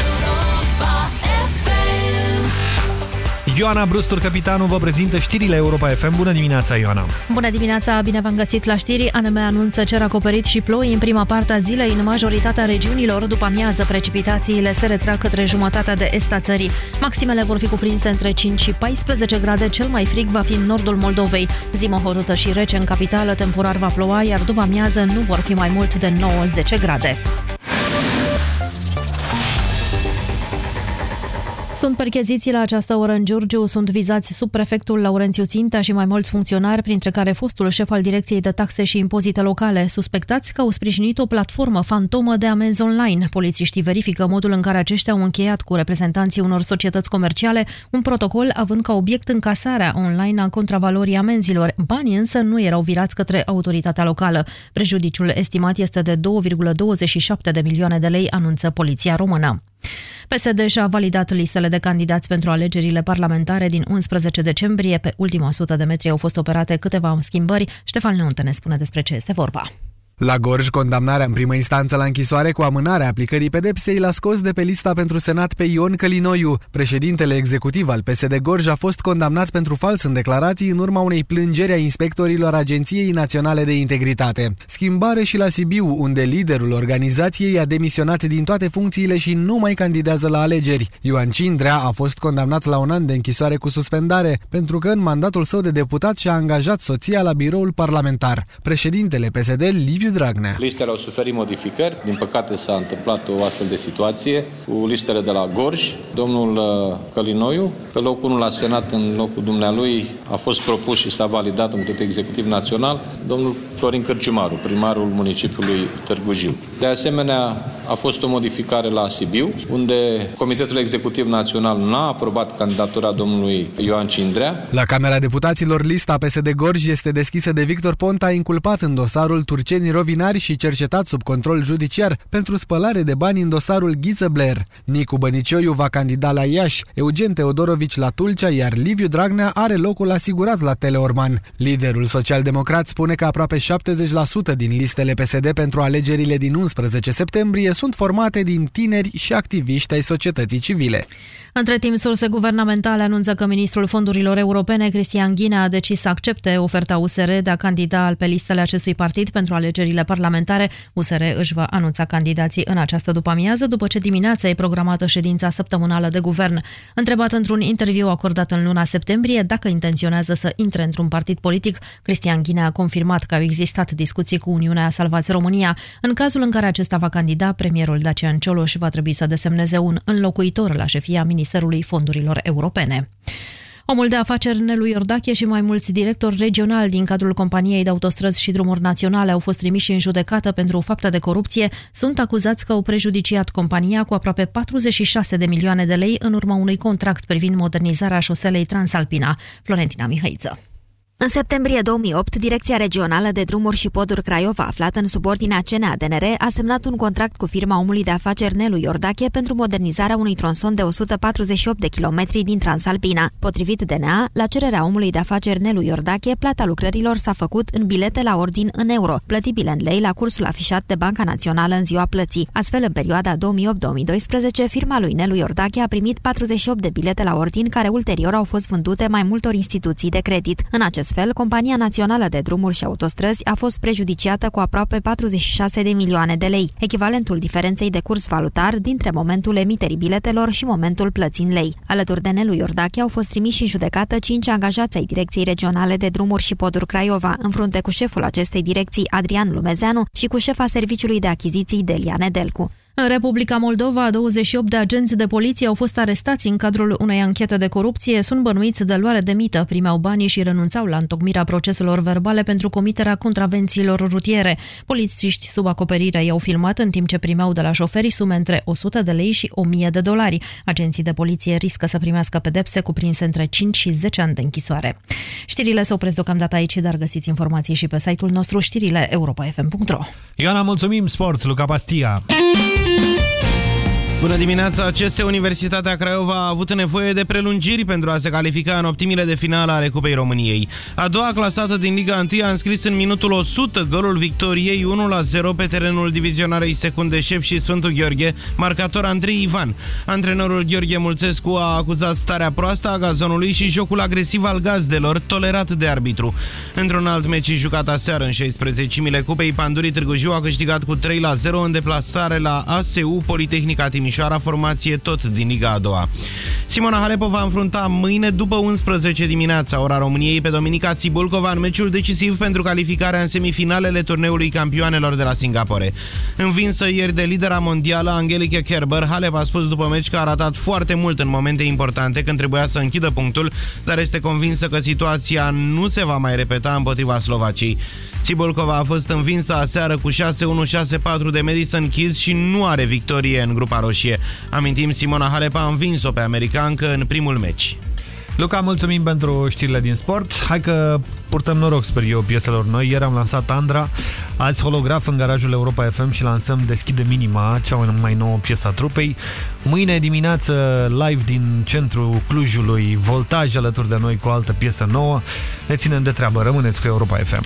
[SPEAKER 3] Ioana Brustur, capitanul, vă prezintă știrile Europa FM. Bună dimineața, Ioana!
[SPEAKER 30] Bună dimineața, bine v-am găsit la știri. ANM anunță cer acoperit și ploi în prima parte a zilei în majoritatea regiunilor. După amiază, precipitațiile se retrag către jumătatea de est a țării. Maximele vor fi cuprinse între 5 și 14 grade, cel mai frig va fi în nordul Moldovei. Zi mohorâtă și rece în capitală, temporar va ploua, iar după amiază nu vor fi mai mult de 9-10 grade. Sunt percheziții la această oră în Giurgiu, sunt vizați subprefectul Laurențiu Ținta și mai mulți funcționari, printre care fostul șef al Direcției de Taxe și Impozite Locale, suspectați că au sprijinit o platformă fantomă de amenzi online. Polițiștii verifică modul în care aceștia au încheiat cu reprezentanții unor societăți comerciale un protocol având ca obiect încasarea online a contravalorii amenzilor. Banii însă nu erau virați către autoritatea locală. Prejudiciul estimat este de 2,27 de milioane de lei, anunță Poliția Română. PSD și-a validat listele de candidați pentru alegerile parlamentare din 11 decembrie. Pe ultima sută de metri au fost operate câteva schimbări. Ștefan Leonte ne spune despre ce este vorba.
[SPEAKER 60] La Gorj, condamnarea în primă instanță la închisoare cu amânarea aplicării pedepsei l-a scos de pe lista pentru Senat pe Ion Călinoiu. Președintele executiv al PSD Gorj a fost condamnat pentru fals în declarații în urma unei plângeri a inspectorilor Agenției Naționale de Integritate. Schimbare și la Sibiu, unde liderul organizației a demisionat din toate funcțiile și nu mai candidează la alegeri. Ioan Cindrea a fost condamnat la un an de închisoare cu suspendare, pentru că în mandatul său de deputat și-a angajat soția la biroul parlamentar. Președintele PSD, Liviu Dragnea.
[SPEAKER 61] Listele au suferit modificări. Din păcate s-a întâmplat o astfel de situație cu listele de la Gorj. Domnul uh, Călinoiu, pe locul 1 la Senat, în locul dumnealui, a fost propus și s-a validat în Comitetul Executiv Național domnul Florin Cărciumaru, primarul municipiului Târgu Jiu. De asemenea, a fost o modificare la Sibiu, unde Comitetul Executiv Național n-a aprobat candidatura domnului Ioan Cindrea.
[SPEAKER 60] La Camera Deputaților, lista PSD Gorj este deschisă de Victor Ponta, inculpat în dosarul Turcenii rovinari și cercetat sub control judiciar pentru spălare de bani în dosarul Ghiță Blair. Nicu Bănicioiu va candida la Iași, Eugen Teodorovici la Tulcea, iar Liviu Dragnea are locul asigurat la Teleorman. Liderul social-democrat spune că aproape 70% din listele PSD pentru alegerile din 11 septembrie sunt formate din tineri și activiști ai societății civile.
[SPEAKER 30] Între timp, surse guvernamentale anunță că ministrul fondurilor europene, Cristian Ghinea, a decis să accepte oferta USR de a candida pe listele acestui partid pentru alegerile parlamentare. USR își va anunța candidații în această după-amiază, după ce dimineața e programată ședința săptămânală de guvern. Întrebat într-un interviu acordat în luna septembrie dacă intenționează să intre într-un partid politic, Cristian Ghinea a confirmat că au existat discuții cu Uniunea Salvați România. În cazul în care acesta va candida, premierul Dacian Cioloș va trebui să desemneze un înlocuitor la șefia Ministerului Fondurilor Europene. Omul de afaceri Nelu Iordache și mai mulți directori regionali din cadrul companiei de autostrăzi și drumuri naționale au fost trimiși în judecată pentru fapte de corupție. Sunt acuzați că au prejudiciat compania cu aproape 46 de milioane de lei în urma unui contract privind modernizarea șoselei Transalpina. Florentina Mihăiță.
[SPEAKER 57] În septembrie 2008, Direcția Regională de Drumuri și Poduri Craiova, aflată în subordinea CNADNR, a semnat un contract cu firma omului de afaceri Nelu Iordache pentru modernizarea unui tronson de 148 de kilometri din Transalpina. Potrivit DNA, la cererea omului de afaceri Nelu Iordache, plata lucrărilor s-a făcut în bilete la ordin în euro, plătibile în lei la cursul afișat de Banca Națională în ziua plății. Astfel, în perioada 2008-2012, firma lui Nelu Iordache a primit 48 de bilete la ordin care ulterior au fost vândute mai multor instituții de credit. În acest fel, Compania Națională de Drumuri și Autostrăzi a fost prejudiciată cu aproape 46 de milioane de lei, echivalentul diferenței de curs valutar dintre momentul emiterii biletelor și momentul plății în lei. Alături de Nelu Iordache au fost trimiși în judecată cinci angajați ai Direcției Regionale de Drumuri și Poduri Craiova, în frunte cu șeful acestei direcții, Adrian Lumezeanu, și cu șefa Serviciului de Achiziții, Delia Nedelcu.
[SPEAKER 30] În Republica Moldova, 28 de agenți de poliție au fost arestați în cadrul unei anchete de corupție, sunt bănuiți de luare de mită, primeau banii și renunțau la întocmirea proceselor verbale pentru comiterea contravențiilor rutiere. Polițiști sub acoperire i-au filmat în timp ce primeau de la șoferi sume între 100 de lei și 1000 de dolari. Agenții de poliție riscă să primească pedepse cuprinse între 5 și 10 ani de închisoare. Știrile se opresc deocamdată aici, dar găsiți informații și pe site-ul nostru știrile europa.fm.ro
[SPEAKER 3] Ioana, mulțumim! Sport, Luca Pastia!
[SPEAKER 62] Música Bună dimineața! CS Universitatea Craiova a avut nevoie de prelungiri pentru a se califica în optimile de finală ale Cupei României. A doua clasată din Liga 1 a înscris în minutul 100 golul victoriei 1-0 pe terenul divizionarei secunde Șep și Sfântul Gheorghe, marcator Andrei Ivan. Antrenorul Gheorghe Mulțescu a acuzat starea proastă a gazonului și jocul agresiv al gazdelor, tolerat de arbitru. Într-un alt meci jucat aseară în 16-mile Cupei, Pandurii Târgu Jiu a câștigat cu 3-0 în deplasare la ASU Politehnica Timișoara Timișoara, formație tot din Liga a doua. Simona Halep va înfrunta mâine după 11 dimineața, ora României, pe Dominica Țibulcova în meciul decisiv pentru calificarea în semifinalele turneului campioanelor de la Singapore. Învinsă ieri de lidera mondială Angelica Kerber, Halep a spus după meci că a ratat foarte mult în momente importante când trebuia să închidă punctul, dar este convinsă că situația nu se va mai repeta împotriva Slovaciei. Țibulcova a fost învinsă aseară cu 6-1-6-4 de Madison Keys și nu are victorie în grupa roșie. Amintim, Simona Halep a învins-o pe americancă în primul meci.
[SPEAKER 3] Luca, mulțumim pentru știrile din sport. Hai că purtăm noroc, sper eu, pieselor noi. Ieri am lansat Andra, azi holograf în garajul Europa FM și lansăm Deschide Minima, cea mai nouă piesă a trupei. Mâine dimineață, live din centrul Clujului, Voltaj alături de noi cu o altă piesă nouă. Ne ținem de treabă, rămâneți cu Europa FM.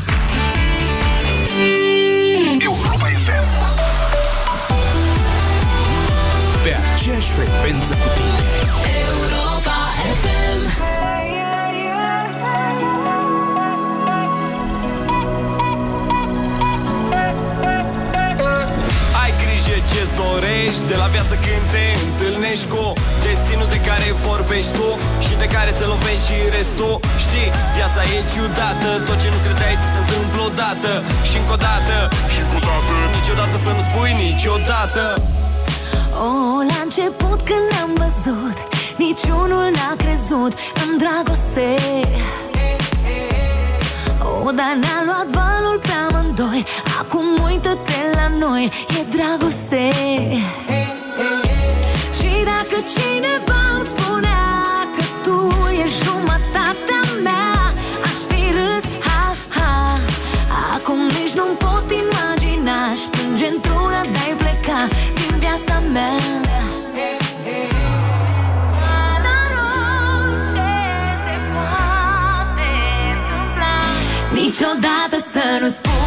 [SPEAKER 4] Aceeași frecvență cu tine.
[SPEAKER 22] Europa FM
[SPEAKER 63] Ai grijă ce-ți dorești De la viață când te întâlnești cu Destinul de care vorbești tu Și de care se lovești și restul. Știi, viața e ciudată Tot ce nu credeai ți se întâmplă odată Și încă o dată. Și încă o dată Niciodată să nu spui niciodată
[SPEAKER 22] Oh, la început când ne-am văzut Niciunul n-a crezut în dragoste. Oh, dar ne-a luat valul pe amândoi Acum uită-te la noi, e dragoste. Și dacă cineva îmi spunea Că tu ești jumătatea mea Niciodată să nu spui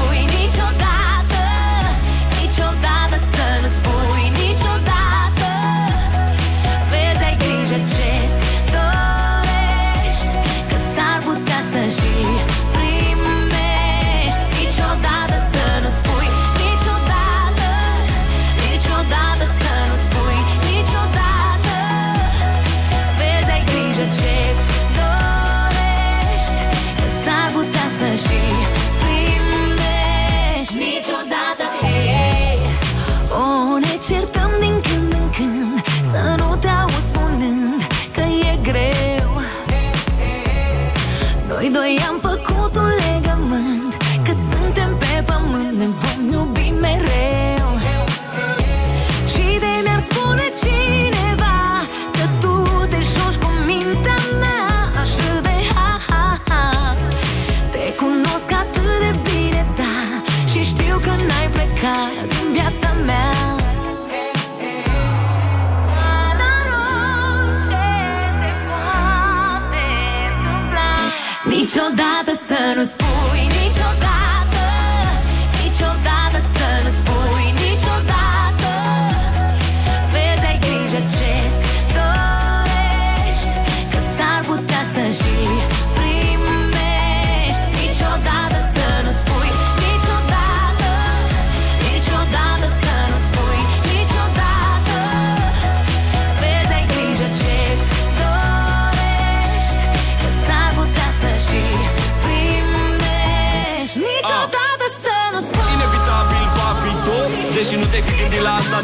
[SPEAKER 22] pământ ne vom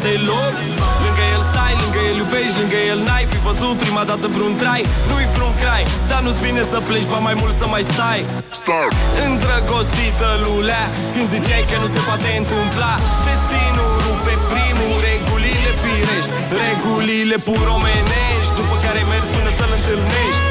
[SPEAKER 63] gândit la asta deloc Lângă el stai, lângă el iubești Lângă el n-ai fi văzut prima dată vreun trai. Nu-i vreun crai, dar nu-ți vine să pleci Ba mai mult să mai stai. Stai Îndrăgostită lulea Când ziceai că nu se poate întâmpla Destinul rupe primul Regulile firești. Regulile pur omenești După care mergi până să-l întâlnești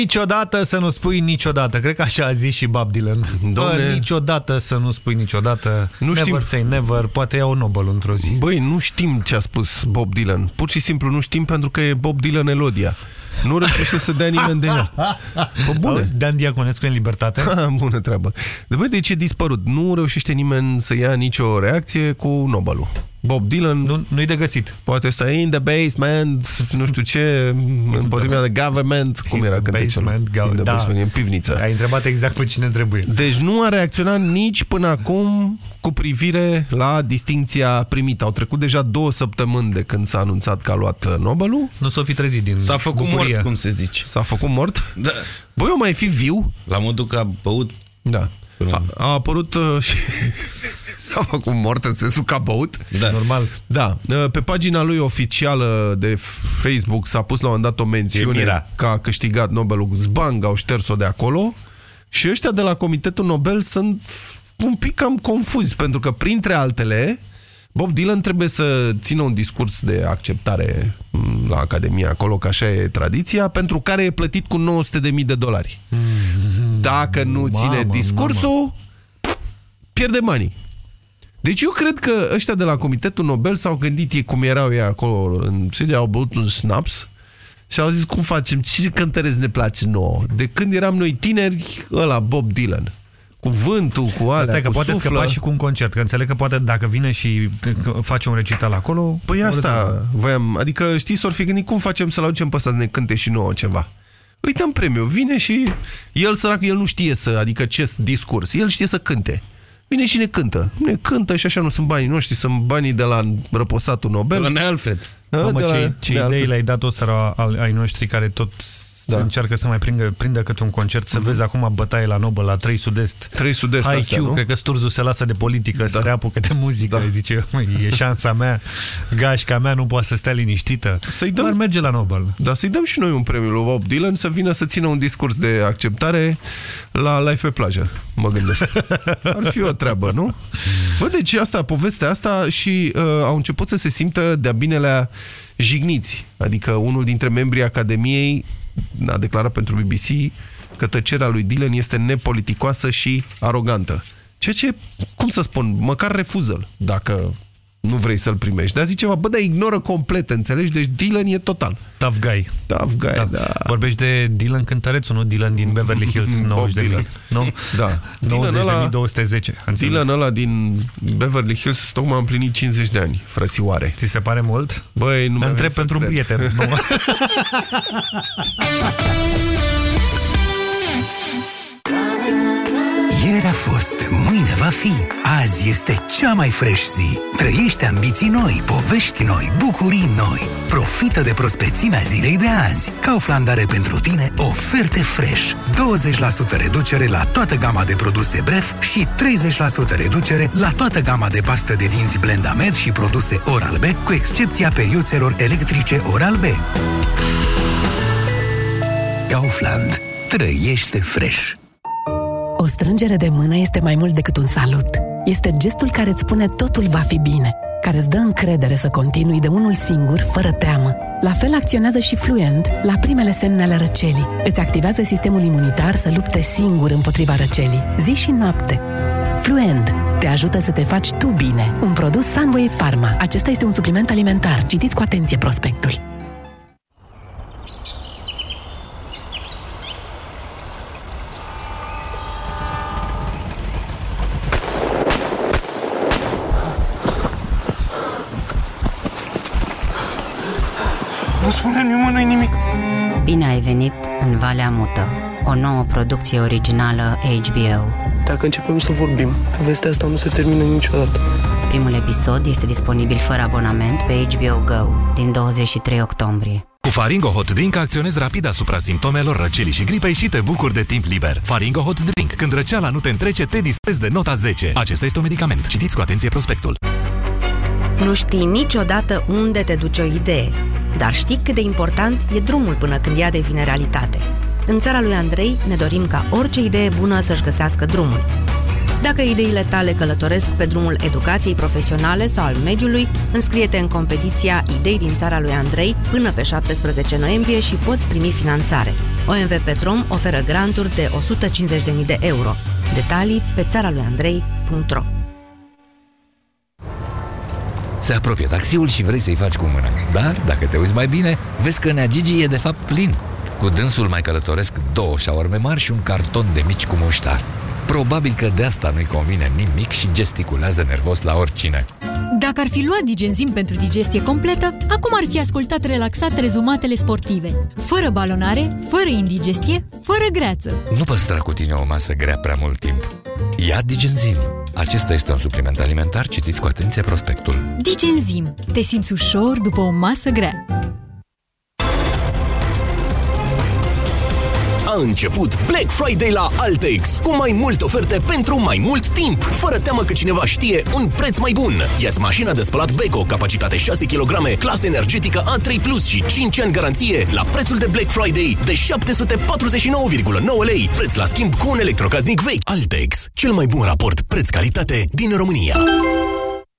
[SPEAKER 3] Niciodată să nu spui niciodată. Cred că așa a zis și Bob Dylan.
[SPEAKER 2] Domne-
[SPEAKER 3] Bă, niciodată să nu spui niciodată.
[SPEAKER 2] Nu
[SPEAKER 3] never
[SPEAKER 2] știm.
[SPEAKER 3] say never. Poate iau Nobel într-o zi.
[SPEAKER 2] Băi, nu știm ce a spus Bob Dylan. Pur și simplu nu știm pentru că e Bob Dylan Elodia. Nu reușește să dea nimeni de el. Bă, bune.
[SPEAKER 3] Auzi, Dan Diaconescu în libertate?
[SPEAKER 2] Bună treabă. De băi, de ce disparut? Nu reușește nimeni să ia nicio reacție cu Nobelul. Bob Dylan...
[SPEAKER 3] Nu, nu-i de găsit.
[SPEAKER 2] Poate sta in the basement, nu știu ce, împotriva de government, cum era cântecul?
[SPEAKER 3] Basement,
[SPEAKER 2] In the
[SPEAKER 3] da.
[SPEAKER 2] basement, în pivniță.
[SPEAKER 3] Ai întrebat exact pe cine trebuie.
[SPEAKER 2] Deci nu a reacționat nici până acum cu privire la distinția primită. Au trecut deja două săptămâni de când s-a anunțat că a luat uh, Nobelul.
[SPEAKER 3] Nu s-o fi trezit din
[SPEAKER 1] S-a făcut
[SPEAKER 3] bucurie.
[SPEAKER 1] mort, cum se zice.
[SPEAKER 2] S-a făcut mort?
[SPEAKER 1] Da.
[SPEAKER 2] Băi, o mai fi viu?
[SPEAKER 1] La modul că a băut...
[SPEAKER 2] Da. A, a apărut uh, și... a făcut mort în sensul că a băut?
[SPEAKER 1] Da.
[SPEAKER 3] Normal.
[SPEAKER 2] Da. Uh, Pe pagina lui oficială de Facebook s-a pus la un moment dat o
[SPEAKER 1] E
[SPEAKER 2] mențiune
[SPEAKER 1] mira.
[SPEAKER 2] că a câștigat Nobelul. Zbang, au șters-o de acolo. Și ăștia de la Comitetul Nobel sunt un pic cam confuzi, pentru că, printre altele, Bob Dylan trebuie să țină un discurs de acceptare m, la Academia acolo, că așa e tradiția, pentru care e plătit cu 900.000 de dolari. Dacă nu ține
[SPEAKER 3] Mamă,
[SPEAKER 2] discursul, pierde banii. Deci eu cred că ăștia de la Comitetul Nobel s-au gândit ei cum erau ei acolo în Suedia, au băut un snaps și au zis cum facem, ce cântăresc ne place nouă. De când eram noi tineri, ăla Bob Dylan. Cu vântul, cu alea,
[SPEAKER 3] Stai că
[SPEAKER 2] cu
[SPEAKER 3] poate
[SPEAKER 2] suflă.
[SPEAKER 3] scăpa și cu un concert, că înțeleg că poate dacă vine și face un recital acolo...
[SPEAKER 2] Păi
[SPEAKER 3] o
[SPEAKER 2] asta voiam, adică știi, s-or fi gândit cum facem să-l aducem pe ăsta să ne cânte și nouă ceva. Uităm premiu, vine și el sărac, el nu știe să, adică ce discurs, el știe să cânte. Vine și ne cântă. Ne cântă și așa nu sunt banii noștri, sunt banii de la răposatul Nobel.
[SPEAKER 1] De la Alfred.
[SPEAKER 2] Da,
[SPEAKER 3] Mamă,
[SPEAKER 2] de la-
[SPEAKER 3] ce, ce
[SPEAKER 2] de
[SPEAKER 3] idei
[SPEAKER 2] altfel.
[SPEAKER 3] le-ai dat ăsta al- ai noștri care tot da. încearcă să mai prindă, prindă câte un concert, să vezi acum bătaie la Nobel, la 3 Sud-Est.
[SPEAKER 2] 3 Sud-Est
[SPEAKER 3] IQ,
[SPEAKER 2] astea, nu?
[SPEAKER 3] cred că Sturzu se lasă de politică, da. să reapucă de muzică, da. zice, "Măi, e șansa mea, gașca mea nu poate să stea liniștită.
[SPEAKER 2] Să-i dăm,
[SPEAKER 3] Doar merge la Nobel.
[SPEAKER 2] Da, să-i dăm și noi un premiu lui Bob Dylan să vină să țină un discurs de acceptare la Life pe plajă, mă gândesc. Ar fi o treabă, nu? Bă, deci asta, povestea asta și uh, au început să se simtă de-a binelea jigniți. Adică unul dintre membrii Academiei a declarat pentru BBC că tăcerea lui Dylan este nepoliticoasă și arogantă. Ceea ce, cum să spun, măcar refuză-l dacă nu vrei să-l primești. Dar zice ceva, bă, dar ignoră complet, înțelegi? Deci Dylan e total.
[SPEAKER 3] Tough guy.
[SPEAKER 2] Tough guy, da. da.
[SPEAKER 3] Vorbești de Dylan cântărețul, nu Dylan din Beverly Hills, 90 de
[SPEAKER 2] Dylan.
[SPEAKER 3] mii. Nu?
[SPEAKER 2] Da. Dylan ăla,
[SPEAKER 3] 90.210.
[SPEAKER 2] Dylan ăla din Beverly Hills tocmai a împlinit 50 de ani, frățioare.
[SPEAKER 3] Ți se pare mult?
[SPEAKER 2] Băi, nu mai
[SPEAKER 3] Întreb
[SPEAKER 2] vrei să
[SPEAKER 3] pentru un
[SPEAKER 2] cred.
[SPEAKER 3] prieten.
[SPEAKER 6] Ieri a fost, mâine va fi. Azi este cea mai fresh zi. Trăiește ambiții noi, povești noi, bucurii noi. Profită de prospețimea zilei de azi. Kaufland are pentru tine oferte fresh. 20% reducere la toată gama de produse Bref și 30% reducere la toată gama de pastă de dinți Blendamed și produse Oral-B, cu excepția periuțelor electrice Oral-B. Kaufland. Trăiește fresh.
[SPEAKER 59] O strângere de mână este mai mult decât un salut. Este gestul care îți spune totul va fi bine, care îți dă încredere să continui de unul singur, fără teamă. La fel acționează și Fluent la primele semne ale răcelii. Îți activează sistemul imunitar să lupte singur împotriva răcelii, zi și noapte. Fluent te ajută să te faci tu bine. Un produs Sunway Pharma. Acesta este un supliment alimentar. Citiți cu atenție prospectul.
[SPEAKER 64] Mută, o nouă producție originală HBO.
[SPEAKER 65] Dacă începem să vorbim, povestea asta nu se termină niciodată.
[SPEAKER 64] Primul episod este disponibil fără abonament pe HBO Go din 23 octombrie.
[SPEAKER 36] Cu Faringo Hot Drink acționezi rapid asupra simptomelor răcelii și gripei și te bucuri de timp liber. Faringo Hot Drink. Când răceala nu te întrece, te distrezi de nota 10. Acesta este un medicament. Citiți cu atenție prospectul.
[SPEAKER 23] Nu știi niciodată unde te duce o idee, dar știi cât de important e drumul până când ea devine realitate. În țara lui Andrei ne dorim ca orice idee bună să-și găsească drumul. Dacă ideile tale călătoresc pe drumul educației profesionale sau al mediului, înscrie-te în competiția Idei din țara lui Andrei până pe 17 noiembrie și poți primi finanțare. OMV Petrom oferă granturi de 150.000 de euro. Detalii pe țara lui Andrei.ro
[SPEAKER 66] Se apropie taxiul și vrei să-i faci cu mâna. Dar, dacă te uiți mai bine, vezi că Neagigi e de fapt plin. Cu dânsul mai călătoresc două șaorme mari și un carton de mici cu muștar. Probabil că de asta nu-i convine nimic și gesticulează nervos la oricine.
[SPEAKER 67] Dacă ar fi luat digenzim pentru digestie completă, acum ar fi ascultat relaxat rezumatele sportive. Fără balonare, fără indigestie, fără greață.
[SPEAKER 66] Nu păstra cu tine o masă grea prea mult timp. Ia Digenzim. Acesta este un supliment alimentar, citiți cu atenție prospectul.
[SPEAKER 67] Digenzim. Te simți ușor după o masă grea.
[SPEAKER 4] A început Black Friday la Altex, cu mai multe oferte pentru mai mult timp, fără teamă că cineva știe un preț mai bun. Iați mașina de spălat Beko, capacitate 6 kg, clasă energetică A3+, Plus și 5 ani garanție, la prețul de Black Friday de 749,9 lei, preț la schimb cu un electrocaznic vechi. Altex, cel mai bun raport preț-calitate din România.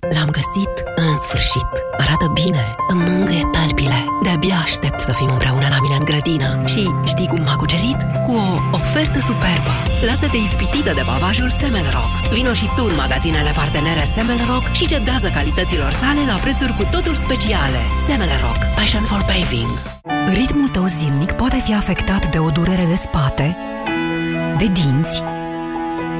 [SPEAKER 68] L-am găsit în sfârșit. Arată bine, îmi mângâie talpile. De-abia aștept să fim împreună la mine în grădină. Și știi cum m-a cucerit? Cu o ofertă superbă. Lasă-te ispitită de bavajul Semelrock. Vino și tu în magazinele partenere Semelrock și cedează calităților sale la prețuri cu totul speciale. Semelrock. Passion for paving.
[SPEAKER 59] Ritmul tău zilnic poate fi afectat de o durere de spate, de dinți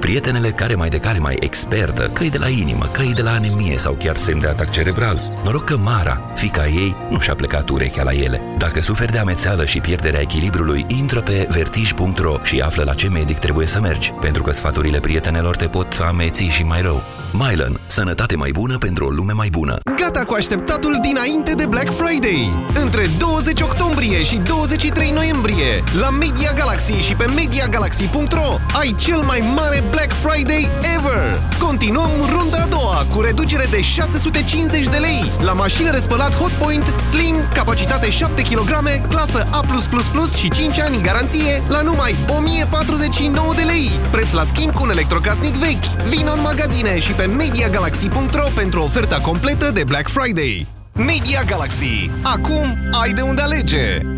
[SPEAKER 55] Prietenele care mai de care mai expertă, că de la inimă, că de la anemie sau chiar semn de atac cerebral. Noroc că Mara, fica ei, nu și-a plecat urechea la ele. Dacă suferi de amețeală și pierderea echilibrului, intră pe vertij.ro și află la ce medic trebuie să mergi, pentru că sfaturile prietenelor te pot ameți și mai rău. Mylan. Sănătate mai bună pentru o lume mai bună.
[SPEAKER 2] Gata cu așteptatul dinainte de Black Friday! Între 20 octombrie și 23 noiembrie, la Media Galaxy și pe MediaGalaxy.ro ai cel mai mare Black Friday ever! Continuăm runda a doua cu reducere de 650 de lei la mașină de spălat Hotpoint Slim, capacitate 7 kg, clasă A+++ și 5 ani garanție la numai 1049 de lei. Preț la schimb cu un electrocasnic vechi. Vino în magazine și pe MediaGalaxy.ro pentru oferta completă de Black Friday. Media Galaxy. Acum ai de unde alege!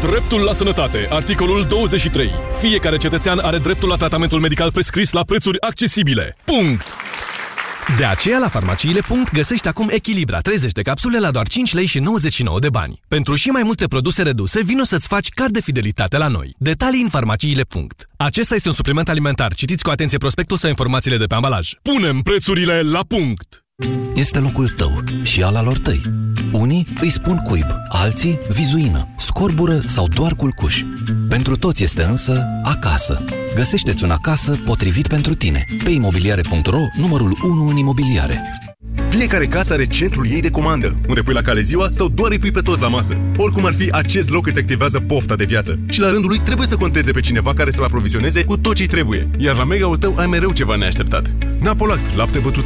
[SPEAKER 69] Dreptul la sănătate. Articolul 23. Fiecare cetățean are dreptul la tratamentul medical prescris la prețuri accesibile. Punct!
[SPEAKER 10] De aceea, la farmaciile. găsești acum Echilibra 30 de capsule la doar 5 lei și 99 de bani. Pentru și mai multe produse reduse, vino să-ți faci card de fidelitate la noi. Detalii în farmaciile. Acesta este un supliment alimentar. Citiți cu atenție prospectul sau informațiile de pe ambalaj.
[SPEAKER 69] Punem prețurile la punct!
[SPEAKER 55] Este locul tău și al alor tăi. Unii îi spun cuib, alții vizuină, scorbură sau doar culcuș. Pentru toți este însă acasă. Găsește-ți un acasă potrivit pentru tine. Pe imobiliare.ro, numărul 1 în imobiliare.
[SPEAKER 10] Fiecare casă are centrul ei de comandă, unde pui la cale ziua sau doar îi pui pe toți la masă. Oricum ar fi, acest loc îți activează pofta de viață și la rândul lui trebuie să conteze pe cineva care să-l aprovizioneze cu tot ce trebuie. Iar la mega-ul tău ai mereu ceva neașteptat. Napolac, lapte bătut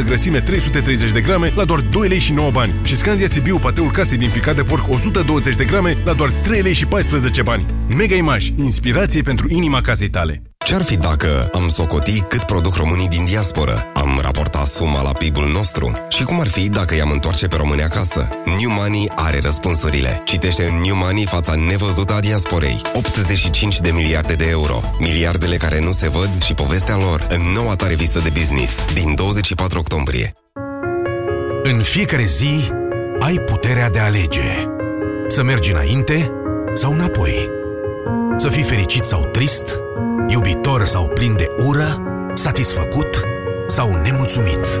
[SPEAKER 10] 2% grăsime 330 de grame la doar 2 lei și 9 bani și Scandia Sibiu pateul casei din ficat de porc 120 de grame la doar 3 lei și 14 bani. Mega Image, inspirație pentru inima casei tale.
[SPEAKER 70] Ce-ar fi dacă am socoti cât produc românii din diasporă? Am raportat suma la PIB-ul nostru? Și cum ar fi dacă i-am întoarce pe români acasă? New Money are răspunsurile. Citește în New Money fața nevăzută a diasporei. 85 de miliarde de euro. Miliardele care nu se văd și povestea lor în noua ta revistă de business din 24 octombrie.
[SPEAKER 4] În fiecare zi ai puterea de a alege. Să mergi înainte sau înapoi. Să fii fericit sau trist, iubitor sau plin de ură, satisfăcut sau nemulțumit.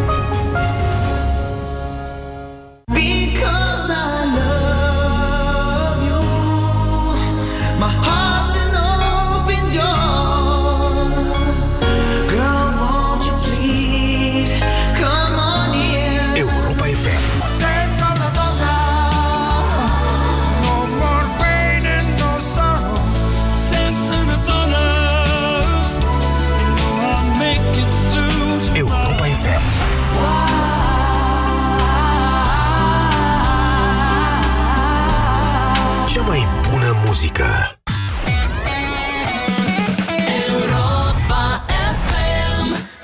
[SPEAKER 4] Muzică.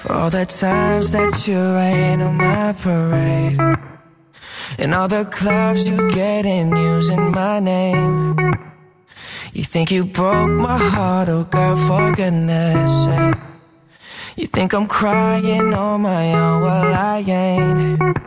[SPEAKER 11] For all the times that you rain on my parade. And all the clubs you get in using my name. You think you broke my heart, oh girl, for goodness sake. You think I'm crying on my own, well I ain't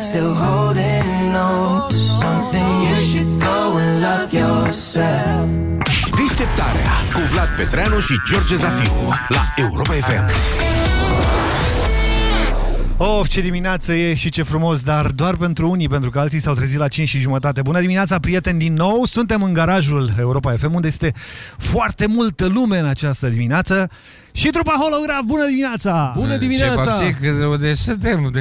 [SPEAKER 11] still holding on to something, you should go and love yourself.
[SPEAKER 4] Deșteptarea cu Vlad Petreanu și George Zafiu la Europa FM.
[SPEAKER 3] Of, ce dimineață e și ce frumos, dar doar pentru unii, pentru că alții s-au trezit la 5 și jumătate. Bună dimineața, prieteni, din nou! Suntem în garajul Europa FM, unde este foarte multă lume în această dimineață. Și trupa holograf, bună dimineața!
[SPEAKER 58] Bună dimineața! Ce fac, ce? Unde suntem?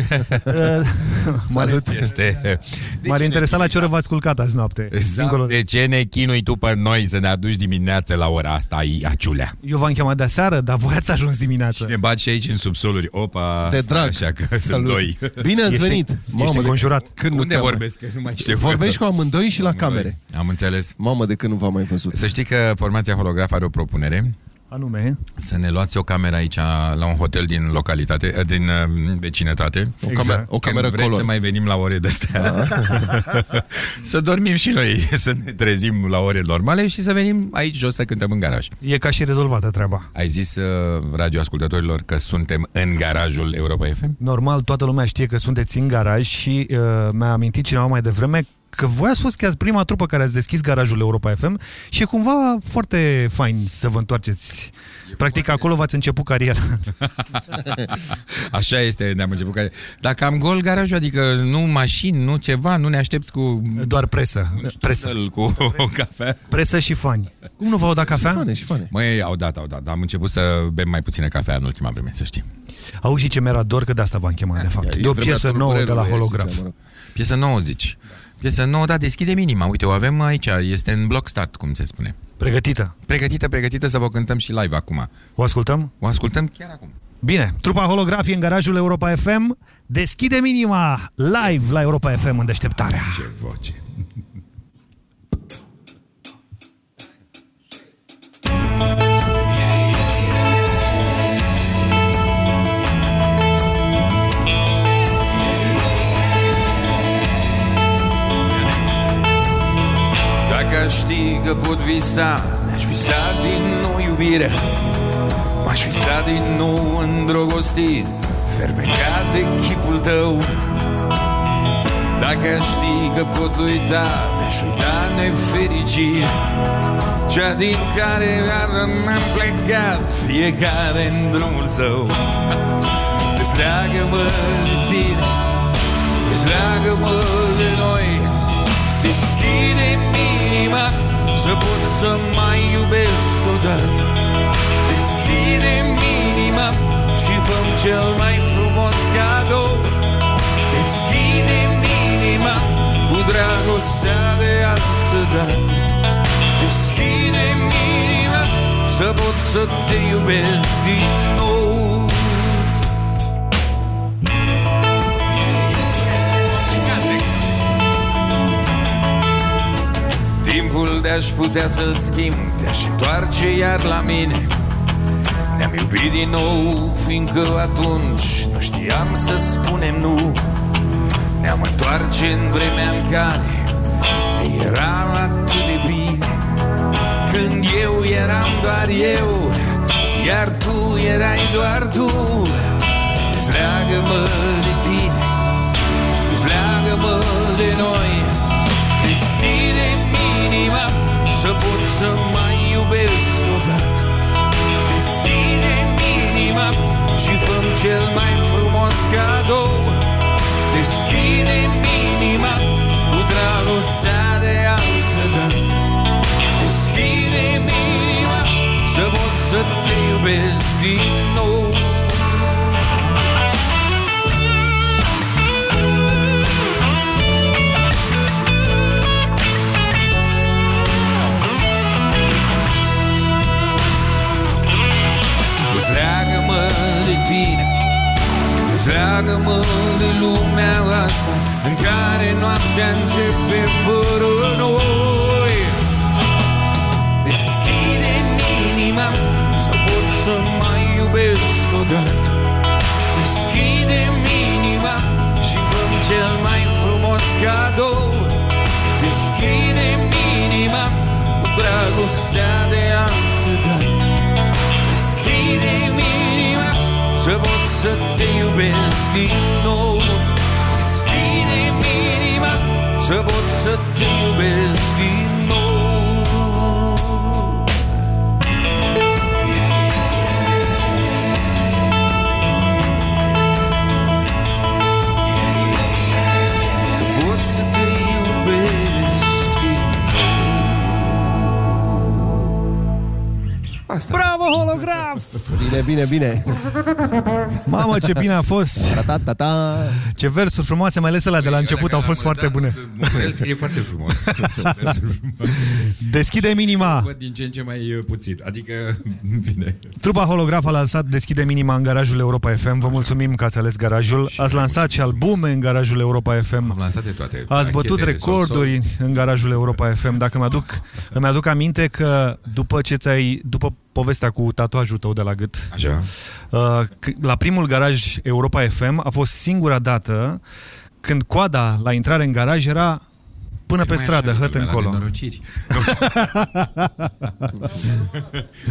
[SPEAKER 3] Salut!
[SPEAKER 58] Este...
[SPEAKER 3] M-ar interesa la ce oră v-ați culcat azi noapte.
[SPEAKER 58] Exact. De ce ne chinui tu pe noi să ne aduci dimineața la ora asta, aciulea?
[SPEAKER 3] Eu v-am chemat de seară, dar voi ați ajuns dimineața.
[SPEAKER 58] Ne baci și aici în subsoluri. Opa,
[SPEAKER 2] de drag.
[SPEAKER 58] Așa că Salut. sunt doi.
[SPEAKER 2] Bine ați venit!
[SPEAKER 3] Ești, Mamă, ești conjurat.
[SPEAKER 58] Când Unde vorbesc? Nu mai știu.
[SPEAKER 2] Vorbești cu amândoi și la camere.
[SPEAKER 58] Am înțeles.
[SPEAKER 2] Mamă, de când nu v-am mai văzut.
[SPEAKER 58] Să știi că formația holograf are o propunere.
[SPEAKER 3] Anume?
[SPEAKER 58] Să ne luați o cameră aici la un hotel din localitate, din uh, vecinătate.
[SPEAKER 2] O, cameră, o cameră
[SPEAKER 58] vreți
[SPEAKER 2] color.
[SPEAKER 58] să mai venim la ore de astea. să dormim și noi, să ne trezim la ore normale și să venim aici jos să cântăm în garaj.
[SPEAKER 3] E ca și rezolvată treaba.
[SPEAKER 58] Ai zis uh, radioascultătorilor că suntem în garajul Europa FM?
[SPEAKER 3] Normal, toată lumea știe că sunteți în garaj și uh, mi-a amintit cineva mai devreme că voi ați fost chiar prima trupă care ați deschis garajul Europa FM și e cumva foarte fain să vă întoarceți. E Practic foarte... acolo v-ați început cariera.
[SPEAKER 58] Așa este, ne-am început cariera. Dacă am gol garajul, adică nu mașini, nu ceva, nu ne aștepți cu...
[SPEAKER 3] Doar presă. presă.
[SPEAKER 58] Cu o cafea.
[SPEAKER 3] Presă și fani. Cum nu v-au dat cafea?
[SPEAKER 2] Și fane, și fane.
[SPEAKER 58] Măi, au dat, au dat. Dar am început să bem mai puține cafea în ultima vreme, să știi.
[SPEAKER 3] Au și ce mi-era dor, că de asta v-am chemat, de fapt. De o piesă nouă de la holograf.
[SPEAKER 58] Piesă nouă, zici. Piesă nouă, da, deschide minima. Uite, o avem aici, este în block start, cum se spune.
[SPEAKER 3] Pregătită.
[SPEAKER 58] Pregătită, pregătită să vă cântăm și live acum.
[SPEAKER 3] O ascultăm?
[SPEAKER 58] O ascultăm chiar acum.
[SPEAKER 3] Bine, trupa holografie în garajul Europa FM deschide minima live la Europa FM în deșteptarea.
[SPEAKER 58] Ce voce. Dacă știi că pot visa. Mi-aș visa din nou iubirea. M-aș visa din nou îndrogostit Fermecat de chipul tău. Dacă știi că pot uita. Mi-aș uita nefericit Cea din care am plecat. Fiecare în drumul său. Dezleagă-mă de tine. Dezleagă-mă Să pot să mai iubesc odată. Deschide-mi inima Și fă cel mai frumos cadou. Deschide-mi inima Cu dragostea de altă dată Deschide-mi inima Să pot să te iubesc din nou Timpul de-aș putea să-l schimb Te-aș întoarce iar la mine. Ne-am iubit din nou Fiindcă atunci nu știam să spunem nu. Ne-am întoarce în vremea în care Eram atât de bine. Când eu eram doar eu Iar tu erai doar tu. Dezleagă-mă de Să pot să mai iubesc odată. Deschide-mi inima Și fă cel mai frumos cadou. Deschide-mi inima Cu dragostea de altă dată. Deschide-mi inima Să pot să te iubesc
[SPEAKER 71] iubesc din nou Dezleagă-mă de lumea asta În care noaptea începe fără noi. Deschide-mi inima Să pot să mai iubesc odată. Deschide-mi inima Și fă cel mai frumos cadou. Deschide-mi inima Cu dragostea de atât Deschide-mi inima Să pot să te iubesc din nou. Deschide-mi inima Să pot să te iubesc din nou. Să pot să te iubesc din
[SPEAKER 3] Asta. Bravo, holograf!
[SPEAKER 2] Bine, bine, bine.
[SPEAKER 3] Mamă, ce bine a fost!
[SPEAKER 2] Ta, ta, ta.
[SPEAKER 3] Ce versuri frumoase, mai ales la de la început, au fost foarte bune.
[SPEAKER 58] El scrie foarte frumos.
[SPEAKER 3] Deschide minima!
[SPEAKER 58] Văd din ce în ce mai uh, puțin. Adică, bine.
[SPEAKER 3] Trupa Holograf a lansat Deschide Minima în garajul Europa FM. Vă mulțumim că ați ales garajul. Ați lansat și albume în garajul Europa FM.
[SPEAKER 58] Am lansat de toate.
[SPEAKER 3] Ați bătut
[SPEAKER 58] Anchetele,
[SPEAKER 3] recorduri în garajul Europa FM. Dacă mi-aduc, îmi aduc aminte că după ce ți-ai, după povestea cu tatuajul tău de la gât,
[SPEAKER 58] Așa.
[SPEAKER 3] uh, c- la primul garaj Europa FM a fost singura dată când coada la intrare în garaj era până pe
[SPEAKER 58] Mai
[SPEAKER 3] stradă,
[SPEAKER 58] așa,
[SPEAKER 3] hăt
[SPEAKER 58] lumea la
[SPEAKER 3] încolo.
[SPEAKER 58] nenorociri.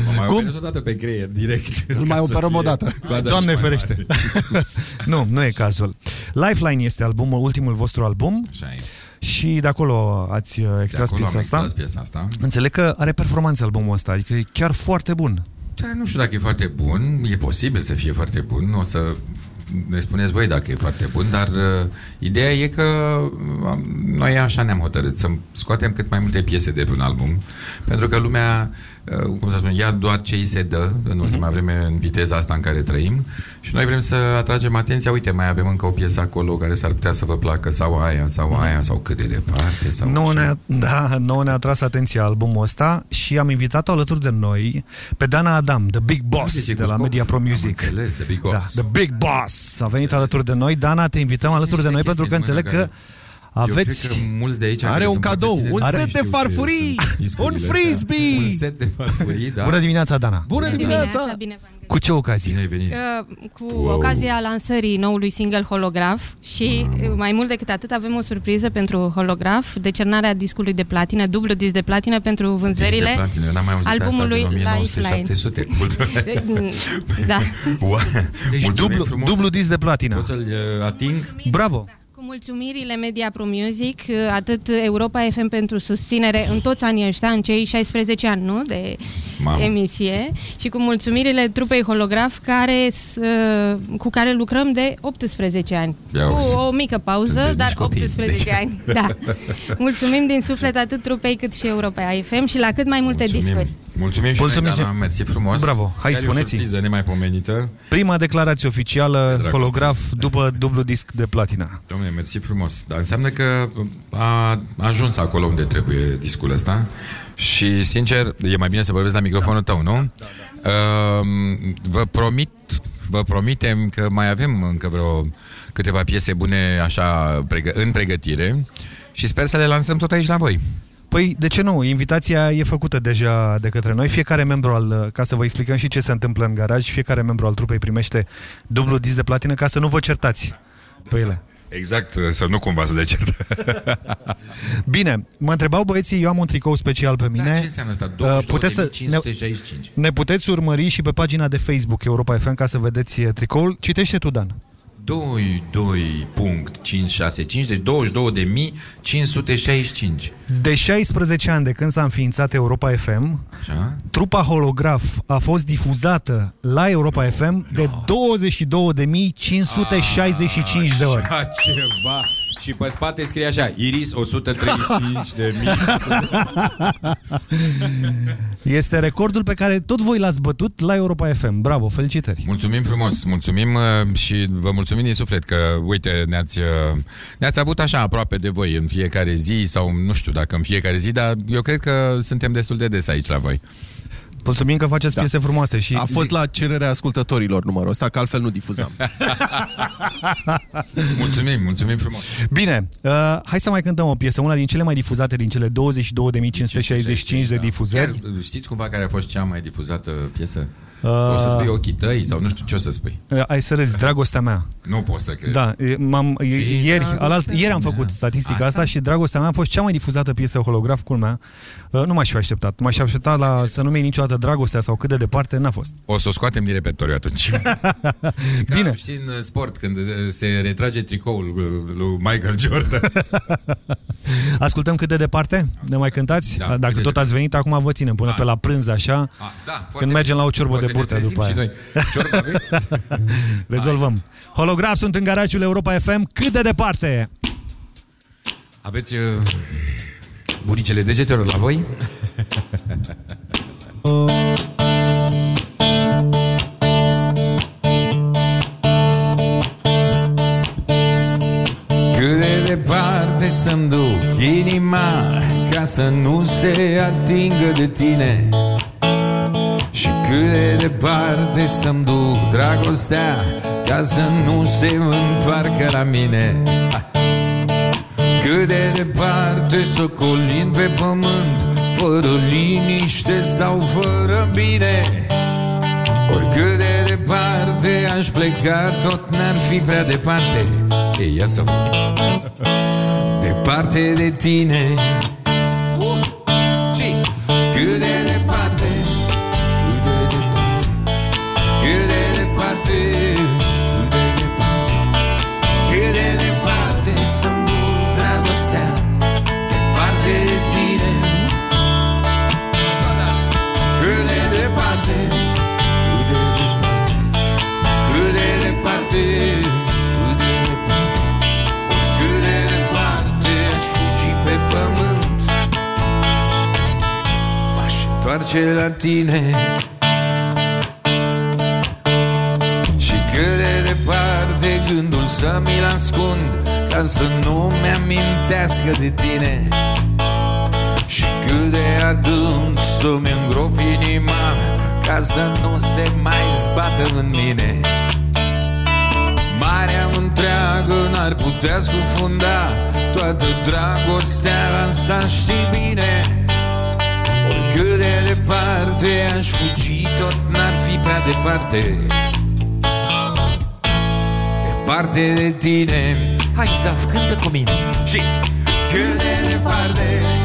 [SPEAKER 58] Mă mai
[SPEAKER 3] Cum?
[SPEAKER 58] operez o dată pe creier, direct.
[SPEAKER 2] Îl mai
[SPEAKER 58] Ca să
[SPEAKER 2] operăm
[SPEAKER 58] fie
[SPEAKER 2] o dată.
[SPEAKER 58] coada
[SPEAKER 3] Doamne
[SPEAKER 58] și mai
[SPEAKER 3] ferește. nu, nu e cazul. Lifeline este albumul, ultimul vostru album.
[SPEAKER 58] Așa e.
[SPEAKER 3] Și de acolo ați uh,
[SPEAKER 58] De
[SPEAKER 3] extras
[SPEAKER 58] acolo am
[SPEAKER 3] piesa asta.
[SPEAKER 58] extras piesa asta.
[SPEAKER 3] Înțeleg că are performanțe albumul ăsta, adică e chiar foarte bun.
[SPEAKER 58] Da, nu știu dacă e foarte bun, e posibil să fie foarte bun, o să ne spuneți voi dacă e foarte bun, dar uh, ideea e că uh, noi așa ne-am hotărât să scoatem cât mai multe piese de pe un album, pentru că lumea, uh, cum să spun, ia doar ce îi se dă în ultima vreme în viteza asta în care trăim și noi vrem să atragem atenția, uite, mai avem încă o piesă acolo care s-ar putea să vă placă sau aia, sau aia, sau cât de departe, sau
[SPEAKER 3] Nouă
[SPEAKER 58] așa.
[SPEAKER 3] ne-a, da, nouă ne-a tras atenția albumul ăsta și am invitat-o alături de noi pe Dana Adam, The Big Boss
[SPEAKER 58] Deci e
[SPEAKER 3] de
[SPEAKER 58] cu
[SPEAKER 3] la
[SPEAKER 58] scop.
[SPEAKER 3] Media Pro
[SPEAKER 58] Am
[SPEAKER 3] Music.
[SPEAKER 58] înțeles, The Big Boss.
[SPEAKER 3] Da, The Big Boss a venit alături de noi. Dana, te invităm alături de noi pentru că
[SPEAKER 58] chestii,
[SPEAKER 3] înțeleg
[SPEAKER 58] mă,
[SPEAKER 3] că aveți...
[SPEAKER 58] Eu cred că mulți de aici
[SPEAKER 2] Are
[SPEAKER 58] care
[SPEAKER 2] un
[SPEAKER 58] sunt
[SPEAKER 2] cadou,
[SPEAKER 58] foarte
[SPEAKER 2] un
[SPEAKER 58] tineri
[SPEAKER 2] set
[SPEAKER 58] nu
[SPEAKER 2] de
[SPEAKER 58] știu ce
[SPEAKER 2] farfurii,
[SPEAKER 58] sunt discurile
[SPEAKER 2] un
[SPEAKER 58] astea.
[SPEAKER 2] frisbee.
[SPEAKER 58] Un set de farfurii, da.
[SPEAKER 3] Bună dimineața, Dana!
[SPEAKER 2] Bună dimineața!
[SPEAKER 72] Bine v-am găsit.
[SPEAKER 3] Cu ce ocazie?
[SPEAKER 58] Bine ai venit.
[SPEAKER 72] Uh, cu
[SPEAKER 58] Wow.
[SPEAKER 72] ocazia lansării noului single Holograf și uh, mai mult decât atât avem o surpriză pentru Holograf, decernarea discului de platină, dublu disc de platină pentru vânzările
[SPEAKER 58] Disc de platină, n-am mai auzit
[SPEAKER 72] albumului
[SPEAKER 58] asta din
[SPEAKER 72] Lifeline.
[SPEAKER 58] 1900.
[SPEAKER 72] da.
[SPEAKER 3] Deci
[SPEAKER 58] Mulțumim
[SPEAKER 3] dublu,
[SPEAKER 58] frumos.
[SPEAKER 3] dublu disc de platină.
[SPEAKER 58] Pot să-l uh, ating?
[SPEAKER 3] Bravo!
[SPEAKER 72] Cu mulțumirile Media Pro Music, uh, atât Europa FM pentru susținere în toți anii ăștia, în cei 16 ani, nu? De
[SPEAKER 58] Mamă.
[SPEAKER 72] emisie și cu mulțumirile trupei Holograf care, s- uh, cu care lucrăm de 18 ani.
[SPEAKER 58] Ia
[SPEAKER 72] cu
[SPEAKER 58] uzi.
[SPEAKER 72] o mică pauză,
[SPEAKER 58] Sunteți
[SPEAKER 72] dar
[SPEAKER 58] nici copii.
[SPEAKER 72] 18
[SPEAKER 58] Deci-
[SPEAKER 72] ani. Da. Mulțumim din suflet atât trupei cât și Europa FM și la cât mai multe
[SPEAKER 58] Mulțumim.
[SPEAKER 72] discuri.
[SPEAKER 58] Mulțumim și
[SPEAKER 3] Mulțumim
[SPEAKER 58] noi,
[SPEAKER 3] și-
[SPEAKER 58] Dana, mersi frumos.
[SPEAKER 3] Bravo. Hai,
[SPEAKER 58] Chiar e o
[SPEAKER 3] spuneți-i.
[SPEAKER 58] surpriză nemaipomenită.
[SPEAKER 3] Prima declarație oficială,
[SPEAKER 58] dragoste.
[SPEAKER 3] holograf, după dublu disc de platină.
[SPEAKER 58] Domnule, mersi frumos. Dar înseamnă că a ajuns acolo unde trebuie discul ăsta și, sincer, e mai bine să vorbesc la microfonul tău, nu? Da, da. Vă promit, vă promitem că mai avem încă vreo câteva piese bune așa pregă- în pregătire și sper să le lansăm tot aici la voi.
[SPEAKER 3] Păi, de ce nu? Invitația e făcută deja de către noi. Fiecare membru al, ca să vă explicăm și ce se întâmplă în garaj, fiecare membru al trupei primește dublu disc de platină ca să nu vă certați pe ele.
[SPEAKER 58] Exact, să nu cumva să de certă.
[SPEAKER 3] Bine, mă întrebau băieții, eu am un tricou special pe mine.
[SPEAKER 58] Da, ce înseamnă asta?
[SPEAKER 3] Uh, puteți să, ne,
[SPEAKER 58] 22.565.
[SPEAKER 3] ne puteți urmări și pe pagina de Facebook Europa FM ca să vedeți uh, tricoul. Citește tu, Dan.
[SPEAKER 58] 22.565, deci 22.565.
[SPEAKER 3] De 16 ani de când s-a înființat Europa FM,
[SPEAKER 58] Așa?
[SPEAKER 3] trupa holograf a fost difuzată la Europa FM de 22.565 de ori.
[SPEAKER 58] Așa ceva.
[SPEAKER 73] Și pe spate scrie așa, Iris 135 de mii.
[SPEAKER 3] Este recordul pe care tot voi l-ați bătut la Europa FM. Bravo, felicitări!
[SPEAKER 74] Mulțumim frumos, mulțumim uh, și vă mulțumim din suflet că, uite, ne-ați, uh, ne-ați avut așa aproape de voi în fiecare zi sau nu știu dacă în fiecare zi, dar eu cred că suntem destul de des aici la voi.
[SPEAKER 3] Mulțumim că faceți piese frumoase și
[SPEAKER 2] A fost la cererea ascultătorilor numărul ăsta, că altfel nu difuzam.
[SPEAKER 74] mulțumim, mulțumim frumos.
[SPEAKER 3] Bine, uh, hai să mai cântăm o piesă, una din cele mai difuzate din cele 22.565 de difuzări.
[SPEAKER 74] Chiar știți cumva care a fost cea mai difuzată piesă?
[SPEAKER 3] Uh,
[SPEAKER 74] Sau o să spui ochii tăi sau nu știu ce o să spui.
[SPEAKER 3] Uh, Ai să râzi, dragostea mea.
[SPEAKER 74] Nu pot să cred.
[SPEAKER 3] Da, e, m-am, e,
[SPEAKER 74] Și
[SPEAKER 3] ieri,
[SPEAKER 74] dragostea
[SPEAKER 3] alalt, ieri am
[SPEAKER 74] mea.
[SPEAKER 3] făcut statistica asta?
[SPEAKER 74] Asta?
[SPEAKER 3] și dragostea mea a fost cea mai difuzată piesă holograf, culmea. Uh, Nu m-aș fi așteptat. M-aș fi așteptat la să nu niciodată dragostea sau cât de departe, n-a fost.
[SPEAKER 74] O să o scoatem din repertoriu atunci. Bine. Ca, știi, în sport, când uh, se retrage tricoul uh, lui Michael Jordan.
[SPEAKER 3] Ascultăm cât de departe? Ne mai cântați?
[SPEAKER 74] Da,
[SPEAKER 3] Dacă
[SPEAKER 74] cât de
[SPEAKER 3] tot ați venit, acum vă ținem până pe la prânz, așa,
[SPEAKER 74] da, foarte
[SPEAKER 3] când mergem la o ciorbă
[SPEAKER 74] Poate
[SPEAKER 3] de
[SPEAKER 74] ne
[SPEAKER 3] burtă
[SPEAKER 74] trezim
[SPEAKER 3] după
[SPEAKER 74] și
[SPEAKER 3] aia.
[SPEAKER 74] noi. Ciorbă aveți?
[SPEAKER 3] Rezolvăm. Holograf sunt în garajul Europa FM. Cât de departe?
[SPEAKER 73] Aveți uh, buricele degetelor la voi?
[SPEAKER 58] Cât de departe să-mi duc inima Ca să nu se atingă de tine? Și cât de departe să-mi duc dragostea Ca să nu se întoarcă la mine? Cât de departe să colin pe pământ Fără liniște sau fără bine. Oricât de departe aș pleca Tot n-ar fi prea departe. Ei, ia să văd. Departe de tine întoarce la tine. Și cât de departe Gândul să mi-l ascund Ca să nu-mi amintească de tine. Și cât de adânc să-mi îngrop inima Ca să nu se mai zbată în mine. Marea întreagă n-ar putea scufunda Toată dragostea asta știi bine. Oricât de departe aș fugi Tot n-ar fi prea departe. Departe de tine. Hai Zaf, cântă cu mine. Și cât de departe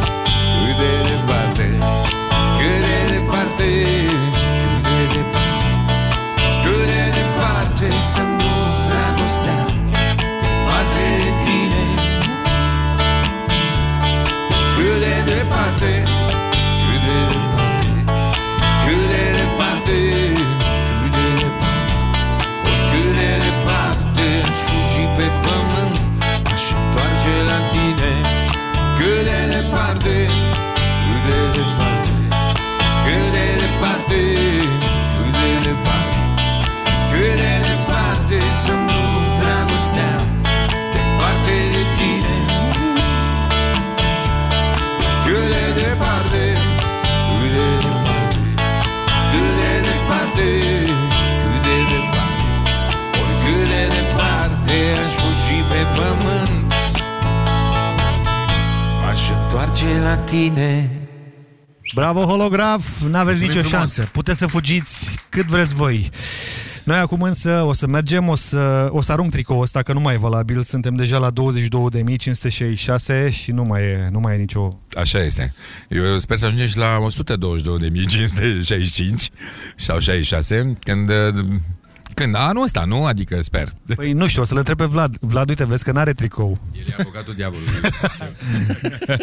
[SPEAKER 58] tine.
[SPEAKER 3] Bravo, holograf! N-aveți
[SPEAKER 74] Mulțumim
[SPEAKER 3] nicio
[SPEAKER 74] frumos.
[SPEAKER 3] șansă. Puteți să fugiți cât vreți voi. Noi acum însă o să mergem, o să, o să arunc tricoul ăsta, că nu mai e valabil. Suntem deja la 22.566 și nu mai e, nu mai e nicio...
[SPEAKER 74] Așa este. Eu sper să ajungem și la 122.565 sau 66, când, uh,
[SPEAKER 58] Când? Anul ăsta, nu? Adică sper.
[SPEAKER 3] Păi nu știu, o să-l întreb pe Vlad. Vlad, uite, vezi că n-are tricou.
[SPEAKER 58] El e avocatul diavolului.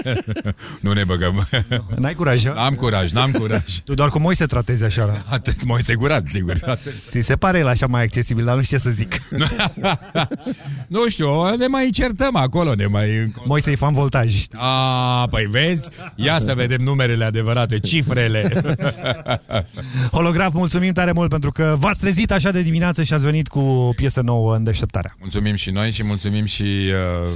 [SPEAKER 58] nu ne băgăm.
[SPEAKER 3] N-ai curaj, a?
[SPEAKER 58] N-am curaj, n-am curaj.
[SPEAKER 3] Tu doar cu Moise tratezi așa. La...
[SPEAKER 58] Atât, m-ai sigurat, sigur.
[SPEAKER 3] Ți se pare el așa mai accesibil, dar nu știu ce să zic.
[SPEAKER 58] nu știu, ne mai certăm acolo, ne mai...
[SPEAKER 3] Moise e fan voltaj.
[SPEAKER 58] A, păi vezi? Ia să vedem numerele adevărate, cifrele.
[SPEAKER 3] Holograf, mulțumim tare mult pentru că v-ați trezit așa de dimineață și ați venit cu o piesă nouă în deșteptarea.
[SPEAKER 58] Mulțumim și noi și mulțumim și uh,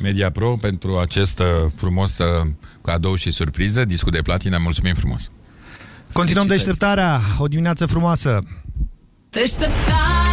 [SPEAKER 58] Media Pro pentru acest uh, frumos uh, cadou și surpriză, discul de platină. Mulțumim frumos!
[SPEAKER 3] Continuăm deșteptarea, o dimineață frumoasă.
[SPEAKER 35] Deșteptarea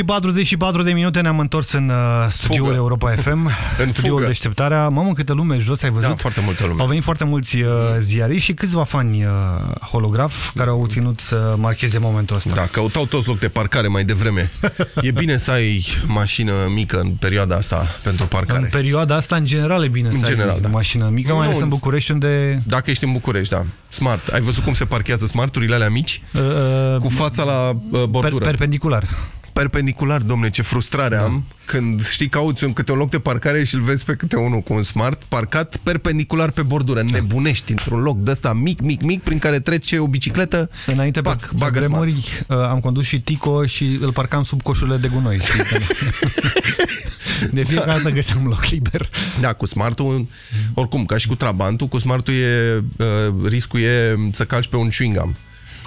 [SPEAKER 3] și 44 de minute ne-am întors în uh, studioul
[SPEAKER 2] Fugă.
[SPEAKER 3] Europa FM,
[SPEAKER 2] În
[SPEAKER 3] studioul
[SPEAKER 2] fugă.
[SPEAKER 3] deșteptarea. Mamă, câtă lume jos, ai văzut?
[SPEAKER 2] Da, foarte multă lume.
[SPEAKER 3] Au venit foarte mulți uh, ziariști și câțiva fani uh, holograf care au ținut să marcheze momentul ăsta.
[SPEAKER 2] Da, căutau toți loc de parcare mai devreme. e bine să ai mașină mică în perioada asta pentru parcare.
[SPEAKER 3] În perioada asta, în general, e bine
[SPEAKER 2] În
[SPEAKER 3] să
[SPEAKER 2] general,
[SPEAKER 3] ai
[SPEAKER 2] da.
[SPEAKER 3] mașină mică, mai
[SPEAKER 2] Nu,
[SPEAKER 3] ales în București, unde...
[SPEAKER 2] Dacă ești în București, da. Smart. Ai văzut cum se parchează smarturile alea mici?
[SPEAKER 3] Uh,
[SPEAKER 2] Cu fața la uh, bordură.
[SPEAKER 3] Per perpendicular.
[SPEAKER 2] Perpendicular, domne, ce frustrare da. am când, știi, cauți un, câte un loc de parcare și îl vezi pe câte unul cu un smart parcat perpendicular pe bordură. Nebunești într-un loc de ăsta mic, mic, mic, prin care trece o bicicletă.
[SPEAKER 3] Înainte,
[SPEAKER 2] Pac,
[SPEAKER 3] pe, pe
[SPEAKER 2] bagă smart.
[SPEAKER 3] vremuri, uh, am condus și Tico și îl parcam sub coșurile de gunoi. știi că- de fiecare dată găseam loc liber.
[SPEAKER 2] Da, cu smartul, oricum, ca și cu trabantul, cu smartul e, uh, riscul e să calci pe un chewing gum.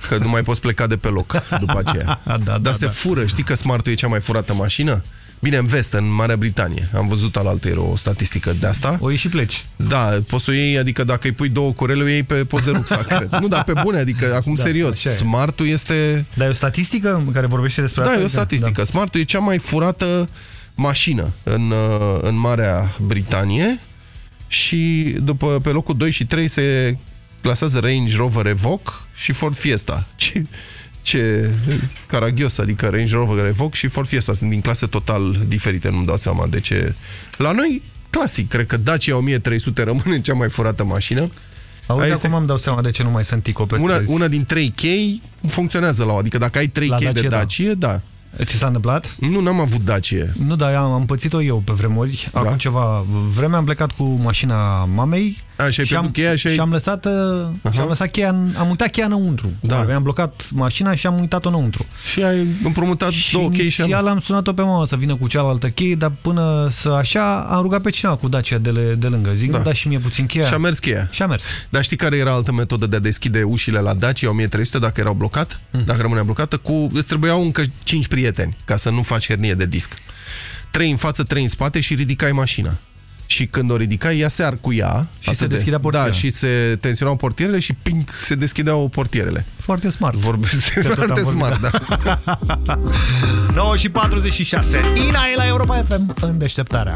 [SPEAKER 2] Că nu mai poți pleca de pe loc după aceea.
[SPEAKER 3] da, da,
[SPEAKER 2] Dar se
[SPEAKER 3] da.
[SPEAKER 2] fură. Știi că smartul e cea mai furată mașină? Bine, în vest, în Marea Britanie. Am văzut alaltă o statistică de asta.
[SPEAKER 3] O ieși și pleci.
[SPEAKER 2] Da, poți să o iei, adică dacă îi pui două curele, o iei pe post de rucsac, cred. Nu, dar pe bune, adică acum
[SPEAKER 3] Da,
[SPEAKER 2] serios.
[SPEAKER 3] așa e.
[SPEAKER 2] Smartul este...
[SPEAKER 3] Dar e o statistică care vorbește despre
[SPEAKER 2] Da,
[SPEAKER 3] asta?
[SPEAKER 2] e o statistică. Da. Smartul e cea mai furată mașină în, uh, în Marea Britanie și după pe locul 2 și 3 se clasează Range Rover Evoque și Ford Fiesta. Ce, ce caragios, adică Range Rover Evoque și Ford Fiesta sunt din clase total diferite, nu-mi dau seama de ce. La noi, clasic, cred că Dacia 1300 rămâne cea mai furată mașină.
[SPEAKER 3] Auzi,
[SPEAKER 2] Aia
[SPEAKER 3] acum am dau seama de ce nu mai sunt Tico pe
[SPEAKER 2] Una,
[SPEAKER 3] străzi.
[SPEAKER 2] una din 3 chei funcționează la o, adică dacă ai 3
[SPEAKER 3] La
[SPEAKER 2] chei de
[SPEAKER 3] Dacia, da.
[SPEAKER 2] Dacia, da.
[SPEAKER 3] Ți s-a întâmplat?
[SPEAKER 2] Nu, n-am avut Dacia.
[SPEAKER 3] Nu, dar am, am pățit-o eu pe vremuri. Acum
[SPEAKER 2] Da?
[SPEAKER 3] ceva vreme am plecat cu mașina mamei
[SPEAKER 2] A, și ai
[SPEAKER 3] și, am,
[SPEAKER 2] pierdut cheia și ai-
[SPEAKER 3] și am lăsat, uh, și am lăsat cheia, în- am uitat cheia înăuntru.
[SPEAKER 2] Da.
[SPEAKER 3] Am blocat mașina și am uitat-o înăuntru.
[SPEAKER 2] Și ai împrumutat
[SPEAKER 3] Și
[SPEAKER 2] două chei și
[SPEAKER 3] inițial am sunat-o pe mama să vină cu cealaltă cheie, dar până să așa am rugat pe cineva cu Dacia de, le, de lângă. Zic,
[SPEAKER 2] Da.
[SPEAKER 3] da. da și mie puțin cheia.
[SPEAKER 2] Și a mers cheia.
[SPEAKER 3] Și a mers.
[SPEAKER 2] Dar știi care era altă metodă de a deschide ușile la Dacia 1300 dacă erau blocat?
[SPEAKER 3] Mhm.
[SPEAKER 2] Dacă rămânea blocată? Cu, îți trebuiau încă 5 prieteni ca să nu faci hernie de disc. Trei în față, trei în spate și ridicai mașina. Și când o ridicai, ea se arcuia.
[SPEAKER 3] Și
[SPEAKER 2] atât
[SPEAKER 3] se deschidea portiera.
[SPEAKER 2] Da, și se tensionau portierele și ping, se deschideau portierele.
[SPEAKER 3] Foarte smart.
[SPEAKER 2] Vorbesc
[SPEAKER 3] Că tot
[SPEAKER 2] foarte
[SPEAKER 3] am vorbit,
[SPEAKER 2] smart, da.
[SPEAKER 3] 9 și 46. Ina e la Europa FM în deșteptarea.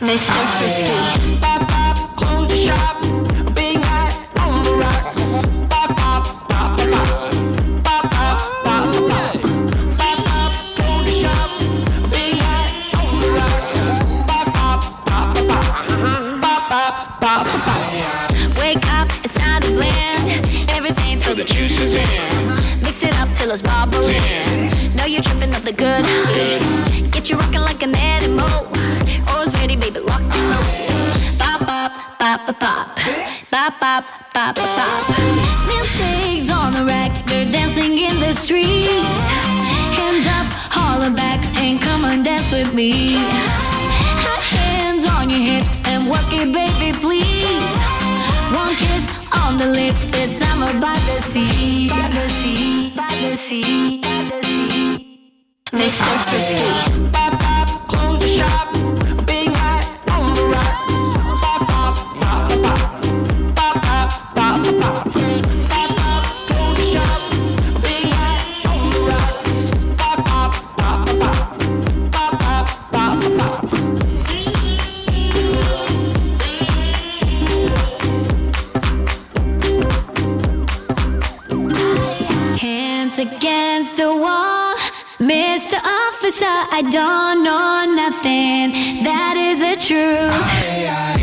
[SPEAKER 22] Mr. Frisky.
[SPEAKER 75] Pop, pop, close the shop, big night on the rocks. Pop, pop, pop, pop, pop, pop, pop, pop. Pop, pop, close the shop, big night on the rocks. Pop, pop, pop, pop, pop, pop, pop, pop.
[SPEAKER 22] Wake up, it's time to blend. Everything till the juice is in. Mix it up till it's bubbling. Know you're tripping up the good. Get you rocking like an animal. Always baby, lock and load. Pop, pop, pop, pop, pop. Pop, pop, pop, pop, pop. Milkshakes on the rack, they're dancing in the street. Hands up, holler back, and come on, dance with me. Hands on your hips and work it, baby, please. One kiss on the lips, it's summer by the sea. By the sea, by the sea, by the sea. Mr. Frisky.
[SPEAKER 75] Pop, pop, close the shop,
[SPEAKER 22] against the wall. Mr. Officer, I don't know nothing. That is the truth.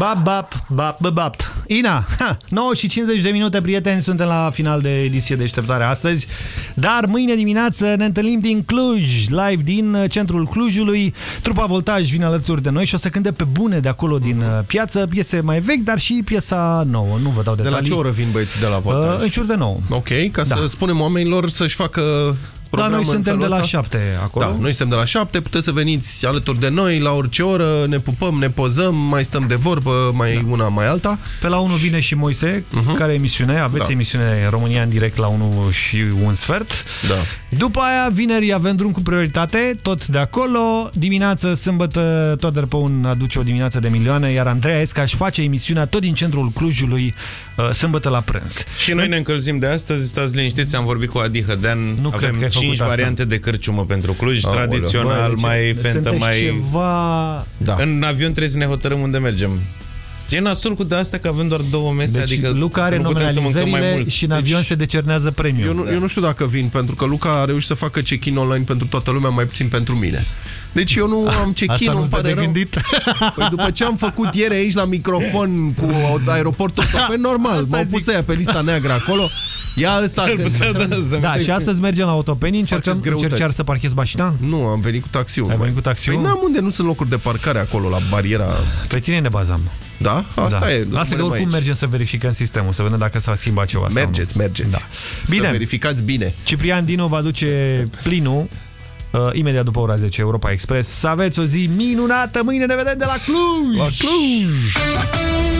[SPEAKER 3] Bap, bap, bap, bap, bap. Ina, ha, 9 și 50 de minute, prieteni, suntem la final de ediție de deșteptare astăzi, dar mâine dimineață ne întâlnim din Cluj, live din uh, centrul Clujului. Trupa Voltaj vine alături de noi și o să cânte pe bune de acolo din uh, piață, piese mai vechi, dar și piesa nouă. Nu vă dau
[SPEAKER 2] De
[SPEAKER 3] detalii.
[SPEAKER 2] la ce oră vin băieții de la voltaj?
[SPEAKER 3] Uh, în jur de 9.
[SPEAKER 2] Ok, ca să
[SPEAKER 3] Da.
[SPEAKER 2] spunem oamenilor să-și facă
[SPEAKER 3] Da,
[SPEAKER 2] programă
[SPEAKER 3] noi
[SPEAKER 2] în
[SPEAKER 3] suntem
[SPEAKER 2] felul
[SPEAKER 3] de la
[SPEAKER 2] ăsta?
[SPEAKER 3] 7 acolo.
[SPEAKER 2] Da, noi suntem de la 7, puteți să veniți alături de noi la orice oră, ne pupăm, ne pozăm, mai stăm de vorbă, mai da. una, mai alta.
[SPEAKER 3] Pe la 1 vine și Moise,
[SPEAKER 2] Mhm.
[SPEAKER 3] care emisiune, aveți
[SPEAKER 2] Da.
[SPEAKER 3] emisiune România în direct la 1 și un sfert.
[SPEAKER 2] Da.
[SPEAKER 3] După aia, vineri avem drum cu prioritate, tot de acolo. Dimineață, sâmbătă, tot de un aduce o dimineață de milioane, iar Andreea Esca își face emisiunea tot din centrul Clujului, uh, sâmbătă la prânz.
[SPEAKER 1] Și noi ne încălzim de astăzi, stați liniștiți, am vorbit cu Adi Hădean,
[SPEAKER 3] Nu cred
[SPEAKER 1] avem
[SPEAKER 3] că ai făcut
[SPEAKER 1] 5
[SPEAKER 3] asta.
[SPEAKER 1] variante de cârciumă pentru Cluj,
[SPEAKER 2] Aoleu.
[SPEAKER 1] tradițional,
[SPEAKER 3] Băi,
[SPEAKER 1] mai
[SPEAKER 3] deci
[SPEAKER 1] fentă,
[SPEAKER 3] sunteți
[SPEAKER 1] mai...
[SPEAKER 3] ceva...
[SPEAKER 2] Da.
[SPEAKER 1] În avion trebuie să ne hotărâm unde mergem. E nasul cu de asta că avem doar două mese,
[SPEAKER 3] Deci
[SPEAKER 1] adică
[SPEAKER 3] Luca are
[SPEAKER 1] nu putem să mâncăm mai
[SPEAKER 3] nominalizările
[SPEAKER 1] mult.
[SPEAKER 3] și în avion
[SPEAKER 2] Deci-
[SPEAKER 3] se decernează premiul.
[SPEAKER 2] Eu nu, eu nu știu dacă vin, pentru că Luca a reușit să facă check-in online pentru toată lumea, mai puțin pentru mine. Deci eu nu am check-in,
[SPEAKER 3] Asta nu
[SPEAKER 2] îmi
[SPEAKER 3] stă
[SPEAKER 2] pare
[SPEAKER 3] de
[SPEAKER 2] rău.
[SPEAKER 3] gândit.
[SPEAKER 2] Păi după ce am făcut ieri aici la microfon cu aeroportul Otopeni, normal, m-au pus ăia pe lista neagră acolo. Ia ăsta...
[SPEAKER 3] Da, și astăzi mergem la autopenii, încercăm,
[SPEAKER 2] Faceți greutăți.
[SPEAKER 3] încerci iar să parchezi mașina?
[SPEAKER 2] Nu, am venit cu taxiul.
[SPEAKER 3] Ai venit cu taxiul?
[SPEAKER 2] Păi n-am unde nu sunt locuri de parcare acolo, la bariera...
[SPEAKER 3] Pe tine ne bazăm.
[SPEAKER 2] Da? Asta
[SPEAKER 3] da.
[SPEAKER 2] e.
[SPEAKER 3] Asta că
[SPEAKER 2] rămânem
[SPEAKER 3] oricum
[SPEAKER 2] aici.
[SPEAKER 3] mergem să verificăm sistemul, să vedem dacă s-a schimbat ceva
[SPEAKER 2] Mergeți,
[SPEAKER 3] sau nu.
[SPEAKER 2] mergeți.
[SPEAKER 3] Da. Bine.
[SPEAKER 2] Să verificați bine.
[SPEAKER 3] Ciprian Dinu va duce plinul uh, imediat după ora 10 Europa Express. Să aveți o zi minunată! Mâine ne vedem de la Cluj!
[SPEAKER 2] La Cluj!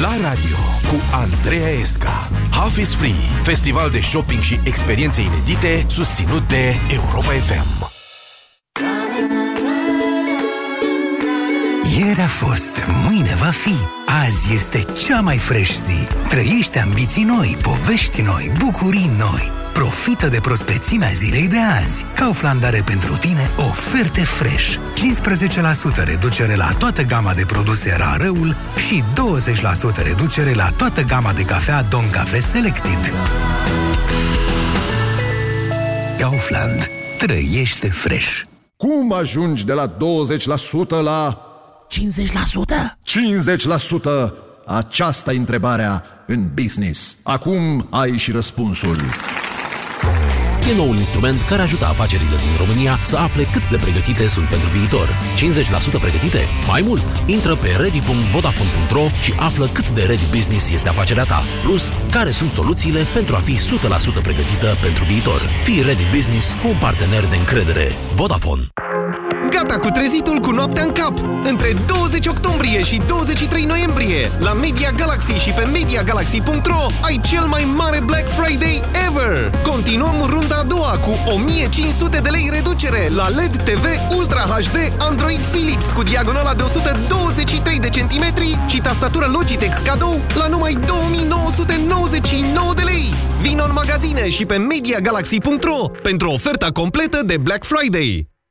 [SPEAKER 4] La radio cu Andreea Esca. Half is Free, festival de shopping și experiențe inedite susținut de Europa FM.
[SPEAKER 6] Ieri a fost, mâine va fi. Azi este cea mai fresh zi. Trăiește ambiții noi, povești noi, bucurii noi. Profită de prospețimea zilei de azi. Kaufland are pentru tine oferte fresh. 15% reducere la toată gama de produse Rarăul și 20% reducere la toată gama de cafea Don Cafe Selected. Kaufland. Trăiește fresh.
[SPEAKER 76] Cum ajungi de la 20% la 50%? 50%! Aceasta e întrebarea în business. Acum ai și răspunsul.
[SPEAKER 77] E noul instrument care ajută afacerile din România să afle cât de pregătite sunt pentru viitor. 50% pregătite? Mai mult! Intră pe ready.vodafone.ro și află cât de ready business este afacerea ta. Plus, care sunt soluțiile pentru a fi 100% pregătită pentru viitor. Fii ready business cu un partener de încredere. Vodafone.
[SPEAKER 27] Gata cu trezitul cu noaptea în cap! Între 20 octombrie și 23 noiembrie, la Media Galaxy și pe MediaGalaxy.ro ai cel mai mare Black Friday ever! Continuăm runda a doua cu 1500 de lei reducere la LED TV Ultra HD Android Philips cu diagonala de 123 de centimetri și tastatură Logitech cadou la numai 2999 de lei! Vino în magazine și pe MediaGalaxy.ro pentru oferta completă de Black Friday!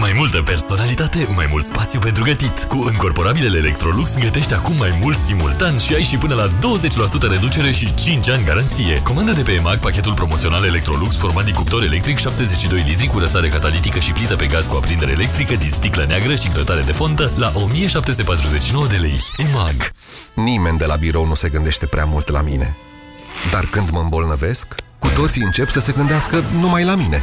[SPEAKER 4] Mai multă personalitate, mai mult spațiu pentru gătit. Cu încorporabilele Electrolux gătești acum mai mult simultan și ai și până la 20% reducere și 5 ani garanție. Comandă de pe EMAG pachetul promoțional Electrolux format din cuptor electric 72 litri cu rățare catalitică și plită pe gaz cu aprindere electrică din sticlă neagră și grătare de fontă la 1749 de lei. EMAG.
[SPEAKER 27] Nimeni de la birou nu se gândește prea mult la mine. Dar când mă îmbolnăvesc, cu toții încep să se gândească numai la mine.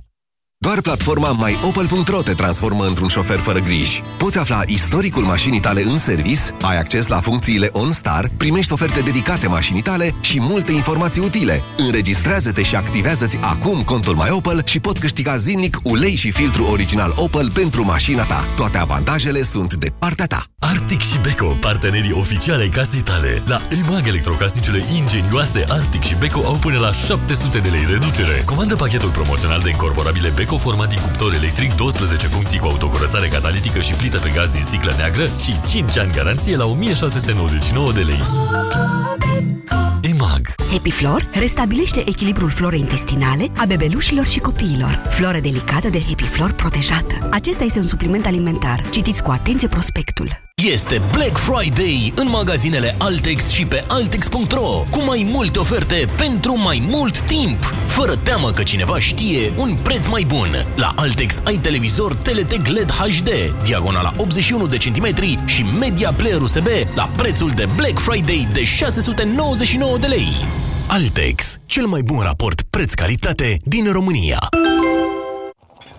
[SPEAKER 27] Doar platforma myopel.ro te transformă într-un șofer fără griji. Poți afla istoricul mașinii tale în servis, ai acces la funcțiile OnStar, primești oferte dedicate mașinii tale și multe informații utile. Înregistrează-te și activează-ți acum contul MyOpel și poți câștiga zilnic ulei și filtru original Opel pentru mașina ta. Toate avantajele sunt de partea ta.
[SPEAKER 4] Arctic și Beko, partenerii oficiale ai casei tale. La EMAG electrocasnicele ingenioase Arctic și Beko au până la 700 de lei reducere. Comandă pachetul promoțional de incorporabile Beko format din cuptor electric, 12 funcții cu autocurățare catalitică și plită pe gaz din sticlă neagră și 5 ani garanție la 1699 de lei. EMAG
[SPEAKER 59] Happy Flor restabilește echilibrul florei intestinale a bebelușilor și copiilor. Floră delicată de Happy Flor protejată. Acesta este un supliment alimentar. Citiți cu atenție prospectul.
[SPEAKER 4] Este Black Friday în magazinele Altex și pe Altex.ro cu mai multe oferte pentru mai mult timp. Fără teamă că cineva știe un preț mai bun. La Altex ai televizor TLT LED HD, diagonala 81 de centimetri și media player USB la prețul de Black Friday de 699 de lei. Altex, cel mai bun raport preț-calitate din România.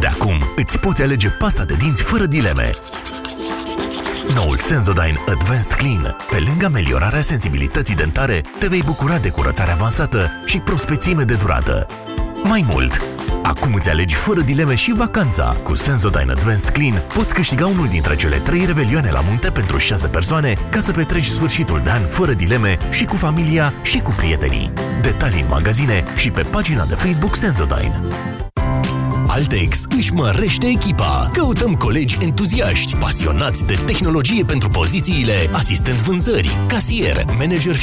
[SPEAKER 4] De acum îți poți alege pasta de dinți fără dileme. Noul Sensodyne Advanced Clean. Pe lângă ameliorarea sensibilității dentare, te vei bucura de curățare avansată și prospețime de durată. Mai mult, acum îți alegi fără dileme și vacanța. Cu Sensodyne Advanced Clean poți câștiga unul dintre cele trei revelioane la munte pentru 6 persoane ca să petreci sfârșitul de an fără dileme și cu familia și cu prietenii. Detalii în magazine și pe pagina de Facebook Sensodyne.
[SPEAKER 78] Altex își mărește echipa. Căutăm colegi entuziaști, pasionați de tehnologie pentru pozițiile asistent vânzări, casier, manager